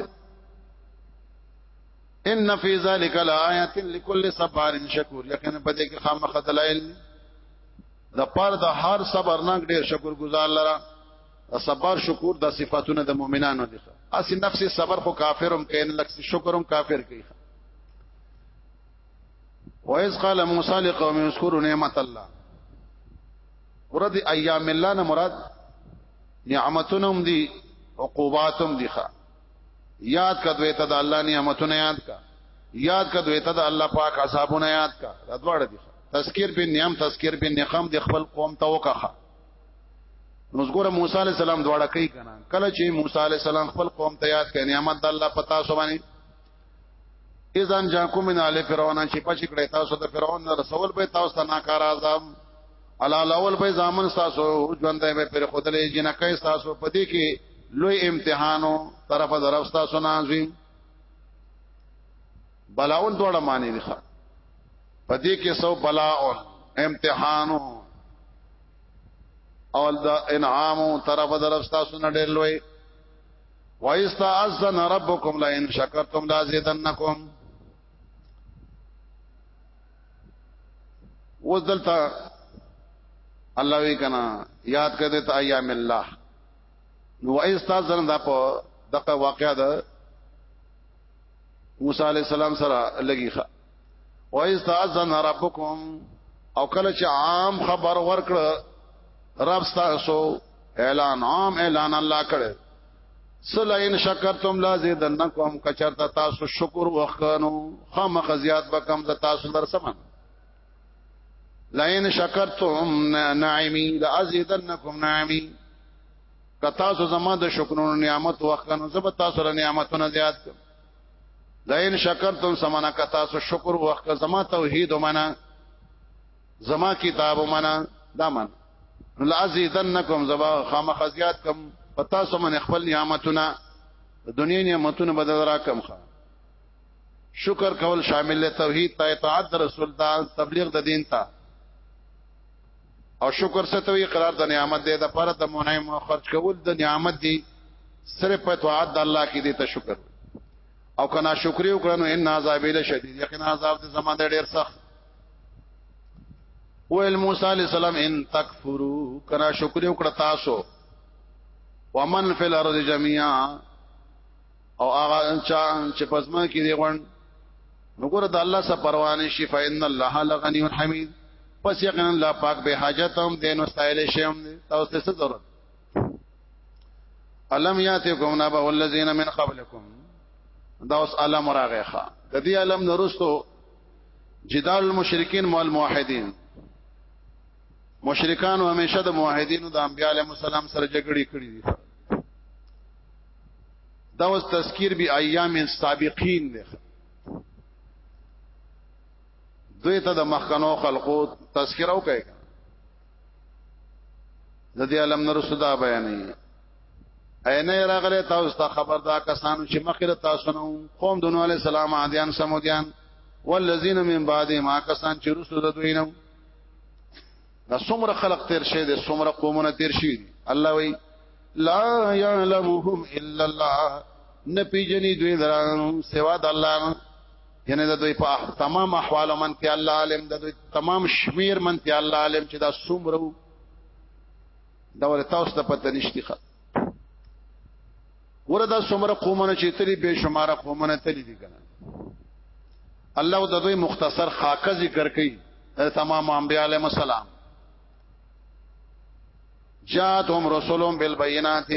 ان فی ذلک لآیات لكل صبار شکور یقینا پدې کې خامخ دلایل د پر د هر صبرناک ډیر شکر گزار لره صبر شکر د صفاتونه د مؤمنانو دي اسی نفس صبر خو کافرم کین لک شکرم کافر کوي وایز قال موسی لقوم اذكروا نعمت الله ورد ایام الله نه مراد نعمتونم دي عقوباتم دي ښا یاد کدوې ته د الله نعمتونه یاد کا یاد کدوې ته د الله پاک حسابونه یاد کا دا دواړه دي تذکر بن نیام تذکر بن نقم د خپل قوم ته وکخه نو زګوره موسی علی السلام دواړه کوي کنه کله چې موسی علی السلام خپل قوم ته یاد کړي نعمت د الله پتا سو باندې اذن جاکم من علی فرعون چې پچ کړه تاسو د فرعون رسول به تاسو ته ناکار اعظم علا الاول به زامن تاسو ژوندې به پر خدلې جنکې تاسو پدې کې لوی امتحانو طرف درف تاسو نازیم بلاون دوړه معنی دی په دې کې سو بلاون امتحان او د انعام طرف درف تاسو نه ډېر لوی وایستاذن ربکم لئن شکرتم لازیدنکم اوس دلته الله وی کنا یاد کړه ته ایام الله نو وایستاذن دا په دغه واقعا ده موسی علی السلام سره لګی ښه و استاذن ربکم او کله چې عام خبر ورکړ رب تاسو اعلان عام اعلان الله کړ سل ان شکرتم لا زیدنکم کچرتا تاسو شکر وکړو خامخ زیات بکم د تاسو در سمن لئن شکرتم نعمی لازیدنکم نعمی کتا سو زما د شکرونو نعمت وخنو زب تاسو له نعمتونو زیات کم دا ان شکرتم سمنا کتا سو شکر وخ زما توحید ومنا زما کتاب ومنا دا من لازیدنکم زبا خامخ زیات کم پتا سو من خپل نعمتونه دنیا نعمتونه بدل را کم خا شکر کول شامل توحید ته اطاعت رسول ته تبلیغ د دین ته او شکر څه ته اقرار د نعمت دی د پر د منعم او خرج کول د نعمت دی صرف په توعد د الله کې دی ته شکر او کنا شکر یو کړنو ان عذاب له شدید یقینا عذاب د زمان ډیر سخت او موسی علی السلام ان تکفرو کنا شکر یو کړ تاسو ومن فی الارض جميعا او هغه چا چې پزما کې دی غون نو ګور د الله سره پروا نه شي فإن الله لغني حمید پس یقینا الله پاک به حاجت هم دین واستایل شي هم تاسو ته ضرورت علم یاتکم نبأ الذین من قبلکم دا اوس علم راغه د دې علم نورستو جدال المشرکین مع الموحدین مشرکان همیشه د موحدینو د انبیاء علیهم السلام سره جګړې کړې دي دا اوس تذکیر بی ایام سابقین دی دوی ته د مخکنو خلقو تذکرہ وکړي د دې علم نور صدا بیانې عین راغله تاسو ته خبر دا کسانو چې مخکې تاسو نو قوم دونو علی السلام عادیان سمودیان والذین من بعد ما کسان چې رسول دوی نو دا څومره خلق تیر شي د څومره قومونه تیر شي الله وی لا يعلمهم الا الله نه پیجنې دوی دران سوا د الله یعنی د دوی په تمام احوال من ته الله عالم د دوی تمام شمیر من ته الله عالم چې دا څومره دا ور تاسو ته پته نشتی ښه وردا څومره قومونه چې تلی به شماره قومونه تلی دي کنه الله د دوی مختصر خاکه ذکر کړي تمام انبیاء علیهم السلام جاتهم رسولهم بالبينات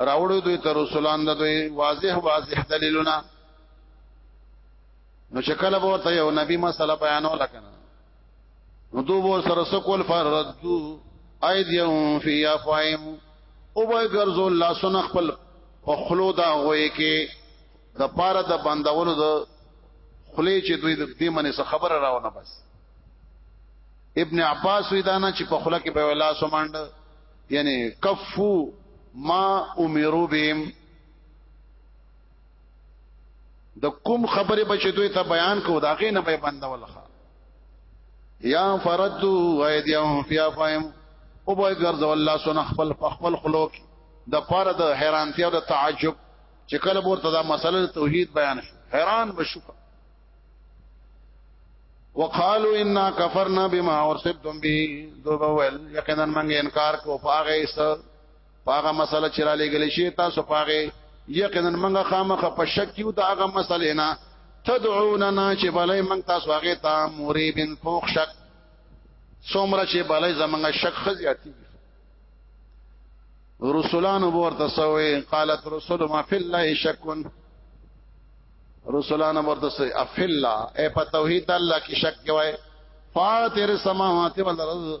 راوړو دوی ته رسولان د دوی واضح واضح دلیلونه نو شکل به ته یو نبی مسله بیانول کنه نو دوبو سره سکول فردو ايديهم في افاهم او به ګرځو لاسونه خپل په خلو دا غوي کې د پاره د بندولو د خلی چې دوی د دې منې څخه خبره راونه بس ابن عباس وی دانا چې په خله کې په ولا سمند یعنی کفو ما امرو بهم د کوم خبره بچې دوی ته بیان کو دا غې نه به بنده ولخه یا فردو ایدیهم فی افهم او به ګرځو الله سن خپل خپل خلوق د پاره د حیرانتیا او د تعجب چې کله ورته دا مسله توحید بیان شو حیران بشو وقالو انا کفرنا بما ارسلتم به دوبول یقینا موږ انکار کو پاغه ایس پاغه مسله چې را لګل شي تاسو پاغه یقینا موږ خامخ په شک یو دا هغه مسله نه تدعوننا چې بلې موږ تاسو هغه ته مریبن فوق شک څومره چې بلې زمونږ شک خزياتي رسولان ورته سوې قالت رسول ما فی الله شک رسولان ورته سوې افی الله اے په توحید الله کې شک کوي فاتر السماوات والارض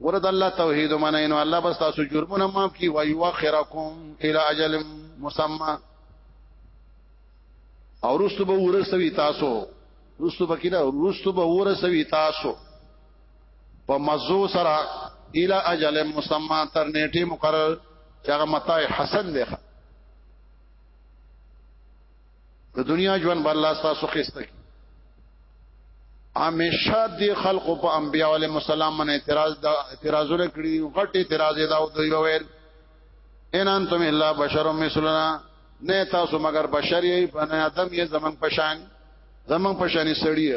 ورد الله توحید منئ نو الله بس تاسو جرمونه معاف کی وای واخرکم الی اجل مسمى او رستو به ورسوي تاسو رستو به کینا رستو به ورسوي تاسو په مزو سره الی اجل مسمى تر نیټه مقرر چې هغه متای حسن دی د دنیا ژوند بل الله تاسو خسته کی همیشه دی خلقو په انبیاء علیهم السلام باندې اعتراض دا اعتراضونه کړی غټ اعتراض دا او دوی وویل ان انتم الا بشر مثلنا نه تاسو مگر بشر یې بنی آدم یې زمنګ پشان زمنګ پشان سړی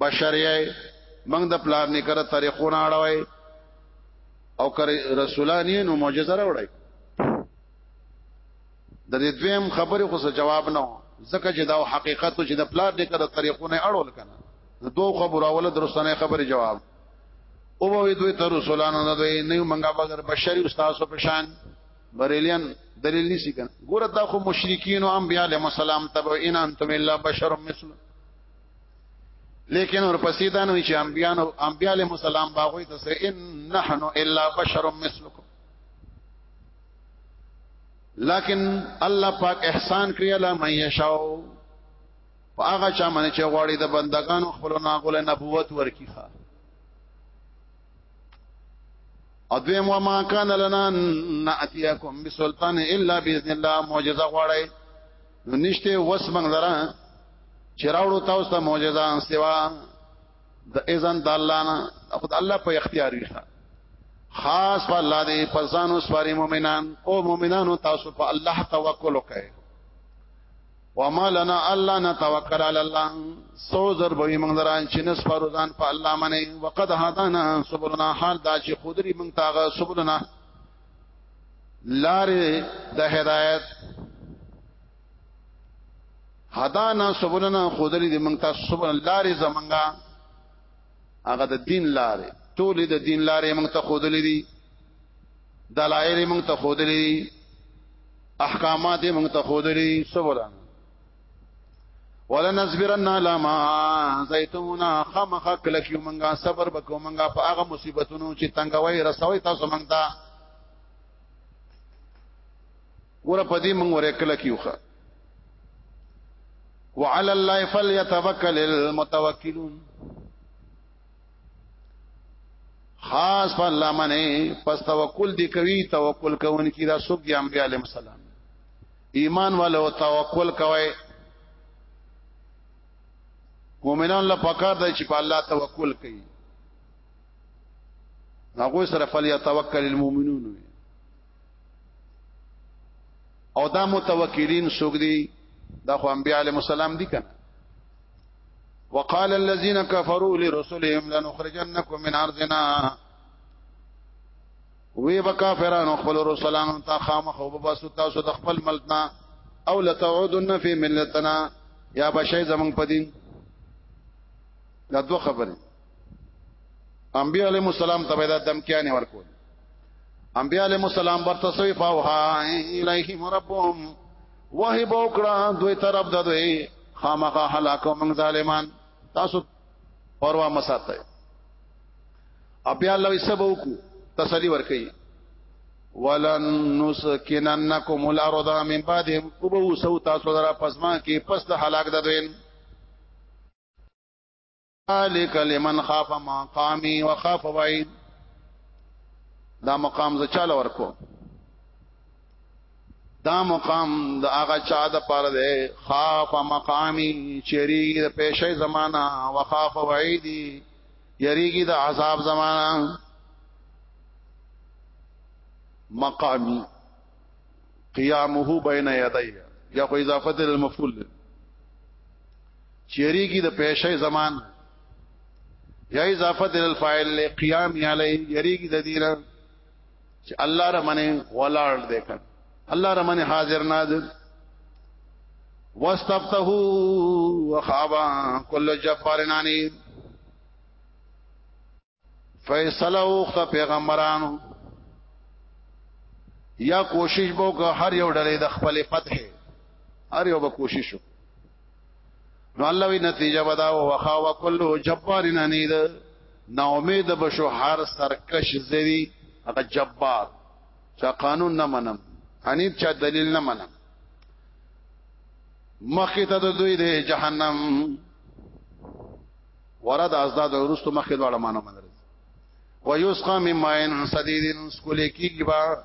بشریه موږ د پلار نه کړه طریقونه اړوي او کر رسولانی نو معجزه راوړی د دې دویم خبرې خو څه جواب نه ځکه چې دا حقیقت چې د پلار نه کړه طریقونه اړول کنه د دوه خبرو اوله درستنه خبره جواب او به دوی تر رسولانو نه دوی نه منګه بغیر بشری استاد په شان بریلیان دلیل نشي کنه ګوره دا خو مشرکین او انبیاء علیهم السلام تبع ان انتم الا بشر مثل لیکن اور پسیدا نو چې انبیاء او انبیاء علیهم السلام باغوي ته سه ان نحن الا بشر مثلکم لیکن الله پاک احسان کړی لا مې یشاو هغه چا باندې چې غواړي د بندگانو خپل ناغول نبوت ورکیخه ادویم وما کان لنا ناتیکم بسلطان الا باذن الله معجزه غواړي نو نشته وس موږ لره چې راوړو تاسو ته معجزه سوا د اذن د الله نه خود الله په اختیار وي خاص په الله دې پسانو سپاري مؤمنان او مؤمنانو تاسو په الله توکل وکړئ وما لنا الله نتوکل علی الله سو زر به موږ دران چې نس پر ځان په الله باندې وقد هدانا سبلنا حال دا چې خودري موږ تاغه سبلنا لارې د هدایت هدانا سبلنا خودلی دی مونږ تاسو سبل لارې زمونږه هغه د دین لارې ټولې د دین لارې مونږ ته خودلی دي دلایل مونږ ته خودلی دي احکامات مونږ ته خودلی دي سبلنا ولنصبرن على ما زيتمنا خمخ کلک یو منګه صبر وکړو منګه په هغه مصیبتونو چې تنگوي رسوي تاسو مونږ ته ور په دې مونږ ورې کلک یوخه وعلى الله فليتوكل المتوكلون خاص په الله باندې پس توکل دی کوي توکل کوونکی دا سوق دی انبیاء علیهم السلام ایمان والو توکل کوي مؤمنان له پکار دی چې په الله توکل کوي هغه سره فلیتوکل المؤمنون او دا متوکلین څوک دي دا خو انبیاء علیهم السلام دي کنه وقال الذين كفروا لرسلهم لنخرجنكم من ارضنا وی بکا فرانو خپل رسولانو تا خامخ او باسو تاسو د خپل ملتنا او لتعودن فی ملتنا یا بشی زمون پدین دا دو خبره انبیاء علیهم السلام ته دا دمکیانه ورکول انبیاء علیهم السلام برته سوی فوها الیهم ربهم وحی بوکړه دوی طرف د دوی خامخا هلاکو من ظالمان تاسو پروا مساته او بیا الله یې سبو کو تسلی ورکي ولن نسکننکم الارض من بعدهم وبو سو تاسو درا پسما کې پس د هلاک د دوین ذالک لمن خاف مقامی وخاف وعید دا مقام ز چاله ورکو دا مقام د هغه چا د پاره ده خاف مقامی چری د پېښې زمانہ وخاف وعیدی یریږي د عذاب زمانہ مقامی قیامه بین یدی یا خو اضافه للمفعول چیری کی د پیشه زمان یا اضافه للفاعل قیام علی یری کی د دینه چې الله رمنه ولاړ دې کړ الله رمنه حاضر ناظر واستفتحوا وخابا كل جبار عنيد فیصله وخت پیغمبرانو یا کوشش وکړه هر یو ډلې د خپل فتح هر یو به کوشش وکړي نو الله وی نتیجه ودا وخا وکل جبار ننید نا امید بشو هر سرکش زری هغه جبار چا قانون نه منم انیب چا دلیل نه منم مخی ته دوی دی جهنم ورد ازداد ورستو مخی دواړه مانو مدرس ويسقى من ماء سديد سکولې کیږي با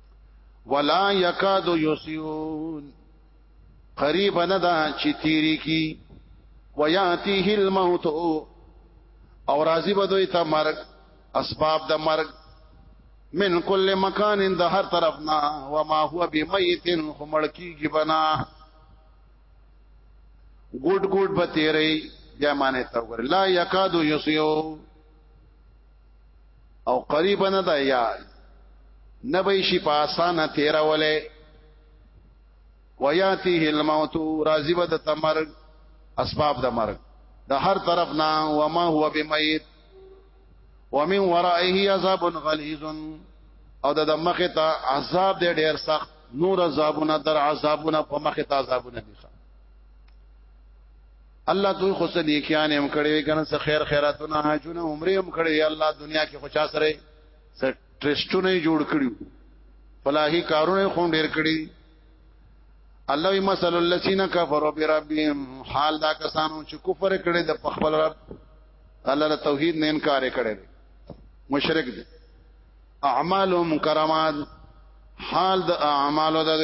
ولا یکاد یسیون قریب نه دا چې تیری کی ویاتیه الموت او راضی بدوی ته مرګ اسباب د مرګ من کل مکان د هر طرف نه و ما هو بمیت خمړ کیږي بنا ګډ ګډ به تیری بیا معنی ته وګور لا یکاد یسیو او قریب نه ده یا نه به شي په اسانه تیرولې ویاتیه الموت راضی به د تمرګ اسباب د مرګ د هر طرف نه و ما هو بمیت ومن ورائه عذاب غلیظ او د مخه ته عذاب دې ډیر سخت نور عذابونه در عذابونه په مخه ته عذابونه دي الله دوی خو څه نیکیان هم کړي کنه څه خیر خیراتونه حاجونه عمره هم کړي الله دنیا کې خو چا سره څه ټرسټونه جوړ کړي فلاحي کارونه خو ډیر کړي الله وی مثل الذين كفروا بربهم حال دا کسانو چې کفر کړي د خپل رب الله د توحید نه انکار کړي مشرک دي اعمالهم کرامات حال د اعمالو د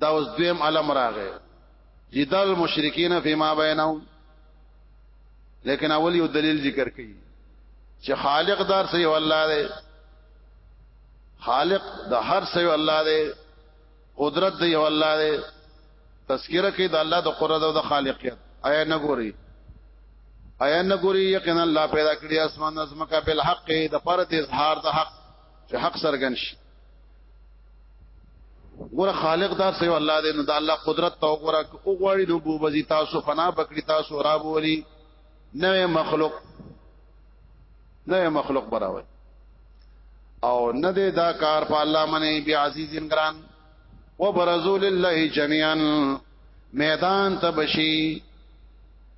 دا اوس دویم علم راغې جدال مشرکین فيما بينهم لیکن اول یو دلیل ذکر کړي چې خالق دار سي والله دی خالق د هر سي والله دی قدرت دی والله دی تذکرہ کې د الله د قدرت او د خالقیت آیا نه ګوري آیا نه ګوري یقینا الله پیدا کړی اسمان نظم کا بالحق د فرض اظهار د حق چې حق سرګن شي ګوره خالق دا سیو الله دې نو دا الله قدرت تو ګوره او غوړي نو بو بزي تاسو فنا بکړي تاسو را بولي نوې مخلوق نوې مخلوق براوي او نه دې دا کار په الله منې بي عزيز ګران وبرزول الله جميعا میدان تبشی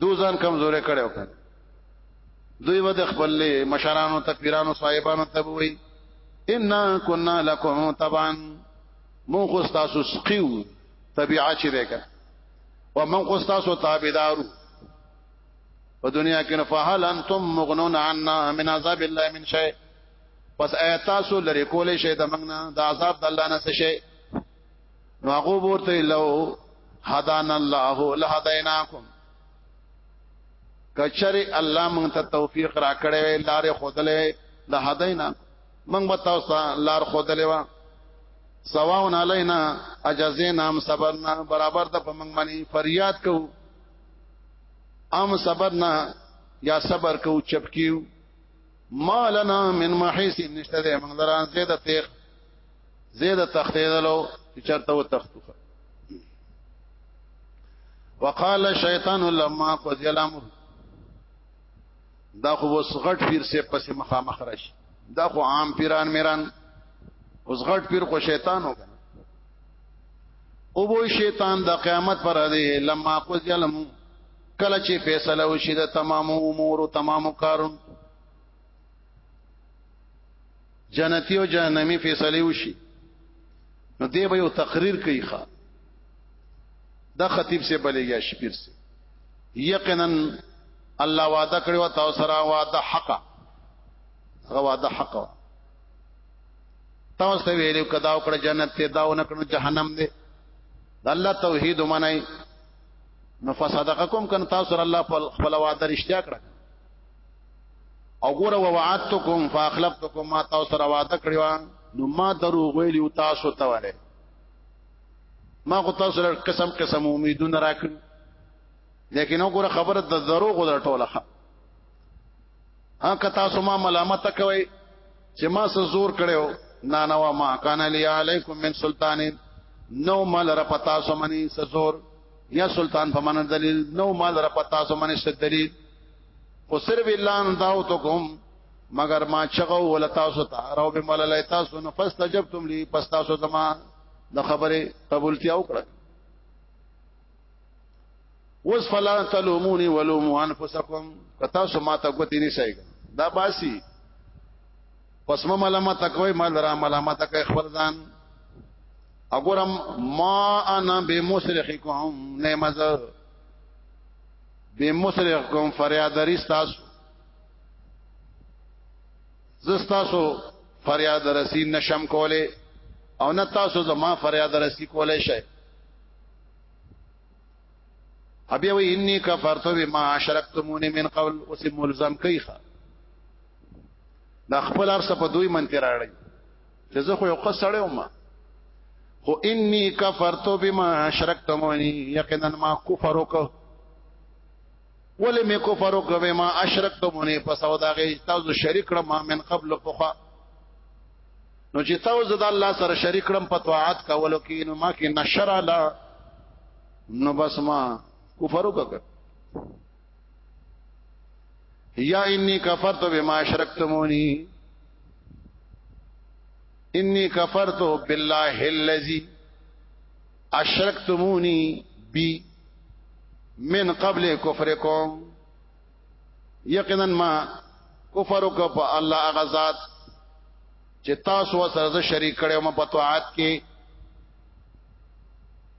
دوزان کمزورې کړو دوی ود خپل مشرانو ته پیرانو صاحبانو ته وای ان كنا لكم طبعا مون خو تاسو سقیو طبيعت چې ده و مون خو تاسو تابعدارو په دنیا کې فهل انتم مغنون عنا من عذاب الله من شيء پس ایتاسو لری کولې شي د منګنا د عذاب د الله نه څه شي نو هغه ورته لو هدان الله لهدیناکم کچری الله مونږ ته توفیق را کړې لارې خودلې لهدینا مونږ به تاسو لار خودلې وا سواون علینا اجازینا هم صبرنا برابر د پمنګ باندې فریاد کو ام صبرنا یا صبر کو چپ کیو مالنا من محیس نشته د موږ دران زیاده تیغ زید تختیدلو چې چرته و تختوخه وقال الشیطان لما قضی الامر دا خو وس غټ پیر سه پس مخامخ راشي دا خو عام پیران میران اوس غټ پیر خو شیطان وګ او وو شیطان د قیامت پر دی لما قضی الامر کله چې فیصله وشي د تمام امور او تمام کارون جنتی او جهنمی فیصله وشي نو دی به یو تقریر کوي ښا دا خطیب سے بلې یا شپیر سے یقینا الله وعده کړو تاسو سره وعده حق هغه وعده حق تاسو ته ویلو کدا او کړه جنت ته داو نه کړو جهنم دې الله توحید منای نو فصدقکم کن تاسو الله خپل وعده رښتیا کړه او ګوره ووعدتکم فاخلفتکم ما تاسو سره وعده کړو نو ما دروغ ویلی تاسو ته وله ما خو تاسو سره قسم قسم امیدونه راکړ لیکن وګوره خبره د دروغ در ټوله ها که تاسو ما ملامت کوي چې ما سره زور کړو نه نه ما کان علی علیکم من سلطان نو مال را پتا سو منی سزور یا سلطان په من دلیل نو مال را پتا سو منی دلیل خو صرف الا ان دعوتکم مگر ما چغو ول تاسو ته راو به مل لای تاسو نو فاستجبتم لی پس تاسو زما د خبره قبولتیا وکړه وس فلا تلومونی ولوموا انفسکم کتا سو ما ته غوتی نه شي دا باسی پس ما ملامت کوي ما درا ملامت کوي خپل ځان اګورم ما انا بمسرخکم نه مزه به مصرخ کوم فریاد لري تاسو زستاسو فریاد رسی نشم کوله او نه تاسو زما فریاد رسی کوله شي ابي وي اني كفرت بما اشركتموني من قبل اوس ملزم کیخه دا خپل ارسه په دوی منتی راړی چې زه خو یو قص سړی وم خو انی کفرت بما اشرکتمونی یقینا ما کفر وکړ ولې مې کفر وکړ بما اشرکتمونی په سوداګي تاسو شریک کړم ما من قبل فخا نو چې تاسو د الله سره شریک کړم په طاعت کولو کې نو ما کې نشر علا نو بس ما کفر وکړ یا انی کفرت بما اشرکتمونی انی کفرت بالله الذی اشرکتمونی بی من قبل کفرکم یقینا ما کفر وک په الله هغه ذات چې تاسو سره شریک کړو ما په طاعت کې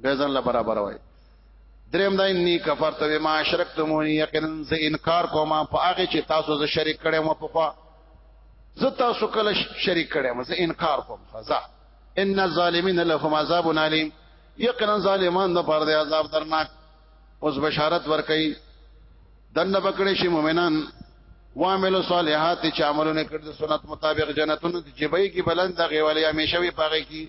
به ځان لا برابر وای دریم دا انی کفرت بما اشرکتمونی یقینا ز انکار کوم په هغه چې تاسو ز شریک کړي مو په خوا ز تاسو کله شریک کړي مو ز انکار کوم خزا ان الظالمین لهم عذاب علیم یقینا ظالمان د پر د عذاب درناک اوس بشارت ورکړي دنه بکړې شي مؤمنان وامل صالحات چې عملونه کړ د سنت مطابق جنتونو چې به کې بلند غوي ولې همیشه وي پاره کې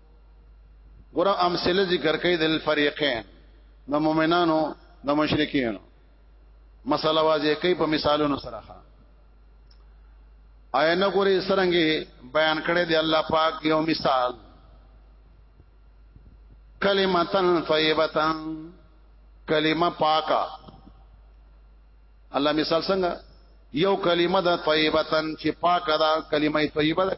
ګور امثله ذکر کوي د الفریقین د مؤمنانو د مشرکین مسله واځي کوي په مثالونو سره آیا نه ګوري سرنګي بیان کړي دی الله پاک یو مثال کلمتن طیبتن کلمه پاکا الله مثال څنګه یو کلمه د طیبتن چې پاکه ده کلمه طیبه ده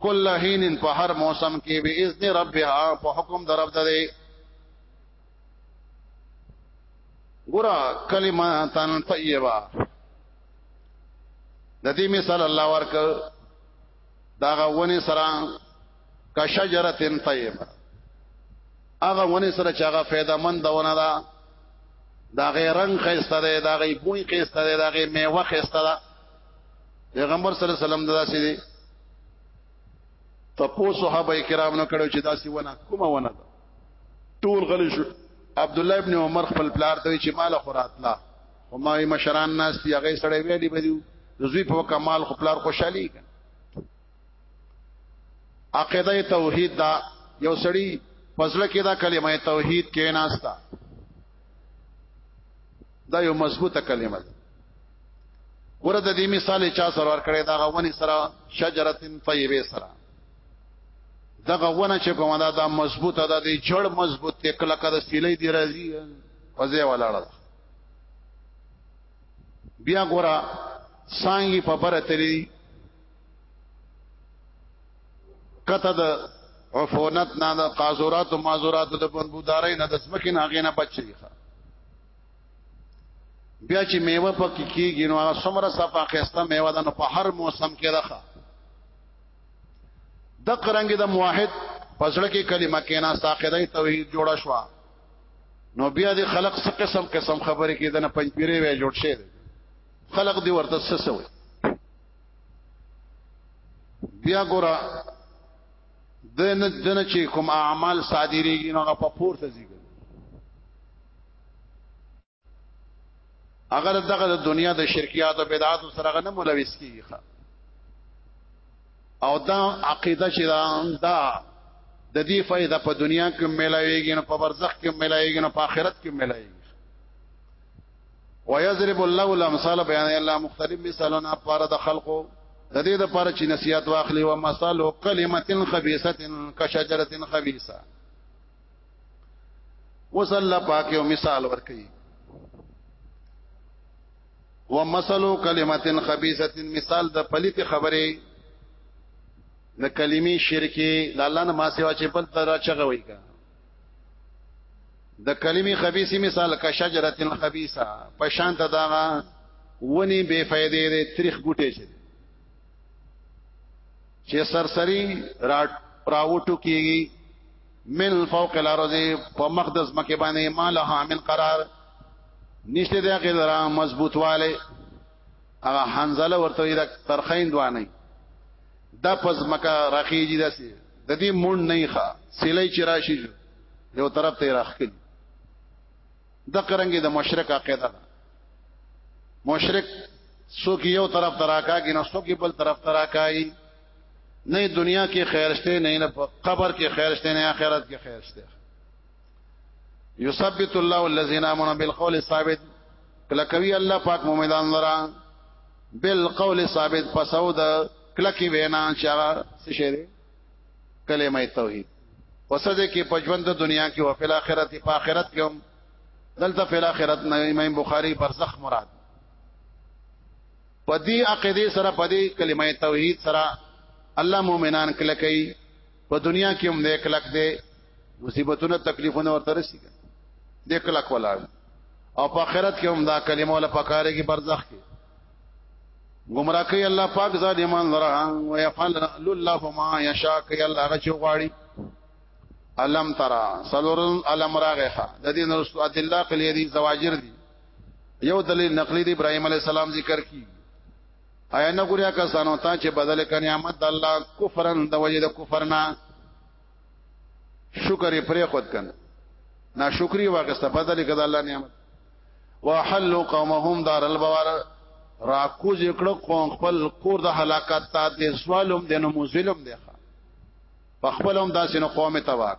کل حین په هر موسم کې به اذن ربها په حکم در رب ده ګورا کلماتن طیبه د دې مثال الله ورک دا غونې سره کا شجره طیبه هغه ونې سره چې هغه فایده مند ونه ده دا غي رنگ خيسته ده دا غي بوی خيسته ده دا غي میوه خيسته ده پیغمبر صلی الله علیه وسلم دا سي دي تپو صحابه کرام نو کړو چې دا سي ونه کومه ونه ده ټول غلي شو عبد الله ابن عمر خپل پلار ته چې مال خوراتلا همای مشران ناس دی هغه سړی ویلی بدیو زوی په کمال خپلار خوشحالي کړ عقیده توحید دا یو سړی پزړه کې دا کلمه توحید کې ناشتا دا یو مضبوطه کلمه ده ورته دې مثال چا سره ور کړی دا غونی سره شجرتن طیبه سره دغه ونه چې کومه دا, دا مضبوطه ده د جړ مضبوط ته کله کله سیلې دی راځي وځي ولاړه بیا ګورا سانګي په بره تری کته د عفونت نه د قازورات او مازورات د بنبوداري نه د سمکه نه غینه بچي بیا چې میوه پکې کیږي نو هغه څومره صفه خسته میوه ده نو په هر موسم کې راخه د قرنګ د موحد پسړه کې کلمه کینا ساقده توحید جوړه شو نو بیا د خلق څخه قسم قسم خبرې کې د نه پنځپیرې وې جوړ شي خلق دی ورته سسوي بیا ګوره د نه چې کوم اعمال صادریږي نو په پورته ځي اگر دغه د دنیا د شرکیات او بدعات سره غنه ملوث کیږي او دا عقیده چې دا دا د دې فائدہ په دنیا کې ملایږي نو په برزخ کې ملایږي نو په آخرت کې ملایږي ويضرب الله الامثال بیان الله مختلف مثالونه پر د خلقو د دې د پر چې نصيحت واخلي او مثال کلمه خبيثه کشجره خبيثه اوس الله پاک یو مثال ورکړي ومثلو کلمتن خبيثتن مثال د پلیت خبره د کلمې شرکی د الله نه ما سیوا چې بل تر چغه وای کا د کلمې خبيثي مثال کا شجرتن خبيثه په شان ته دا ونی بے فائدې دې تاریخ ګټه شي چې سرسری راټ راوټو کیږي من فوق الارض په مقدس مکه باندې ما لها من قرار نشته دا غلرا مضبوط والے هغه حنزله ورته دا ترخین دوانه دا پس مکه راخیږي دا سي د دې مونډ نه ښه سلی چې راشي یو طرف ته راخکل د قرنګي د مشرک عقیده ده مشرک څوک یو طرف تراکا کې نو څوک بل طرف تراکای نه دنیا کې خیر شته نه نه قبر کې خیر شته نه آخرت کې خیر شته یثبت الله الذين امنوا بالقول الثابت کله کوي الله پاک مؤمنان لرا بالقول الثابت پسود کله کې وینا چې څه شری کلمه توحید وسده کې پجوند دنیا کې او په آخرت په آخرت کې هم دلته په آخرت نه امام بخاری برزخ مراد په دې عقیده سره په دې کلمه توحید سره الله مؤمنان کله کوي په دنیا کې هم دې کلک دې مصیبتونه تکلیفونه ورته رسي دې کلک ولاړ او په آخرت کې هم دا کلمه ولا پکاره کې برزخ کې گمراه کوي الله پاک ظالمان لرا او يفعل الله فما يشاء کوي الله غچو غاړي الم ترى سلور الم راغه د دې نرستو ادله کلی دي زواجر دي یو دلیل نقلی دی ابراهیم علی السلام ذکر کی آیا نه ګوریا کسانو ته چې بدل کړي نعمت الله کفرن د وجه د کفرنا شکر یې پرې خود کنه ناشکری واغسته بدل کړه الله نعمت وحلوا قومهم دار البوار راکوز کړه قوم خپل کور د هلاکت ته د سوالم د نو مظلوم دی په خپلم داسې نو قوم تباک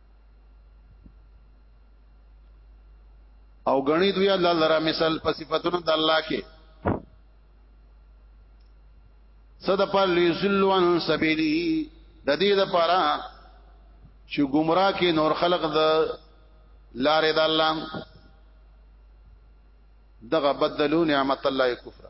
او غنی دوی الله لرا مثال په صفاتونو د الله کې صد پر لیسلوان سبیلی د دې لپاره چې گمراه کې نور خلق د لارې د الله دغه بدلو نعمت الله کفر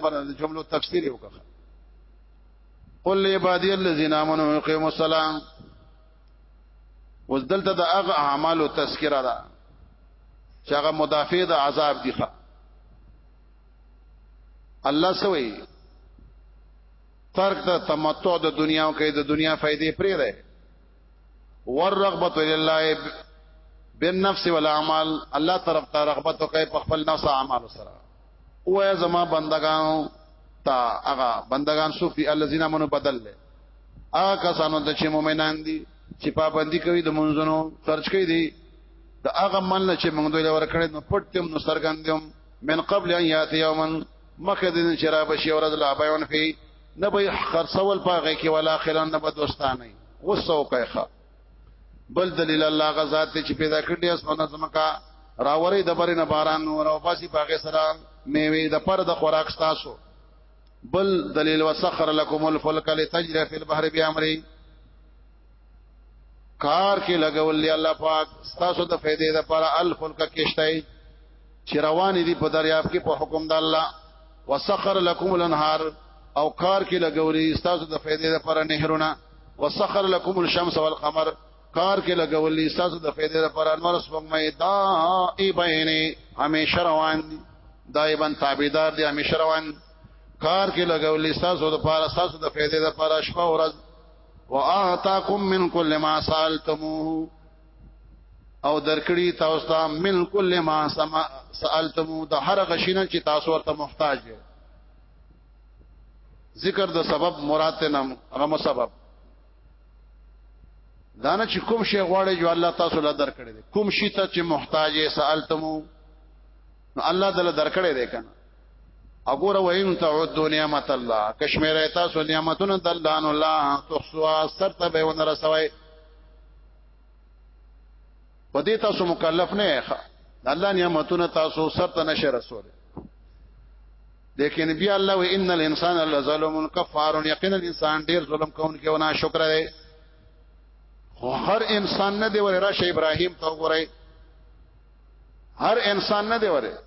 پر جملو تفسیر یو کړه قل لعبادی الذین آمنوا یقیموا الصلاة وذلت د هغه اعمال او تذکرہ را چې هغه مدافع د عذاب دی ښه الله سوی ترک د تمتع د دنیا کې د دنیا فائدې پرې ده ور رغبت لله بالنفس والاعمال الله طرف ته رغبت کوي په خپل نفس اعمال سره او یا زما بندگانو تا هغه بندگان صوفي الذين منو بدل له هغه کسانو ته چې مؤمنان دي چې پابندي کوي د منځونو خرج کوي دي دا هغه مل چې موږ دوی لور کړې نو پټم نو سرګندم من قبل ان یات یومن مخه دین شراب شی ورځ لا بیان فی نه به خرڅول پاغه کې ولا خلان نه به دوستانه وسو کوي بل دلیل الله غزاد ته چې پیدا کړی اسمانه زمکا راوري د برې نه باران نور او پاسي پاګه سره میوه د پر د خوراک تاسو بل دلیل وسخر لكم الفلك لتجري في البحر بامره کار کې لګول دی الله پاک تاسو د فائدې د پر الفلک کشته چې روان دي په دریاب کې په حکم د الله وسخر لكم الانهار او کار کې لګولې تاسو د فائدې د پر نهرونه وسخر لكم الشمس والقمر کار کې لګولې تاسو د فائدې لپاره انور سپمې دا ای بینه همیشه روان دي دایبن تابعدار دي همیشه روان کار کې لګولې تاسو د پاره تاسو د فائدې لپاره شپه او ورځ واتاکم من کل ما سالتموه او درکړي تاسو ته من کل ما سالتمو د هر غشینه چې تاسو ورته محتاج یې ذکر د سبب مراد نام غم سبب دانه چې کوم شی غواړي جو الله تاسو له درکړي دي کوم شی ته چې محتاج یې سالتمو نو الله دل درکړي دي کنه اګور وین تعود نعمت الله کشمیر تاسو نعمتونه د الله ان الله تحسوا سرته به ونر سوي په دې تاسو مکلف نه یې الله نعمتونه تاسو سر ته نشه رسول لیکن بیا الله و ان الانسان لظلم کفار یقینا انسان ډیر ظلم کوونکی او ناشکر دی خو هر انسان نه دی ور راشه ابراهیم ته وګورئ هر انسان نه دی وره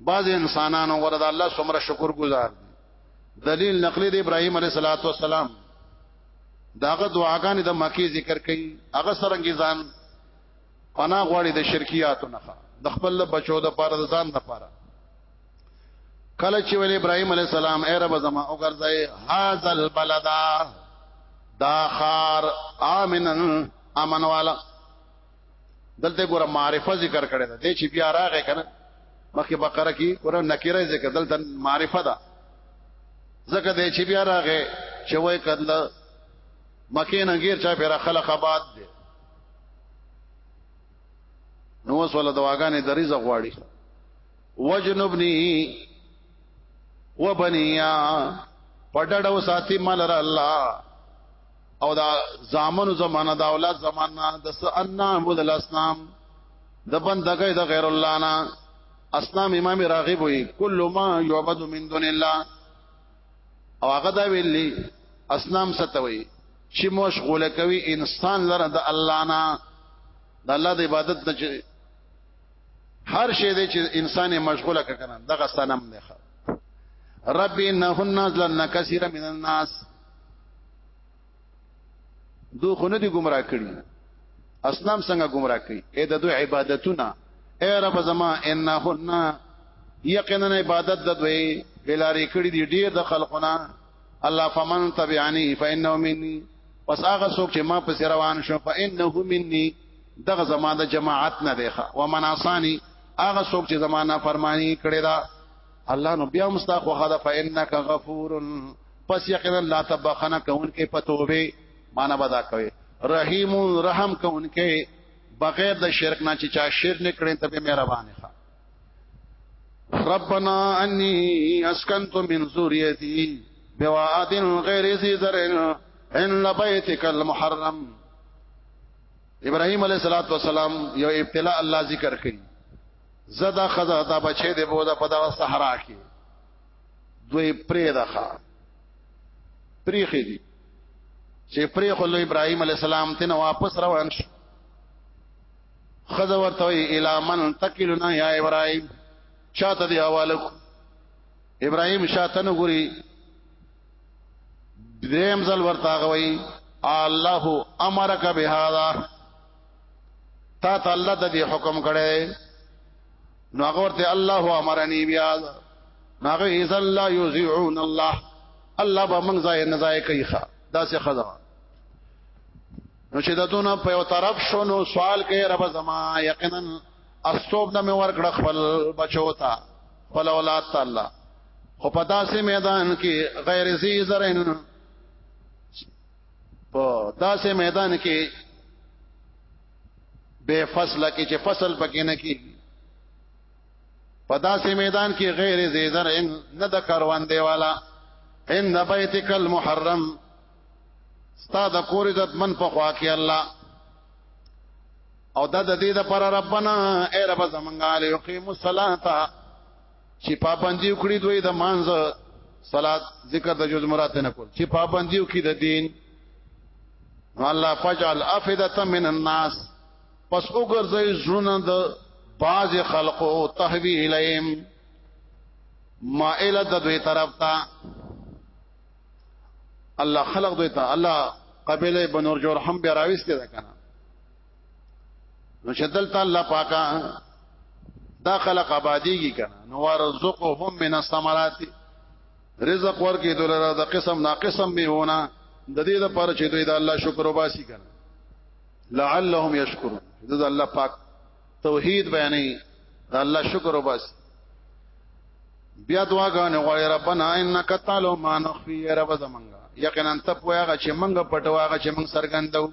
بعض انسانانو ورته الله سمره شکر گزار دلیل نقلی د ابراهیم علیه السلام داغه دعاګانې د مکه ذکر کړي هغه سرنګي ځان پنا غواړي د شرکیاتو نه د خپل بچو د پاره د ځان د پاره کله چې ویل ابراهيم عليه السلام اے رب زما او ګرځي هاذ البلدا دا خار امنن امن والا دلته ګوره معرفه ذکر کړی دا چې بیا راغې کنه مخکې بقره کې ګوره نکره ذکر دلته معرفه ده ځکه دې چې بیا راغې چې وای کله مکه نه غیر چا پیرا خلق آباد دي نو وس ولا دواګانې دریزه غواړي وجنبني وبنيا پټړو ساتي مال الله او دا زامن زمانہ دا اولاد زمانہ د ان عبد الاسلام د بندګۍ د غیر الله نه اسلام امام راغب وي کل ما يعبد من دون الله او هغه دا ویلي اسلام ستوي چې مشغوله کوي انسان لره د الله نه د الله د عبادت نه چې هر شی دی چې انسان یې مشغوله کړي دغه سنم نه رب انهن نزلن كثيرا من الناس دو خو نه دي گمراه کړي اسنام څنګه گمراه کړي اې د دوی عبادتونه اے رب زما انهن یقینا عبادت د دوی بلاری کړي دي ډیر د خلقونه الله فمن تبعني فانه مني پس هغه څوک چې ما پس روان شو فانه مني دغه زما د جماعت نه دی ښه ومن عصاني هغه څوک چې زمانہ فرمانی کړی دا الله نو بیا مستاق وخدا فانک غفور پس یقینا الله تبخنا کوونکې په توبه معنا بدا کوي رحیم رحم کوونکې بغیر د شرک نه چې چا شرک نکړي ته به مهربان ښه ربنا انی اسکنت من ذریتی بواد غیر ذی ذر ان بیتک المحرم ابراهيم عليه الصلاه والسلام یو ابتلاء الله ذکر کړي زدا خزا دا بچې دی بودا په دا صحرا کې دوی پرې دخه پرې خېدي چې پرې خو له ابراهيم عليه السلام ته واپس روان شو خذ ورته الى من تکلنا یا ابراهيم شاته دی حوالک ابراهيم شاته نو ګوري دریم ځل ورته غوي الله امرک بهذا تا ته الله د دې حکم کړي نو هغه ورته الله امرني بیا ناغه اذا لا يذيعون الله الله به موږ ځای نه ځای کوي ښا دا څه خزا نو چې دتونه په یو طرف شو نو سوال کوي رب زما یقینا استوب نه مې ورکړ خپل بچو ته خپل اولاد ته الله خو په داسې میدان کې غیر زی زرین په داسې میدان کې به فصل کې چې فصل پکې نه کی پدا سي میدان کې غیر زیزر ان نه د کاروان دی والا ان بیتک المحرم ستا د کور عزت من په خوا کې الله او دا د دې د پر ربنا اے رب زمونږه له یقیم الصلاه چې پابندي وکړي دوی د مانزه صلات ذکر د جز مراد نه کول چې پابندي وکړي د دین الله فجعل افدته من الناس پس وګرځي زړونه د باز خلقو تهوی الیم مائل د دوی طرف ته الله خلق دوی ته الله قبيله بنور جرحم بیا راويسته ده کنه نو شدل تعالی پاکا دا خلق آبادیږي کنه نو ورزقهم من الثمرات رزق ورکې دلاره د قسم نا قسم میونه د دې لپاره چې دوی د الله شکر وباسي کنه لعلهم یشکرون د الله پاک توحید بیانې د الله شکر وباسي بیا دعا غانې غواړي ربنا انک تعالی ما نخفی رب زمنګا یقینا ته پوهه چې منګه پټواغه چې منګ سرګندو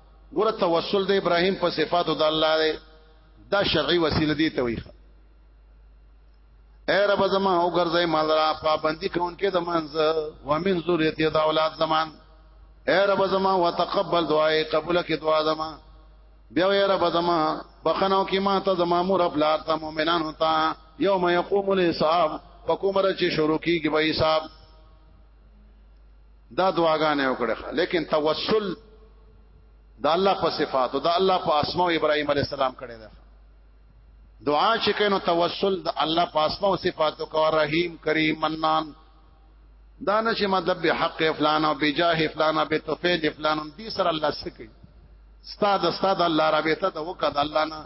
ګوره توسل د ابراهيم په صفاتو د الله دی دا شرعي وسیله دی ته ویخه اے رب زما او ګرځي مال را پابندي کون کې د منځ و من ذریته د اولاد زمان اے رب زما وتقبل دعای قبول کې دعا زما بیا اے رب زما بخنو کې ما ته زما مور خپل ته مؤمنان ہوتا یوم یقوم الحساب پکومره چې شروع کیږي به حساب دا دعاګانې وکړه لیکن توسل د الله په صفات او د الله په اسماء ابراهيم عليه السلام کړي ده دعا چې کینو توسل د الله په اسماء او صفاتو کو رحیم کریم منان دا نه چې مطلب به حق فلان او بجاه فلان به توفیل فلان دې سره الله سکی استاد استاد الله رابطه د وکړه الله نه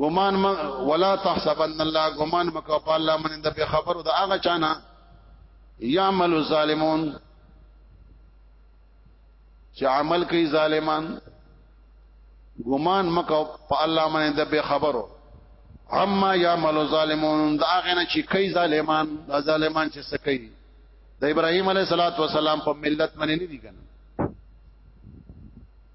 ګمان م ولا تحسبن الله ګمان مکو په الله من د په خبرو د هغه چانه يعمل الظالمون چې عمل کوي ظالمان ګمان مکو په الله من د په خبرو اما يعمل الظالمون دا هغه نه چې کوي ظالمان د ظالمان چې سکي د ابراهيم عليه السلام په ملت باندې نه دي کنه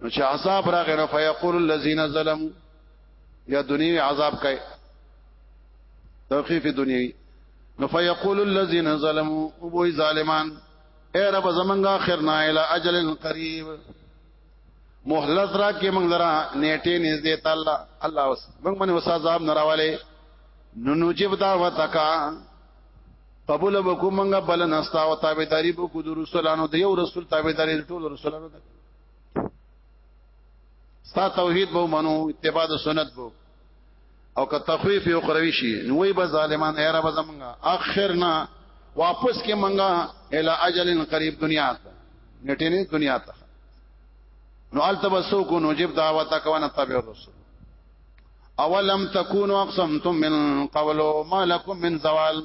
نو چې عذاب راغی نو فیقول الذين ظلموا یا دنیوي عذاب کوي توخیف دنیوي نو فیقول الذين ظلموا ابو ظالمان اے رب زمنګ اخر نه اله اجل قریب مهلت را کې موږ درا نیټه نږدې تعالی الله وس موږ باندې وسا عذاب نه راواله نو نو جب دا وتکا قبول وکومنګ بل نستا او تابعداري بو کو رسولانو د یو رسول تابعداري ټول رسولانو ستا توحید به منو اتباع د سنت به او که تخویف یو قروی شي نو وی به ظالمان اے رب زمنګا اخرنا واپس کې منګا الی اجل قریب دنیا ته نټې نه دنیا ته نو التبسو کو نجيب دعوت کونا تبع رسول اولم تکونو اقسمتم من قبل ما لكم من زوال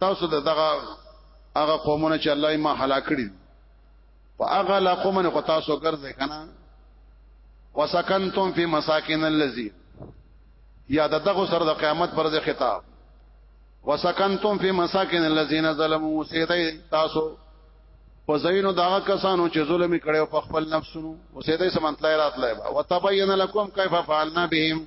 تاسو دغه هغه قومونه چې الله یې ما هلاک کړی په هغه لا قومونه خو تاسو ګرځې کنه وسکنتم فی مساکن الذی یا دغه سره د قیامت پر ځای خطاب وسکنتم فی مساکن الذین ظلموا سیدای تاسو په زینو دا کسانو چې ظلم کړي په خپل نفسونو وسیدای سمنتلای راتلای وتبین لکم کیف فعلنا بهم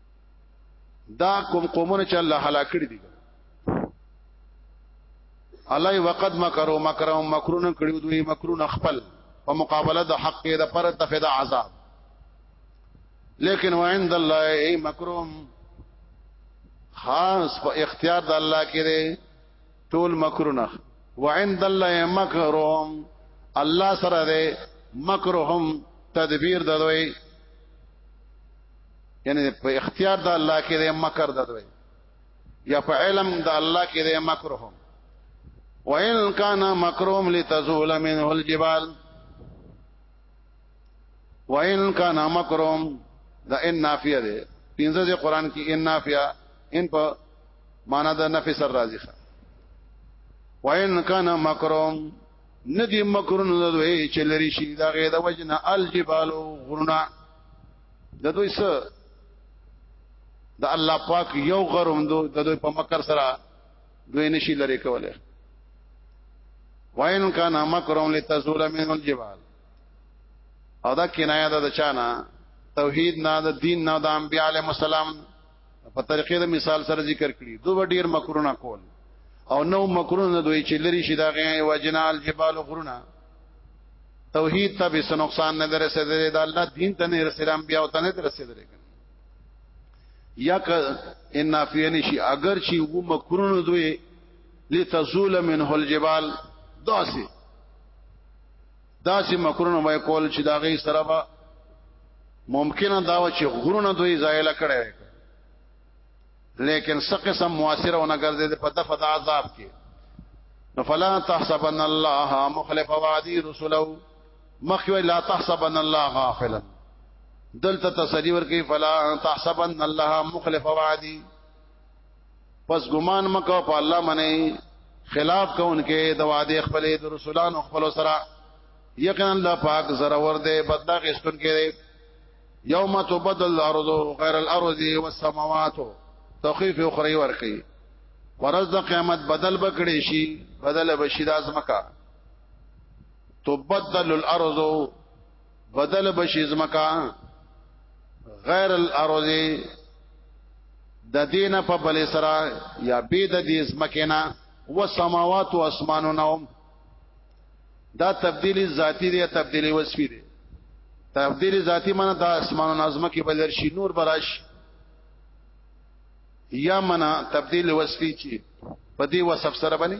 دا کوم قومونه چې الله هلاک کړی دي الله وقد مکروا مکرهم مکرونه کړیو دوی مکرونه خپل په مقابله د حق د پر تفید عذاب لیکن وعند الله ای مکرهم خاص په اختیار د الله کې دی ټول مکرونه وعند الله مکرهم الله سره دی مکرهم تدبیر د دوی یعنی په اختیار د الله کې د مکر د دوی یا په علم د الله کې د مکرهم وان کان مکروم لتزول منه الجبال وان کان مکروم دا ان نافیه ده پنځه د قران کې ان نافیه ان په معنا د نفي سر راځي وان کان مکروم ندی مکرون دوی چې لري شي دا غي د وجنه الجبال غرنا د دوی سره د الله پاک یو غروم دو د دوی په مکر سره دوی نشي لري کوله وین کان مکرهم لتزول من الجبال او دا کنایه ده د چانه توحید نه د دین نه د انبیاء علیهم السلام په طریقې د مثال سره ذکر کړي دوه ډیر مکرونه کول او نو مکرونه دوی چې لري شي دا غي وجنال جبال غرونه توحید ته به نقصان نه درسېدل د الله دین ته نه رسېدل انبیا او ته نه درسېدل یا ک ان نافیه شي اگر چې وو مکرونه دوی لتزول منه الجبال داسې دا چې مکرونه وای کول چې دا غي سره به ممکنه دا و چې غرونه دوی زایل کړي لیکن سقه سم موثر ونه ګرځي په دفع د عذاب کې نو فلا تحسبن الله مخلف وعدي رسله مخوي لا تحسبن الله غافلا دلته تسری ورکی فلا تحسبن الله مخلف وعدي پس ګمان مکو په الله منی خلاف کوونکې د وعده خپلې د رسولانو خپل سره یقینا الله پاک زرور دی بدلا غشتون کې یوم تبدل الارض غیر الارض والسماوات تخفیف اخری ورکی ورځ د قیامت بدل بکړي شي بدل بشي د ازمکا تبدل الارض بدل بشي زمکا غیر الارض د دین په بل سره یا بی د دې زمکینا و سماوات او اسمانونه دا تبدیلی ذاتی دی تبدیلی وصفی دی تبدیلی ذاتی معنی دا اسمان او نظم کې بدل شي نور براش یا معنی تبدیل وصفی چی په دې وصف سره باندې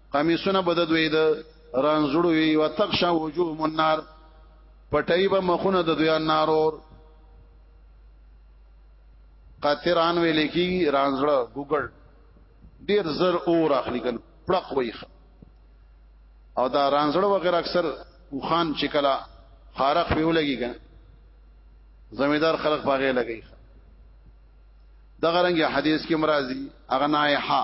قمیصونه بد دوی د رانزړو وی وتخشا وجوه النار پټای به مخونه د دوی النار اور قطران وی لیکي رانزړه ګوګل ډیر زر اور اخلي کنه پړق وی او دا رانزړه وغیرہ اکثر وخان چکلا خارق پیو لګي کنه زمیدار خلق پاغه لګي دغه رنګ حدیث کې مرাজি اغنایحه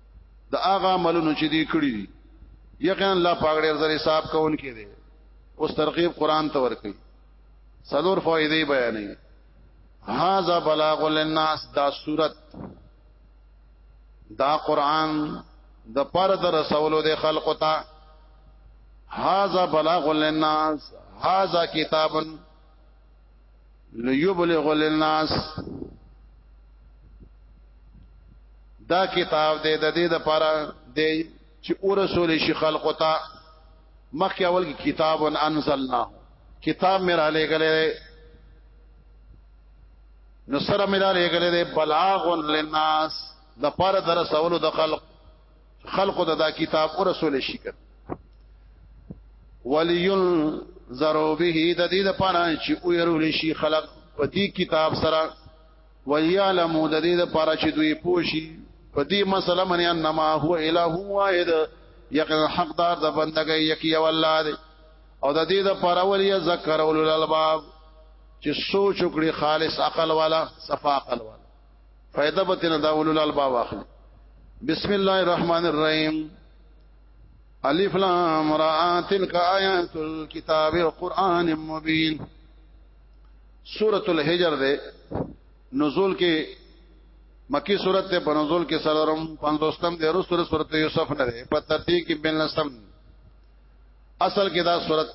د هغه عملونو چې دی کړی دي یقینا الله پاک ډېر زر حساب کون کې دی اوس ترغیب قران ته ورکي څلور فائدې بیانې هاذا بلاغ للناس دا صورت دا قران د پر در رسولو د خلقو ته هاذا بلاغ للناس هاذا کتابن ليبلغ للناس دا کتاب دې د دې د پاره دې چې ورسول شي خلق ته مخکې اول کې کتاب انزلنا کتاب مې را لګلې نو سره مې را لګلې بلاغ للناس د پاره در سوالو د خلق خلقو د دا کتاب او رسول شي کړ ولین زرو به د دې د پاره چې او يرول شي خلق په دې کتاب سره ويعلمو د دې د پاره چې دوی پوشي په دې مسله باندې انما هو اله واحد یقین حقدار د بندګۍ یکی او الله دی او د دې د پاره ولي ذکر اول الباب چې سوچ وکړي خالص عقل والا صفا عقل والا فائدہ به تنه دا اولو الالباب اخلي بسم الله الرحمن الرحیم الف لام را تلک آیات الكتاب القرآن مبین سورۃ الحجر دے نزول کې مکی سورۃ ته په نزول کې سلام 50م د رسول سورۃ یوسف نه ده په ترتیب کې بن لسم اصل کې دا سورۃ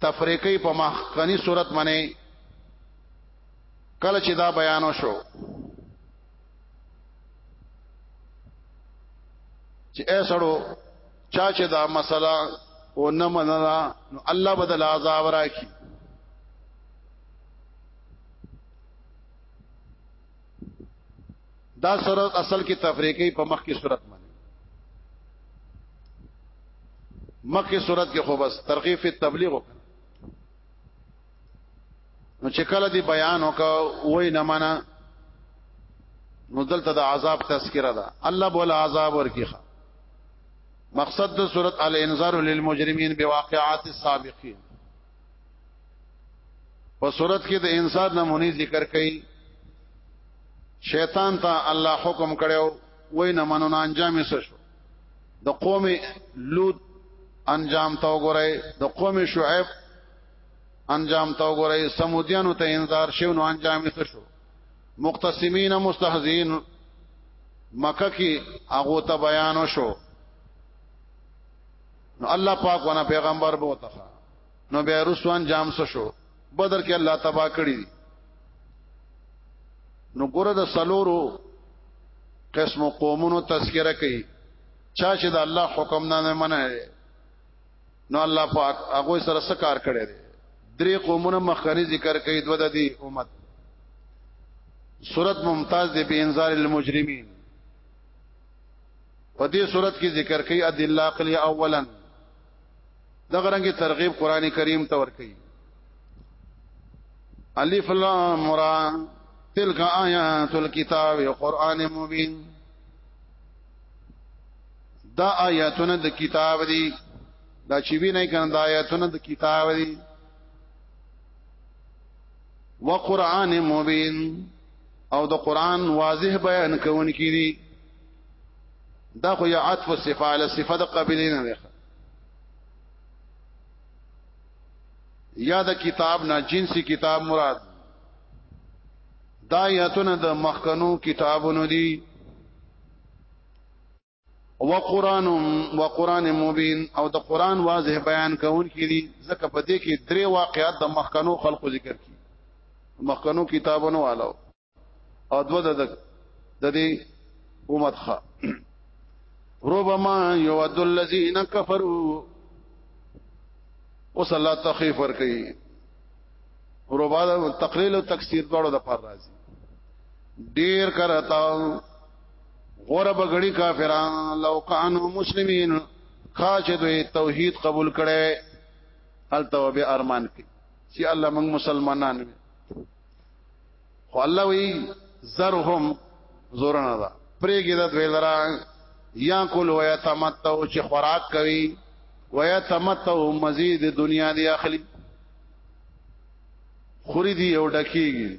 تفریقی په مخکنی سورۃ باندې کله چې دا بیانو شو چې اے سړو چا چې دا مسله و نه منلا نو الله بدل عذاب راکي دا سره اصل کې تفریقی په مخ کې صورت باندې مخ کې صورت کې خو بس ترغیب تبلیغ وکړه نو چې کله دی بیان وکاو وای نه معنا نو دلته د عذاب تذکرہ ده الله بوله عذاب ورکیخه مقصد د صورت الانذار للمجرمین بواقعات السابقین په صورت کې د انسان نمونی ذکر کړي شیطان ته الله حکم کړو وای نه منو نه انجام یې شو د قوم لوط انجام تا وګورئ د قوم شعیب انجام تا وګورئ سمودیانو ته انذار شو نو انجام یې شو مختصمین مستهزئین مکه کې هغه ته بیان شو نو الله پاک ونه پیغمبر بوته نو بیا رسوان جام شو بدر کې الله تبا کړی نو ګوره د سلورو قسم قومونو تذکرہ کوي چا چې د الله حکم نه منه نو الله پاک هغه سره سکار کړي درې قومونه مخکنی ذکر کوي دوه د دې امت صورت ممتاز دی به انذار المجرمین په دې صورت کې ذکر کوي ادله عقلی اولا د غرنګي ترغیب قران کریم ته ور کوي الف لام را تلک آیات الكتاب قران مبین دا آیاتونه د کتاب دي دا چې وینې کنه دا آیاتونه د کتاب دي وقران مبین او د قران واضح بیان کوونکی دي دا خو یا عطف صفه علی صفه د قبلین نه یا د کتاب نه جنسی کتاب مراد دا یاتونه د مخکنو کتابونو دي وقران وقران مبین او د قران واضح بیان کون کړي ځکه په دې کې درې واقعات د مخکنو خلقو ذکر کړي مخکنو کتابونو والو او دو د د دې امت خا ربما يود الذين كفروا اوس الله تخفيف ور کوي ربا تقلیل او تکثیر دواړو د پر راځي ډیر کرتا غور بغړی کافران لو کانو مسلمین خاچ دوی توحید قبول کړي التو به ارمان کی چې الله موږ مسلمانان وي خو الله وی زرهم زورنا دا پرېګه د دوی لرا یا کول و یتمتو چې خوراک کوي و یتمتو مزید دنیا دی اخلي خوري دی او ډکیږي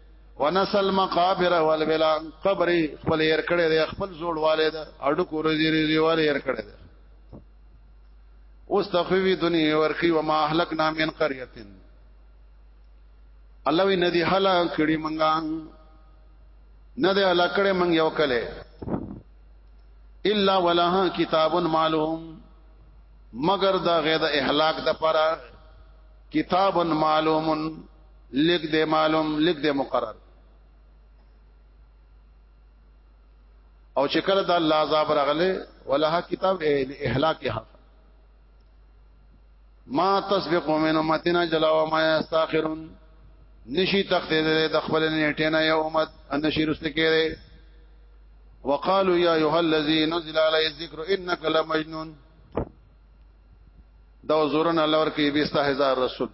ونسل مقابر والبلا قبر خپل ير کړي دي خپل جوړ والد اډو کور دي ريزي والي ير کړي دي اوس تخوي دنيا ورخي وما اهلكنا من قريه الله وی ندي هلا کړي منګا نه ده هلا کړي منګ یو کله الا ولها کتاب معلوم مگر دا غیظ اهلاک د پرا کتاب معلومن لیک دې معلوم لیک دې مقرر او چې کله د الله عذاب راغله ولها کتاب اهلاک ها ما تسبق من امتنا جلا وما يستاخرون نشي تخته د خپل نیټه نه یو امت ان شي رسته کړي وقالو یا ایها الذی نزل علی الذکر انک لمجنون دا زورن الله ورکی 20000 رسول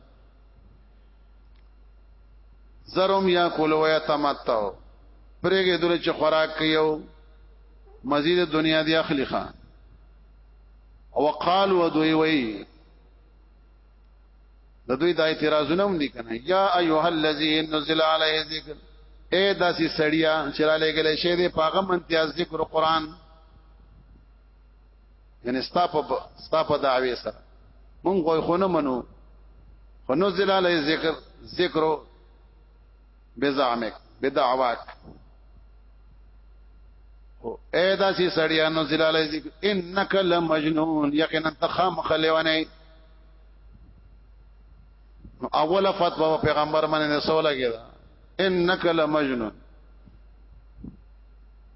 زرم یا کول و یتمتع پرېګه دل چې خوراک کيو مزید دنیا دی اخلي خان او قال و دوی وی د دوی د اعتراضونه هم دي کنه یا ایها الذی نزل علیه ذکر اے داسې سړیا چې را لګلې شه دې پاغه منتیا ذکر قرآن یعنی ستا په ستا په دعوی سره مونږ خو خو نه منو خو نو زلاله ذکر ذکرو بزعمک بدعواک او اې دا سي سړیانو زلاله ذکر انک لمجنون یقینا تخام خلیوانه نو اوله فتوا پیغمبر باندې سوال کېده انک لمجنون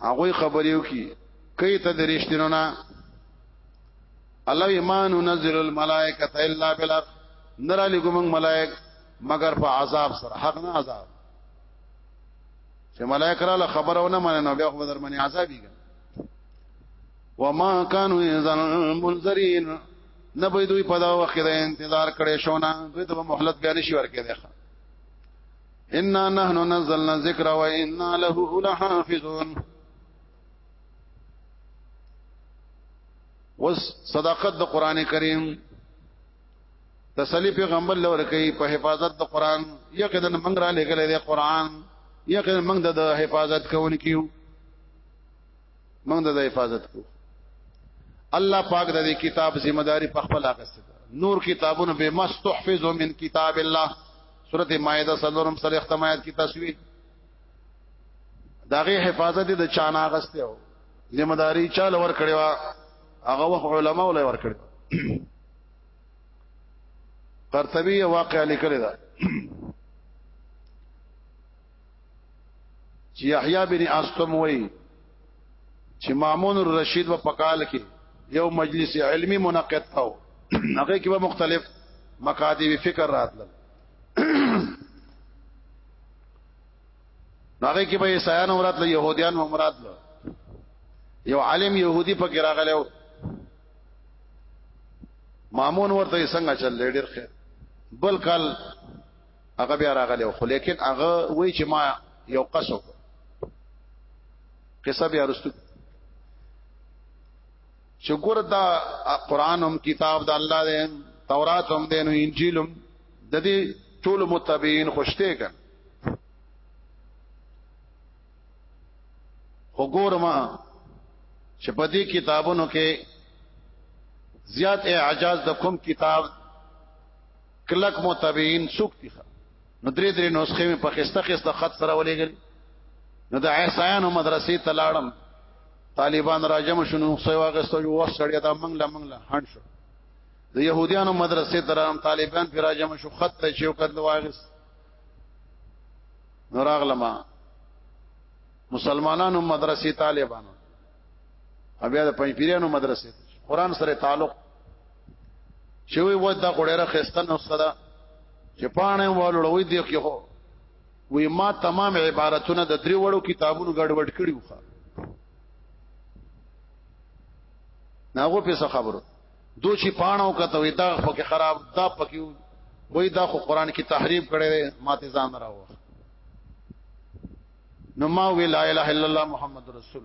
هغه خبرې وکي کوي ته درشتنو نه الله ایمان نزل الملائکه الا بالحق نرا لګم ملائک مگر په عذاب سره حق نه عذاب چې ملائک را له خبرونه مننه بیا خو در منی عذابي وما كانوا ينزل منذرين نه به دوی په دا وخت کې انتظار کړي شونه دوی ته مهلت بیان شي ورکړي انا نحن نزلنا الذکر و انا له لحافظون وس صداقت د قران کریم تسلی پیغمبر لور کوي په حفاظت د قران یقینا موږ را لګل دی قران یقینا موږ د حفاظت کول کیو موږ د حفاظت کو الله پاک د کتاب ذمہ داری په خپل اخیسته نور کتابونه به مستحفظ من کتاب الله سورته مائده سلورم سره اختمایت کی تسوی داغه حفاظت د چانا غسته او ذمہ داری چاله ور کړی وا هغه وخت علما ولې ور کړی قرطبی واقع لیکلی دا چې یحیی بن استم وای چې مامون الرشید په پکال کې یو مجلس علمی منعقد کاو هغه کې به مختلف مقادیب فکر راتل هغه کې به عیسایان مراد له يهوديان مراد له یو عالم يهودي په کې راغلو مامون ورته څنګه چل ډېر خیر بل کال هغه بیا راغلی خو لیکن هغه وای چې ما یو قصو قصه بیا رسول چې ګور دا قران هم کتاب د الله دی تورات هم دی نو انجیل هم د دې ټول متابعین خوشته کړ وګور ما چې په دې کتابونو کې زیات اعجاز د کوم کتاب کلک متابعین څوک دي نو درې درې نسخې مې په خسته خسته خط سره ولېګل نو د عیسایانو مدرسې ته لاړم طالبان راجم شنو سوي واغستو یو وخت سړی دا منګله منګله هان شو د يهوديانو مدرسې ته راغلم طالبان پر راجم شو خط ته چې وکړ نو واغست نو راغلم مسلمانانو مدرسې طالبانو بیا د پنځپیرانو مدرسې قران سره تعلق چې وي و دا ګړه خسته نو صدا چې پانه والوړوي دی کې هو وی ما تمام عبارتونه د درې وړو کتابونو ګډوډ کړی وخه ناغو په څه خبرو دو چې پانو کته وی دا پکې خراب دا پکې وای دا خو قران کې تحریف کړي ماته ځان راو نو ما وی لا اله الا الله محمد رسول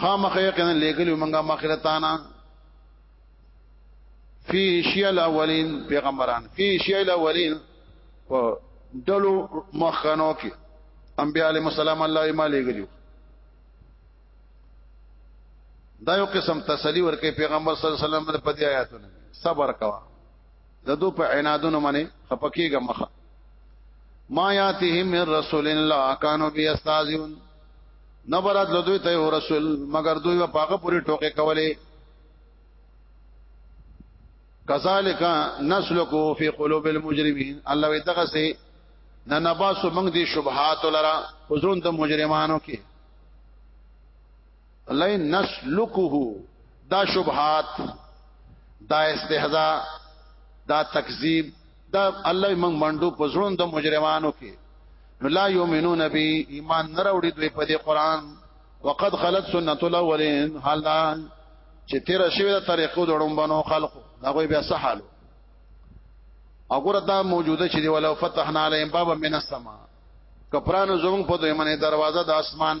خامخ یقینا لګلو مونږه مخلتانا فی شیع الاولین پیغمبران فی شیع الاولین په دلو مخکنو کې انبیاء علیهم السلام الله یې مالې غلیو دا یو قسم تسلی ورکې پیغمبر صلی الله علیه وسلم په دې آیاتونه صبر کوا د دو په عنادونو باندې خپکیګه مخه ما یاتهم من رسول الله کانو بی استاذون نبرات لدوی ته رسول مگر دوی په هغه پوری ټوکې کولې کذالک نسلکو فی قلوب المجرمین الله وی دغه سي نه نباسو موږ دي شبهات لرا حضور د مجرمانو کې لئ نسلکه دا شبهات دا استهزاء دا تکذیب دا الله موږ منډو پزړون د مجرمانو کې لا یؤمنون بی ایمان نه راوړي دوی په دې قران وقد خلت سنت الاولین حالا چې تیر شوی د طریقو دړم بنو خلق دا غوي بیا سحالو وګوره دا موجوده چې دی ولو فتحنا علیهم بابا من السما کپرانو زمون په دوی منې دروازه د اسمان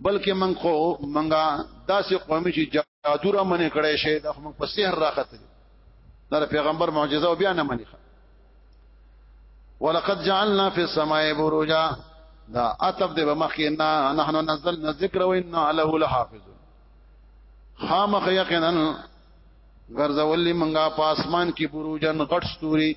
بلکې من خو منګه داسې قومي چې جادو را منې کړې شي د موږ په سحر راخته دا پیغمبر معجزه او بیا نه مني ولقد جعلنا في السماء بروجا دا اتب دې بمخینا نحن نزلنا الذکر وانا له لحافظ خامخ یقینا غرزولی منګه په اسمان کې بروجن غټ ستوري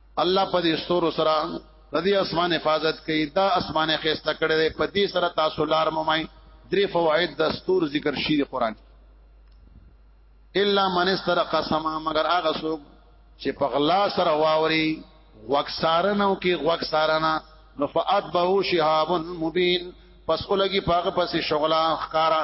الله په دې ستورو سره د دې اسمان حفاظت کوي دا اسمان خيسته کړي دی په دې سره تاسو لار مومای درې فواید د ستور ذکر شي د قران الا من استرق سما مگر هغه څوک چې په غلا سره واوري وکسارنو کې وکسارنا نو فاتبه شهاب مبين پس ولګي پاغه پسې شغلا خکارا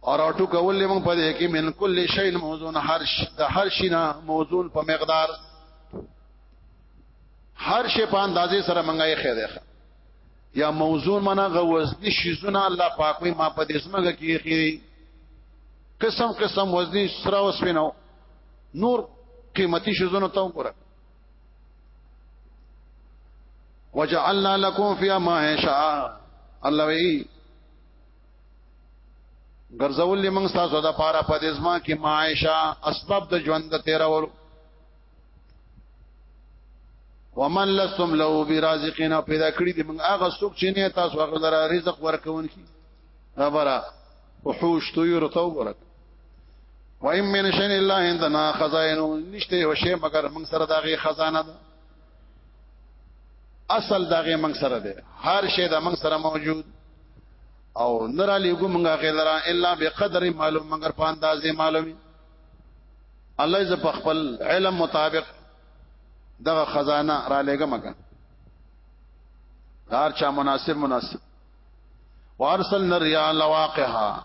اور اټو کول موږ په دې کې من کل شی موزون هر د هر شینا موزون په مقدار هر شی په اندازې سره منګای خیره یا موزون منا غوزنی شیزونه الله پاک وي ما په دې سمګه کې خېری قسم قسم وزنی سره وسپینو نور قیمتي شیزونه ته وګوره وجعلنا لكم فيها ما شاء الله وی ګرځول موږ تاسو د پاره په دې ځما کې معاشه اسباب د ژوند د تیرولو ومن لستم له برازقین پیدا کړی دی موږ هغه څوک چې نه تاسو هغه در رزق ورکون کی خبره وحوش طيور تو ورک و ایم من شین الله عندنا خزائن نشته او شی مگر موږ سره دغه خزانه ده اصل دغه موږ سره ده هر شی د موږ سره موجود او نرا لګو موږ غیرا الا بقدر معلوم مگر په اندازې معلومي الله ز په خپل علم مطابق دغه خزانه را لګه مګه هر چا مناسب مناسب وارسلنا الرياح لواقها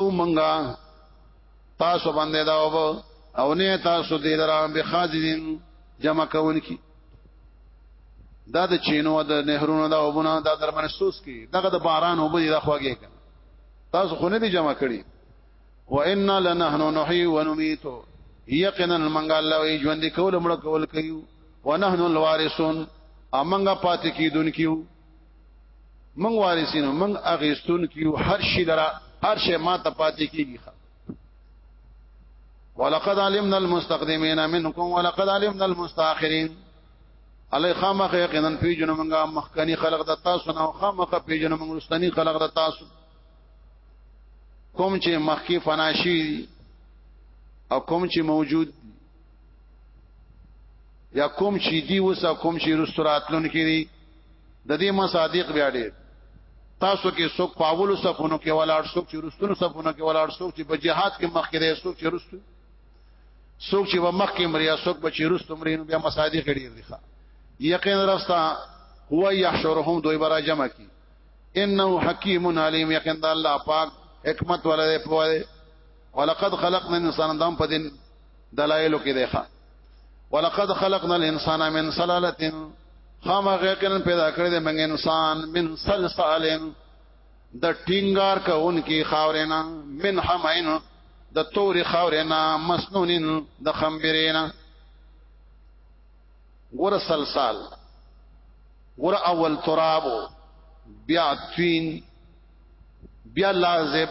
او منګه تاسو باندې دا وب او نه تاسو دې درا به خازین جمع کون کی دا د چینو د نهرونو دا وبونه دا در منسوس کی دغه د باران وب دې راخواږي تاسو خو نه دي جمع کړي و ان لنحن نحيي ونميت یقینا منګه الله وی ژوند کول مړ کول کوي ونحن الوارثون امنګه پاتې کیدونکو من وارثین من اغیستون کیو هر شی لرا هر شی ما ته پاتې کیږي ولقد علمنا المستقدمين منكم ولقد علمنا المستاخرين علی خامخ یقینا پی جن منګه مخکنی خلق د تاسو نه خامخ پی جن منګه رستنی خلق د تاسو کوم چې مخکی فناشي او کوم چې موجود یا کوم چې دی وسه کوم چې رستوراتلون کړي د دې مصادیق بیا ډېر تاسو کې څوک پاولو صفونو کې ولاړ څوک چې رستونو صفونو کې ولاړ څوک چې په جهاد کې مخ کې دی څوک چې رستو څوک چې په مخ کې مریا څوک به چې رستو مرینو بیا مصادیق ډېر دي ښا یقین رستا هو یحشرهم دوی برا جمع کی انه حکیم علیم یقین د الله پاک حکمت ولده په ولقد خلقنا الانسان دم په دین دلایل کې دی ښا ولقد خلقنا الانسان من سلاله خامغه یقینا پیدا کړی دی موږ انسان من سلسال د ټینګار کوونکی خاورینا من حمین د تور خاورینا مسنونین د خمبرینا ګور سلسال ګور اول تراب بیا تین بیا لازب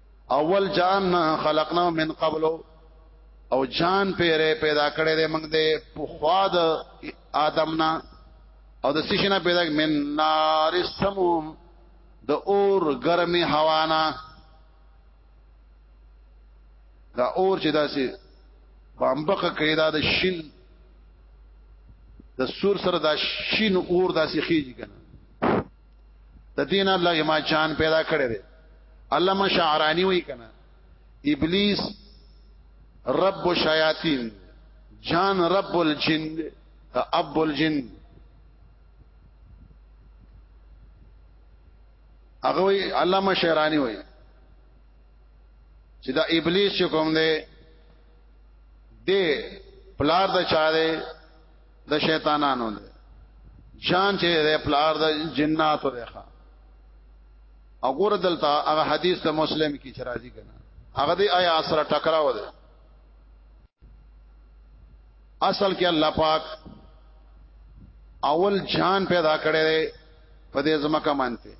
اول جان خلقنا من قبل او جان پیره پیدا کړی دی موږ د پخوا د آدم نه او د سشنه پیدا من نار السموم د اور ګرمي هوا نه دا اور چې داسې بامبقه کیدا د شین د سور سره دا شین اور داسې خېږي کنه د دین الله یما چان پیدا کړی دی علامه شعرانی وی کنه ابلیس رب الشیاطین جان رب الجن اب الجن هغه وی علامه شعرانی وی چې دا ابلیس کوم دی د پلار د چا دی د شیطانانو دی جان چې د پلار د جناتو دی ښا او ګور دلته هغه حدیث د مسلم کې چې راځي کنه هغه دی آیا سره ټکراو دی اصل کې الله پاک اول جان پیدا کړی دی په دې زمکه مانته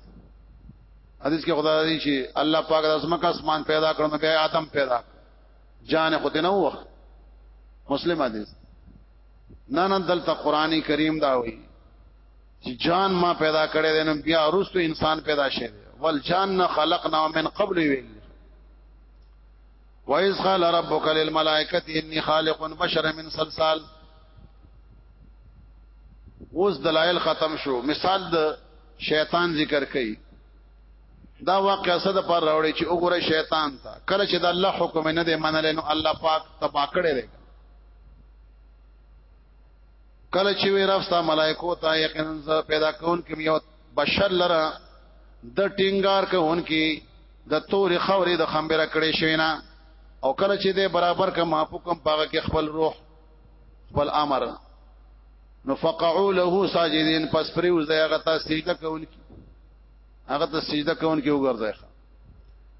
حدیث کې خدای دی چې الله پاک د زمکه اسمان پیدا کړو نو بیا آدم پیدا جان خو دې نه وخت مسلم حدیث نه نه دلته قران کریم دا وایي چې جان ما پیدا کړی دی نو بیا وروسته انسان پیدا شوی ول جان خلقنا من قبل ویل وَإِذْ قَالَ رَبُّكَ لِلْمَلَائِكَةِ إِنِّي خَالِقٌ بَشَرًا مِنْ صَلْصَالٍ اوس دلایل ختم شو مثال د شیطان ذکر کړي دا واقعا صد پر راوړي چې وګوره شیطان ته کله چې د الله حکم نه دی منل نو الله پاک تبا کړی دی کله چې وی رب ستا ملائکو ته یقینا زه پیدا کون کوم یو بشر لره د ټینګار کون کی د تور خورې د خمبره کړې شوی نه او کله چې د برابر کا ما حکم پاګه کې خپل روح خپل امر نو فقعوا له ساجدين پس پریو زیغه تا سجده کون کی هغه ته سجده کون کی وګرځي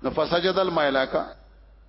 نو فسجد الملائکه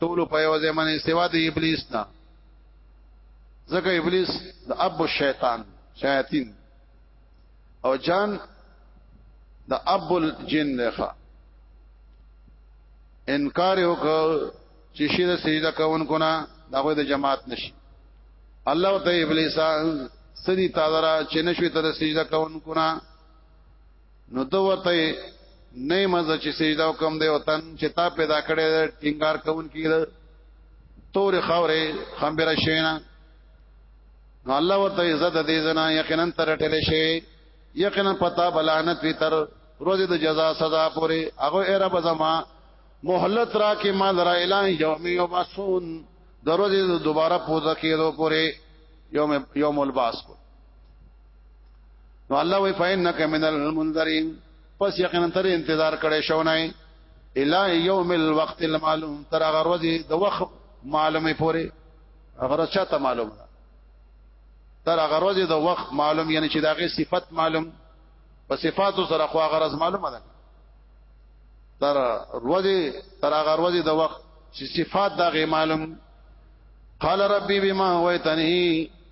ټول په یو ځای باندې سوا د ابلیس نه ځکه ابلیس د اب شیطان شیاطین او جان د اب الجن لخوا انکار وکړ چې شي د سجده کوونکو نه دا خو د جماعت نشي الله ته ابلیس سدي تعالی چې نشوي تر سجده کوونکو نه نو ته ورته نه مزه چې سجده وکم دی وطن چې تا پیدا کړی ټینګار کوون کیده تور خاورې خمبره شینا نو الله ورته عزت دې زنا یقینا تر ټلې شي یقینا پتا بلانت وی تر روز د جزا سزا پورې هغه اے رب زما مهلت را کې مال را اعلان یوم یبعثون د روز دوباره پوزا کېدو پورې یوم یوم الباس پورې نو الله وی فینک من المنذرین پس یقینا تر انتظار کړي شو نه الی یوم الوقت المعلوم تر هغه ورځې د وخت معلومه پوره هغه چاته معلوم ده تر هغه ورځې د وخت معلوم یعنی چې داغه صفت معلوم په صفاتو سره خو هغه راز معلومه ده تر ورځې تر هغه ورځې د وخت چې صفات داغه معلوم قال ربي بما هويتني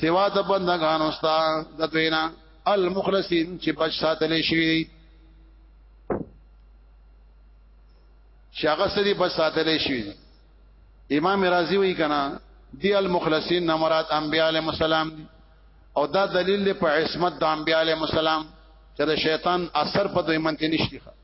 سوا د بندگانو ستا د دوینا المخلصین چې بچ ساتل شي شاغه سری بچ ساتل شي امام رازی وی کنا دی المخلصین نمرات انبیاء علیهم السلام دی او دا دلیل په عصمت د انبیاء علیهم السلام چې د شیطان اثر په دوی منځ کې نشته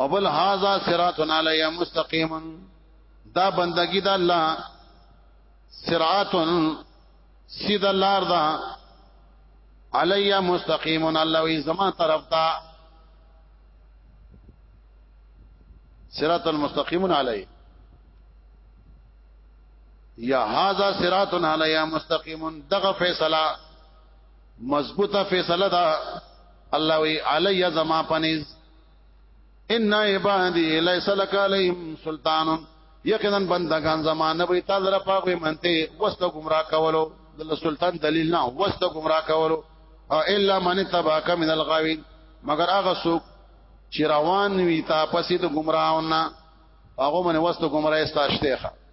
او بل هاذا صراطنا لیا مستقیما دا بندگی دا الله صراطن سید لار دا علیا مستقیما الله وی زما طرف دا صراط المستقیم علی یا هاذا صراط علی مستقیم دغه فیصله مضبوطه فیصله ده الله وی علی زما پنیز ان عبادی لیس لک علیهم سلطان یقینا بندگان زمانه به تعالی را پاک منته وست گمراه کولو د سلطان دلیل نه وست گمراه کولو الا من تبعک من الغاوین مگر هغه څوک چې روان وي تاسو د گمراهونه هغه من وست گمراه استاشته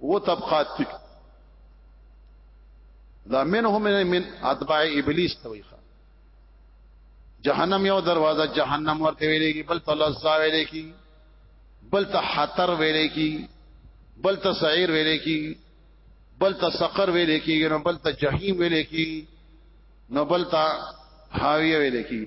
و طبقات دي دا منهم من اتباع ابلیس تويخه جهنم یو دروازه جهنم ورته ویلې کی بل تلزا ویلې کی بل ته حتر ویلې کی بل ته سعیر ویلې کی بل ته سقر ویلې کی نو بل ته جهنم ویلې کی نو بل ته حاویه ویلې کی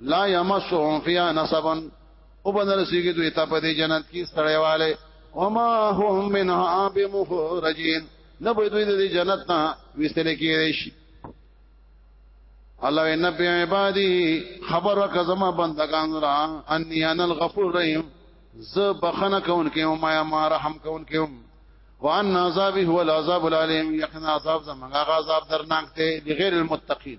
لا یمسهم فیها نصب او بدل سیږي دوی ته په دې جنت کې ستړیواله وما هم منها بمخرجین نه به دوی د جنت نه وستل کېږي شي الله ان بی عبادی خبر وک زما بندگان را انی انا الغفور الرحیم ز بخنه کون کې او ما ما رحم کون کې وان عذاب هو العذاب العلیم یقنا عذاب زما غا عذاب درناک ته لغیر المتقین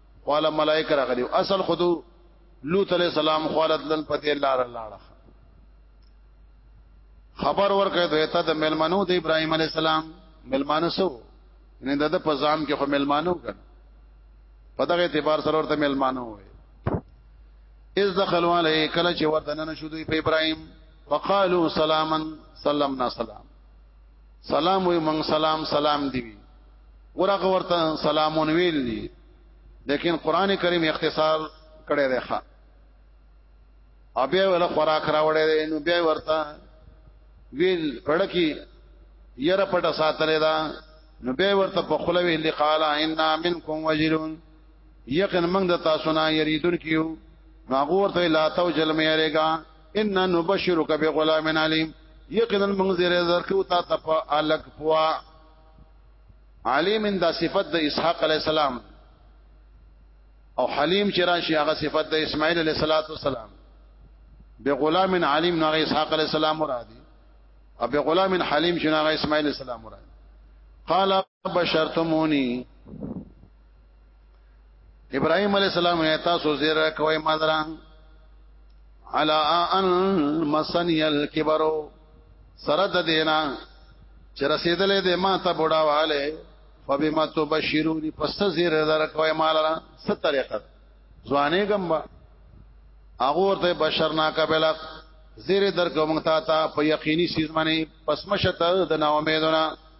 قال ملائکه راغلی اصل خود لوط علیہ السلام خالد لن پته لار لاړه خبر ورکړ دوی ته د ملمنو د ابراهيم عليه السلام ملمانو سو نه د په ځام کې خو ملمانو کړ په دغه اعتبار سره ورته ملمانو وي اذ دخلوا عليه کله چې ورته نن شو دوی په ابراهيم وقالو سلاما سلمنا سلام سلام وي من سلام سلام دی ورغه ورته سلامون ویل دي لیکن قران کریم اختصار کړی دی ښا او بیا ول خوراک راوړی دی نو بیا ورته ویل پړکی یره پټه ساتلې دا نو بیا ورته په خله ویل قال ان منکم وجلون یقین موږ د تاسو نه یریدون کیو نو هغه ورته لا توجل مې یریګا ان نبشرک بغلام علیم یقینا موږ زیره درکو تا ته په الک پوا علیم دا صفت د اسحاق علی السلام او حلیم چې راشي هغه صفت د اسماعیل علیه السلام به غلام علیم نغه اسحاق علیه السلام مرادي او به غلام حلیم چې نغه اسماعیل السلام مرادي قال بشرتمونی ابراهيم عليه السلام یا تاسو زیرا کوي مدرا علا ان مسنی الكبر سره د دینا چې رسیدلې د ما ته بډاواله فبما تبشروني پس زیر در کوي مال را ست طریقه ځوانې ګمبا هغه ورته بشر نا قبل زیر در کوم تا ته په یقیني سیز باندې پس مشته د نا امیدونه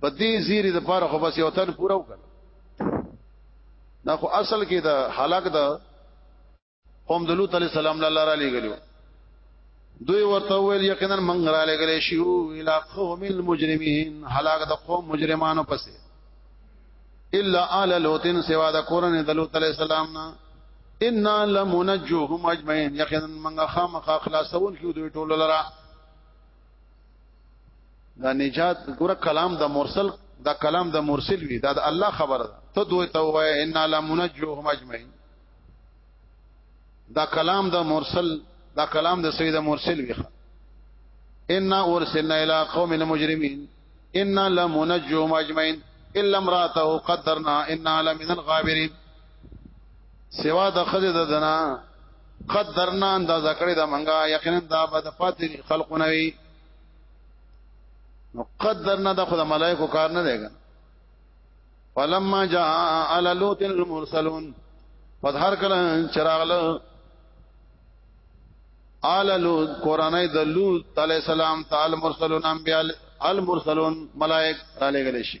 په دې زیری د پاره خو بس یو تن پوره وکړ دا خو اصل کې دا هلاک دا قوم د لوط علی السلام له لاره لګلو دوی ورته ویل یقینا منګ را لګلې شو الی قوم المجرمین هلاک د قوم مجرمانو پسې الا آل لوطن سوا د قران د لوط علی السلام نه ان لمنجوهم اجمعین یقینا منګه خامخ خلاصون کیو دوی ټول لرا دا نجات ګوره کلام د مرسل دا کلام د مرسل وی دا د الله خبره ته دوی ته وای ان لا منجوهم اجمعين دا کلام د مرسل دا کلام د سید مرسل وی ان ارسلنا الى قوم المجرمين ان لا منجوهم اجمعين الا امراته قدرنا ان لمن الغابرين سوا د خزه د دنا قدرنا انداز کړی دا منګه یقینا دا به د پاتې خلقونه وي نو قدرنا د خدای ملائکو کار نه دیګا فلما جاء على لوط المرسلون پس هر کله چراغله آل لوط قرانه د لوط علی السلام تعالی مرسلون انبیاء المرسلون ملائک را لګل شي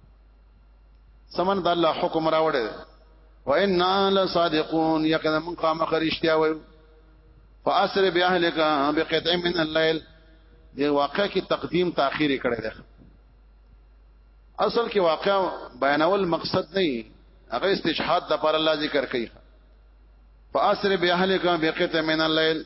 سمن د الله حکم راوړی وإنا لصادقون یقینا من قام خرشتیا وایو فاسر باهلک بقطع من الليل دی واقع کی تقدیم تاخیر کړی دی اصل کې واقع بیانول مقصد نه هغه استشهاد د پر الله ذکر کوي فاسر باهلک بقطع من الليل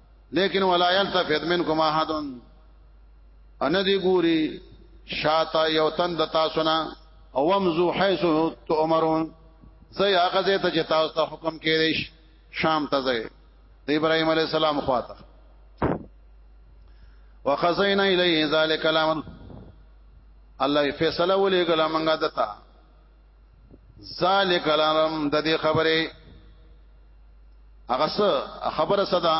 لیکن ولا يلتفت منكم احد ان دي ګوري شاته یو تن د تاسو نه او ومزو حيث تؤمرون زي هغه ته چې تاسو ته حکم کړي شام ته ځي د ابراهيم عليه السلام خواته وخزينا اليه ذلك الامر الله فیصله ولې ګل منګه دتا ذالک الامر د دې خبره هغه خبره صدا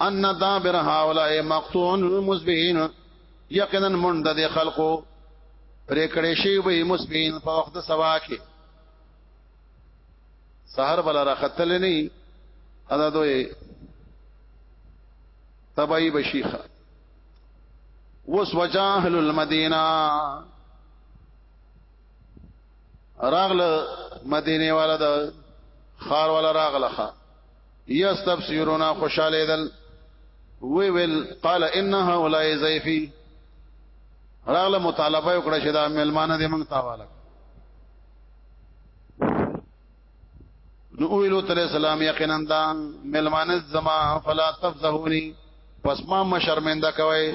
ان دابر هاولای مقتون مزبین یقینا من د دې خلقو پرې کړې شی وي مزبین په وخت سبا کې سحر بل را ختل نه ادا دوی تبعی بشیخه وس وجاهل المدینه راغله مدینه والا د خار والا راغله خا یستبصرون خوشاله دل وی ویل قال ان هؤلاء زیفی راغله مطالبه وکړه چې دا ملمانه دې موږ تاواله نو ویلو تعالی السلام یقینا دا ملمانه زما فلا تفزهونی پس ما مشرمنده کوي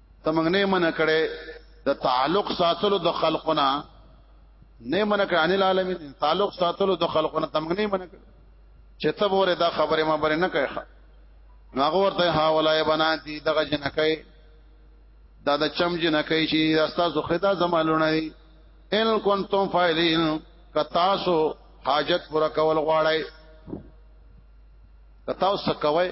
ته موږ نه منع کړي د تعلق ساتلو د خلقنا نه منع کړي ان العالمین تعلق ساتلو د خلقنا ته موږ نه منع کړي چې ته وره دا خبره ما بر نه کوي نو هغه ورته ها ولای بناتی دغه جنکای دا د چم جنکای چې استاد خدا زمالونه دي ان کنتم فاعلین کتاسو حاجت پر کول غواړی کتاسو کوي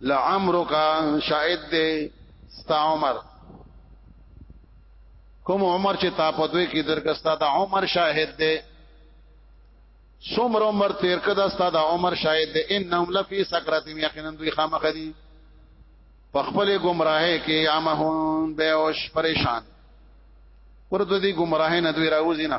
لعمرک شاهد دې ستا عمر کوم عمر چې تا په دوی کې درکستا دا عمر شاهد دې سمر عمر تیر کده ستا دا عمر شاهد دې انهم لفی سکرات یقینا دوی خامخ دي په خپل گمراهه کې عامهون بیوش پریشان ورته دي گمراهه نه دوی راوځي نه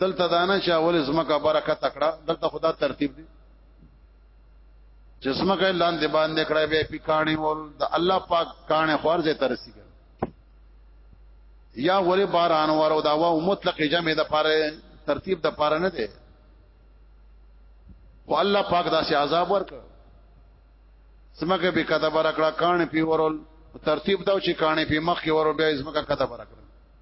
دلته دانه چې اول زمکه برکه تکړه دلته خدا ترتیب دی چې زمکه لاندې باندې کړای به پکانی ول د الله پاک کانه خورځه ترسي یا ولې باران ورو دا و مطلق جمع د پاره ترتیب د پاره نه دی او الله پاک دا سي عذاب ورک زمکه به کده برکړه کانه پی ورول ترتیب دا چې کانه پی مخ کې ورو بیا زمکه کده برکړه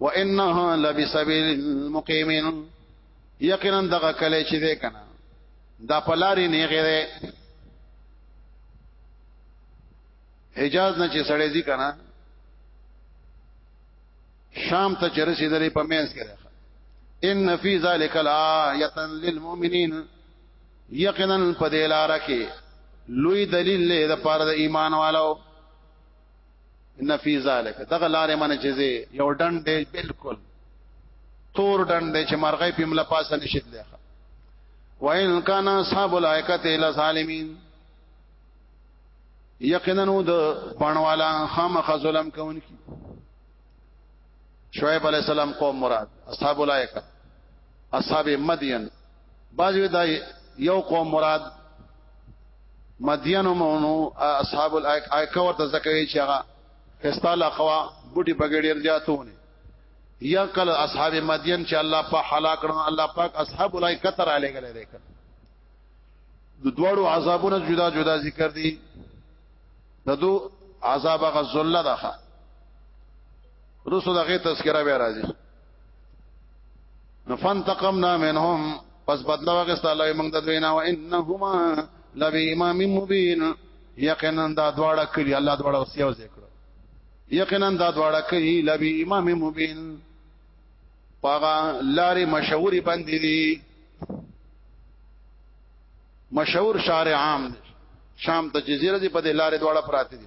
وانها لبسبيل مقيمين یقینا دغه کله چې ده کنه دا پلاری نه غیره حجاز نه چې سړې دي کنه شام ته چې رسیدلې په مینس کې راخه ان فی ذلک الایه للمؤمنین یقینا په دې لار کې لوی دلیل له د پاره د ایمان والو ان فی ذلک دغه لارې منه چې زه یو ډنډ دی بالکل تور ډنډ دی چې مرغې په مل پاسه نشید دی وان کان اصحاب الایکه الا ظالمین یقینا نو د پڼوالا خامخ ظلم کوونکی شعیب علی السلام قوم مراد اصحاب الایکه اصحاب مدین باجوی دا یو قوم مراد مدین مونو اصحاب الایکه ورته زکوي چې هغه استال اخوا بوټي بغړیر جاتونه یا کل اصحاب مدین چې الله په هلاک کړو الله پاک اصحاب الایکه تر علی غلې ده د دوړو عذابونه جدا جدا ذکر دي د دو عذاب غزل ده رسو دغه تذکرہ به راځي نفنتقمنا منهم پس بدلا وغست الله موږ د دوینا و انهما لبی امام مبین یقینا دا دواړه کړي الله دواړه وسیو ذکر یقینا دا دواړه کړي لبی امام مبین پاغا لارې مشهوري باندې دي مشهور شارع عام دي شام ته جزیره دي په دې لارې دواړه پراته دي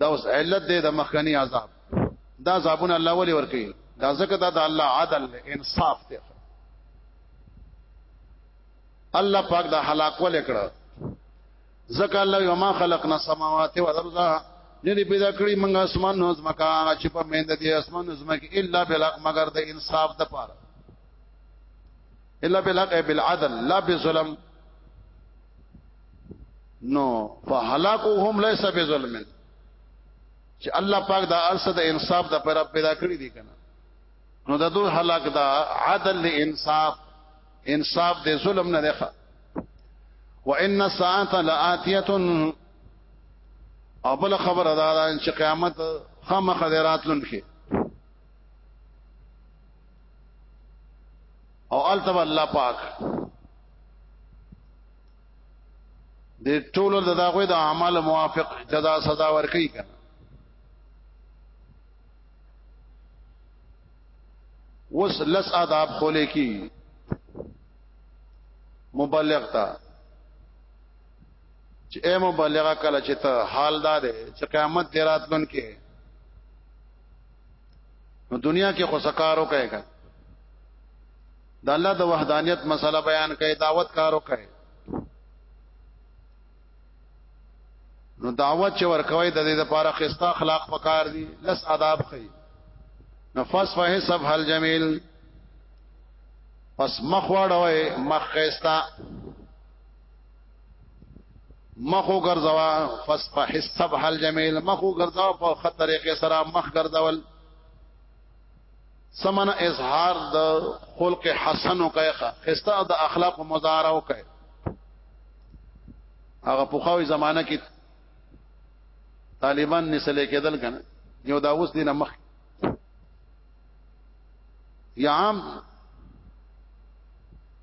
دا اوس علت دی د مخکنی عذاب دا عذابونه الله ولي ور کوي دا ځکه دا د الله عدل انصاف دی الله پاک دا هلاک ول کړه ځکه الله یما خلقنا السماوات والارض ندی پیدا کړی موږ اسمان نو زمکا چې په مند دي اسمان نو زمکه الا بلا مگر د انصاف د پاره الا بالحق بالعدل لا بظلم نو فهلاكهم ليس بظلم چې الله پاک دا ارسه د انصاف د پر پیدا کړی دی کنه نو د دوه هلاک دا عدل له انصاف انصاف د ظلم نه دی وان الساعه لاتيه او بل خبر ادا چې قیامت خامخ دراتلون کې او التب الله پاک د ټولو د داغوی د اعمال موافق جزا سزا ورکي کنه وس لس آداب خولې کی مبلغ تا چې اے مبلغه کله چې ته حال دار چې قیامت دی راتلون کې نو دنیا کې خو سکارو کوي کا د الله د وحدانیت مسله بیان کوي دعوت کارو کوي نو دعوت چې ورکوي د دې لپاره خستا اخلاق پکار دي لس آداب خي نفس فه سب حل جمیل پس مخ واړوي مخ خستا مخو ګرځوا فصفح الصبح الجميل مخو ګرځوا په خطر کې سره مخ ګرځول سمن اظهار د خلق حسن او کایخه خستا د اخلاق مزار او کای هغه په خوي زمانہ کې طالبان نسل کېدل کنه یو دا اوس دینه مخ یا عام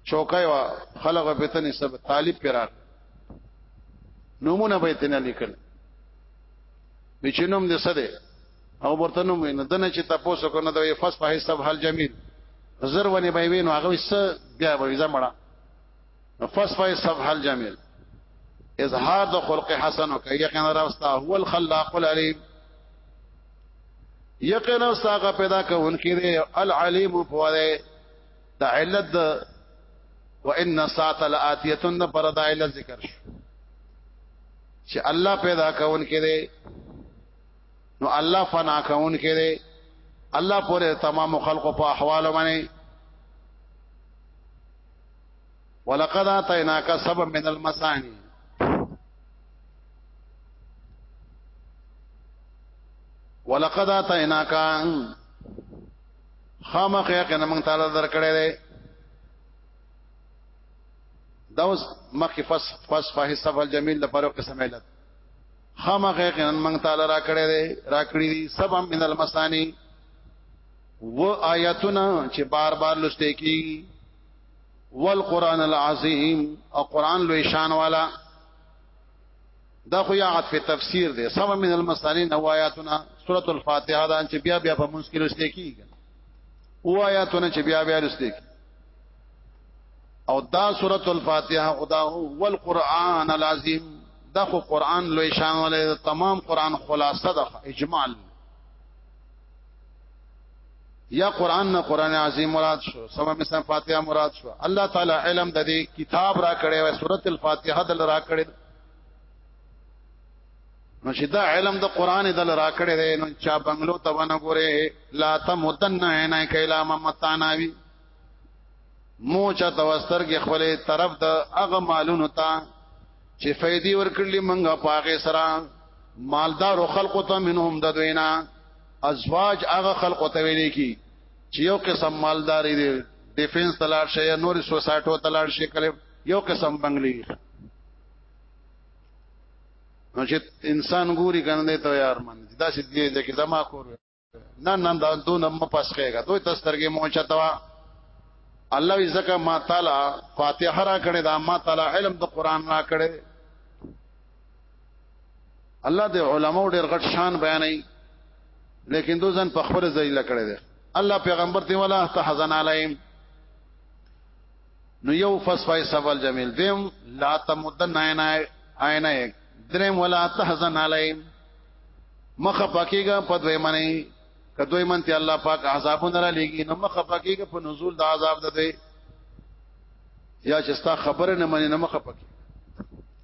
چوکای وا خلق په تنې سب طالب پیرا نمونه به تنه لیکل بچینوم دې سره او ورته نوم نه دنه چې تاسو کو نه دوی فصفه حساب حل جمیل زر ونی به وینو هغه وس بیا به زمړه نو فصفه صفح الجميل اظهار د خلق حسن او کوي یقینا رب ستا هو الخلاق العلیم یقینا ستا پیدا کوونکی دی العلیم په وره د علت د وان ساعه الاتیه پر د علت ذکر شو چې الله پیدا کوونکی دی نو الله فنا کوونکی دی الله پورې تمام خلق په احوال باندې ولقد اتیناک سبب من المسانی ولقد اتیناک خامخ یقینا موږ تعالی درکړې ده دا اوس مخکې فس فس فه صفل جمیل د پرو قسم علت خامخ یقینا موږ تعالی را کړې ده را کړې دي سبا من المسانی و آیاتنا چې بار بار لسته کی والقران العظیم او قران لوی شان والا دا خو یا عطف تفسیر دی سم من المسالین او آیاتنا سورۃ الفاتحه دا چې بیا بیا په مشکل استه کیږي او آیاتونه چې بیا بیا استه کیږي او دا سورۃ الفاتحه او دا هو القرآن العظیم دا خو قرآن لوی شان ولې تمام قرآن خلاصه ده اجمال یا قران نه قران عظیم مراد شو سما مثلا فاتحه مراد شو الله تعالی علم د دې کتاب را کړې و سورۃ الفاتحه دل را کړې نو چې دا علم د قران دل را کړې دی نو چا بنگلو ته ونه ګوره لا تمتن نه کلا ممتاناوی مو چا توستر کې خپلې طرف د اغه مالونو ته چې فائدې ورکړلې منګه پاغه سره مالدار خلقو ته منهم د دوینا ازواج هغه خلق ته ویل کی چې یو قسم مالداري دي ډیفنس تلاړ شي یا نور سوسایټو تلاړ شي کله یو قسم بنگلي نو چې انسان ګوري کنه ته یار من دا چې دې دې کې زما کور نه نه دا دون هم پاس کېږي دوی تسترګې موچا توا الله یې زکه ما تعالی فاتحه را کړې دا ما تعالی علم د قران را کړې الله د علماو ډېر غټ شان بیانوي لیکن دو ځن په خبر ذلیل کړي دي الله پیغمبر ته ولا تحزن علیهم نو یو فصفای سوال جمیل دیم لا تمدن عینا عینا درم ولا تحزن علیهم مخه پکېګه په دوی منی کدوې منته الله پاک عذابونه را لېږي نو مخه پکېګه په نزول د عذاب ده یا چې ستا خبره نه منې نه مخه پکې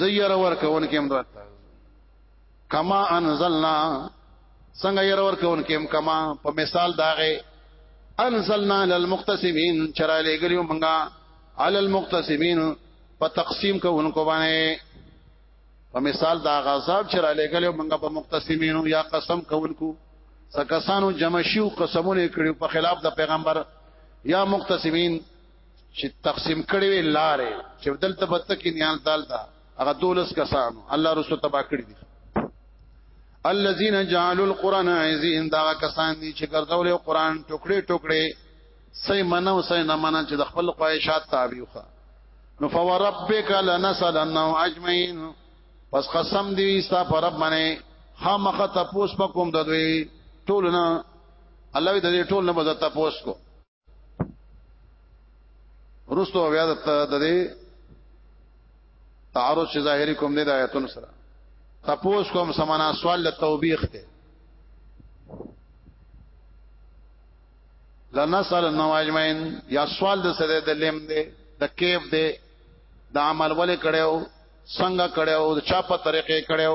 زیر ور کون کېم دا کما انزلنا څنګه ير ور کون کېم کما په مثال داغه انزلنا للمقتسمين چرای لګلیو منګه علی المقتسمين په تقسیم کوونکو باندې په مثال دا غذاب چې را لګل یو منګه په مقتسمینو یا قسم کوونکو سکسانو جمع شیو قسمونه کړیو په خلاف د پیغمبر یا مقتسمین چې تقسیم کړي وي لارې چې دلته بته کې نیال دالتا هغه دولس کسانو الله رسو تبا کړی دي الذين جعلوا القران عزين دا کسان دي چې ګرځول قران ټوکړي ټوکړي سي منو سي نه منو چې د خپل خواهشات تابع وخه نو فوربک لنسلنهم اجمعين پس قسم دی ستا پر رب باندې خامخ تپوس پکوم د دوی ټولنا الله دې ټول نه مزه تپوس کو رستو بیا د دې تعارض چې ظاهري کوم نه د آیاتونو سره تپوس کوم سمانا سوال له توبېخ ته لنسال النواجمین یا سوال د سره د لیم دی د کیف دی د عمل ولې کړو څنګه کړو د چا په طریقې کړو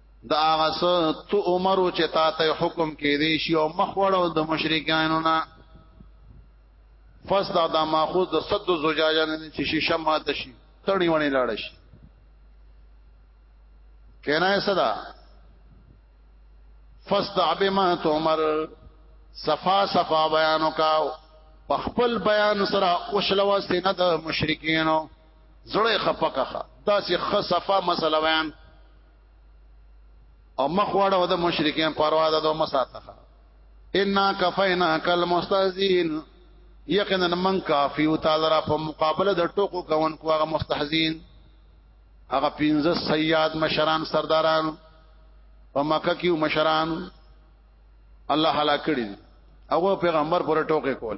دا هغه څه تو عمرو چې تا ته حکم کې دی شی او مخوړو د مشرکانو نه فس دا دا ماخوذ د صد زجاجه نه چې شیشه ماته شي تړنی ونی لاړ شي کینه صدا فس دا به ما تو عمر صفا صفا بیانو کا خپل بیان سره اوشلوا سینه د مشرکینو زړه خپکه دا سي خصفه مسله بیان او مخ وړه د مشرکین پروا ده دو مساته ان کفینا کل مستهزئین یقینا من کافی او تعالی را په مقابله د ټوکو کون کو هغه مستهزئین هغه پینځه سیاد مشران سرداران په مکه کې مشران الله هلاک کړي او پیغمبر پر ټوکې کول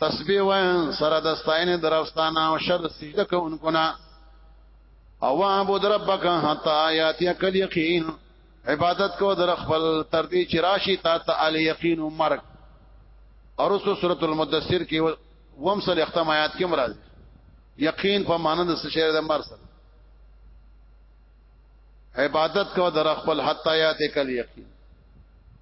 تسبیح و سره د ستاینې درفستانه او شر سجده کوونکو نه او عبد ربک حتا یاتی کل یقین عبادت کو در خپل تر دې چې راشي تا ته ال یقین مرګ اور اس سورۃ المدثر کې وم سره ختم آیات کې مراد یقین په معنی د شعر د مر سره عبادت کو در خپل حتا یاتی کل یقین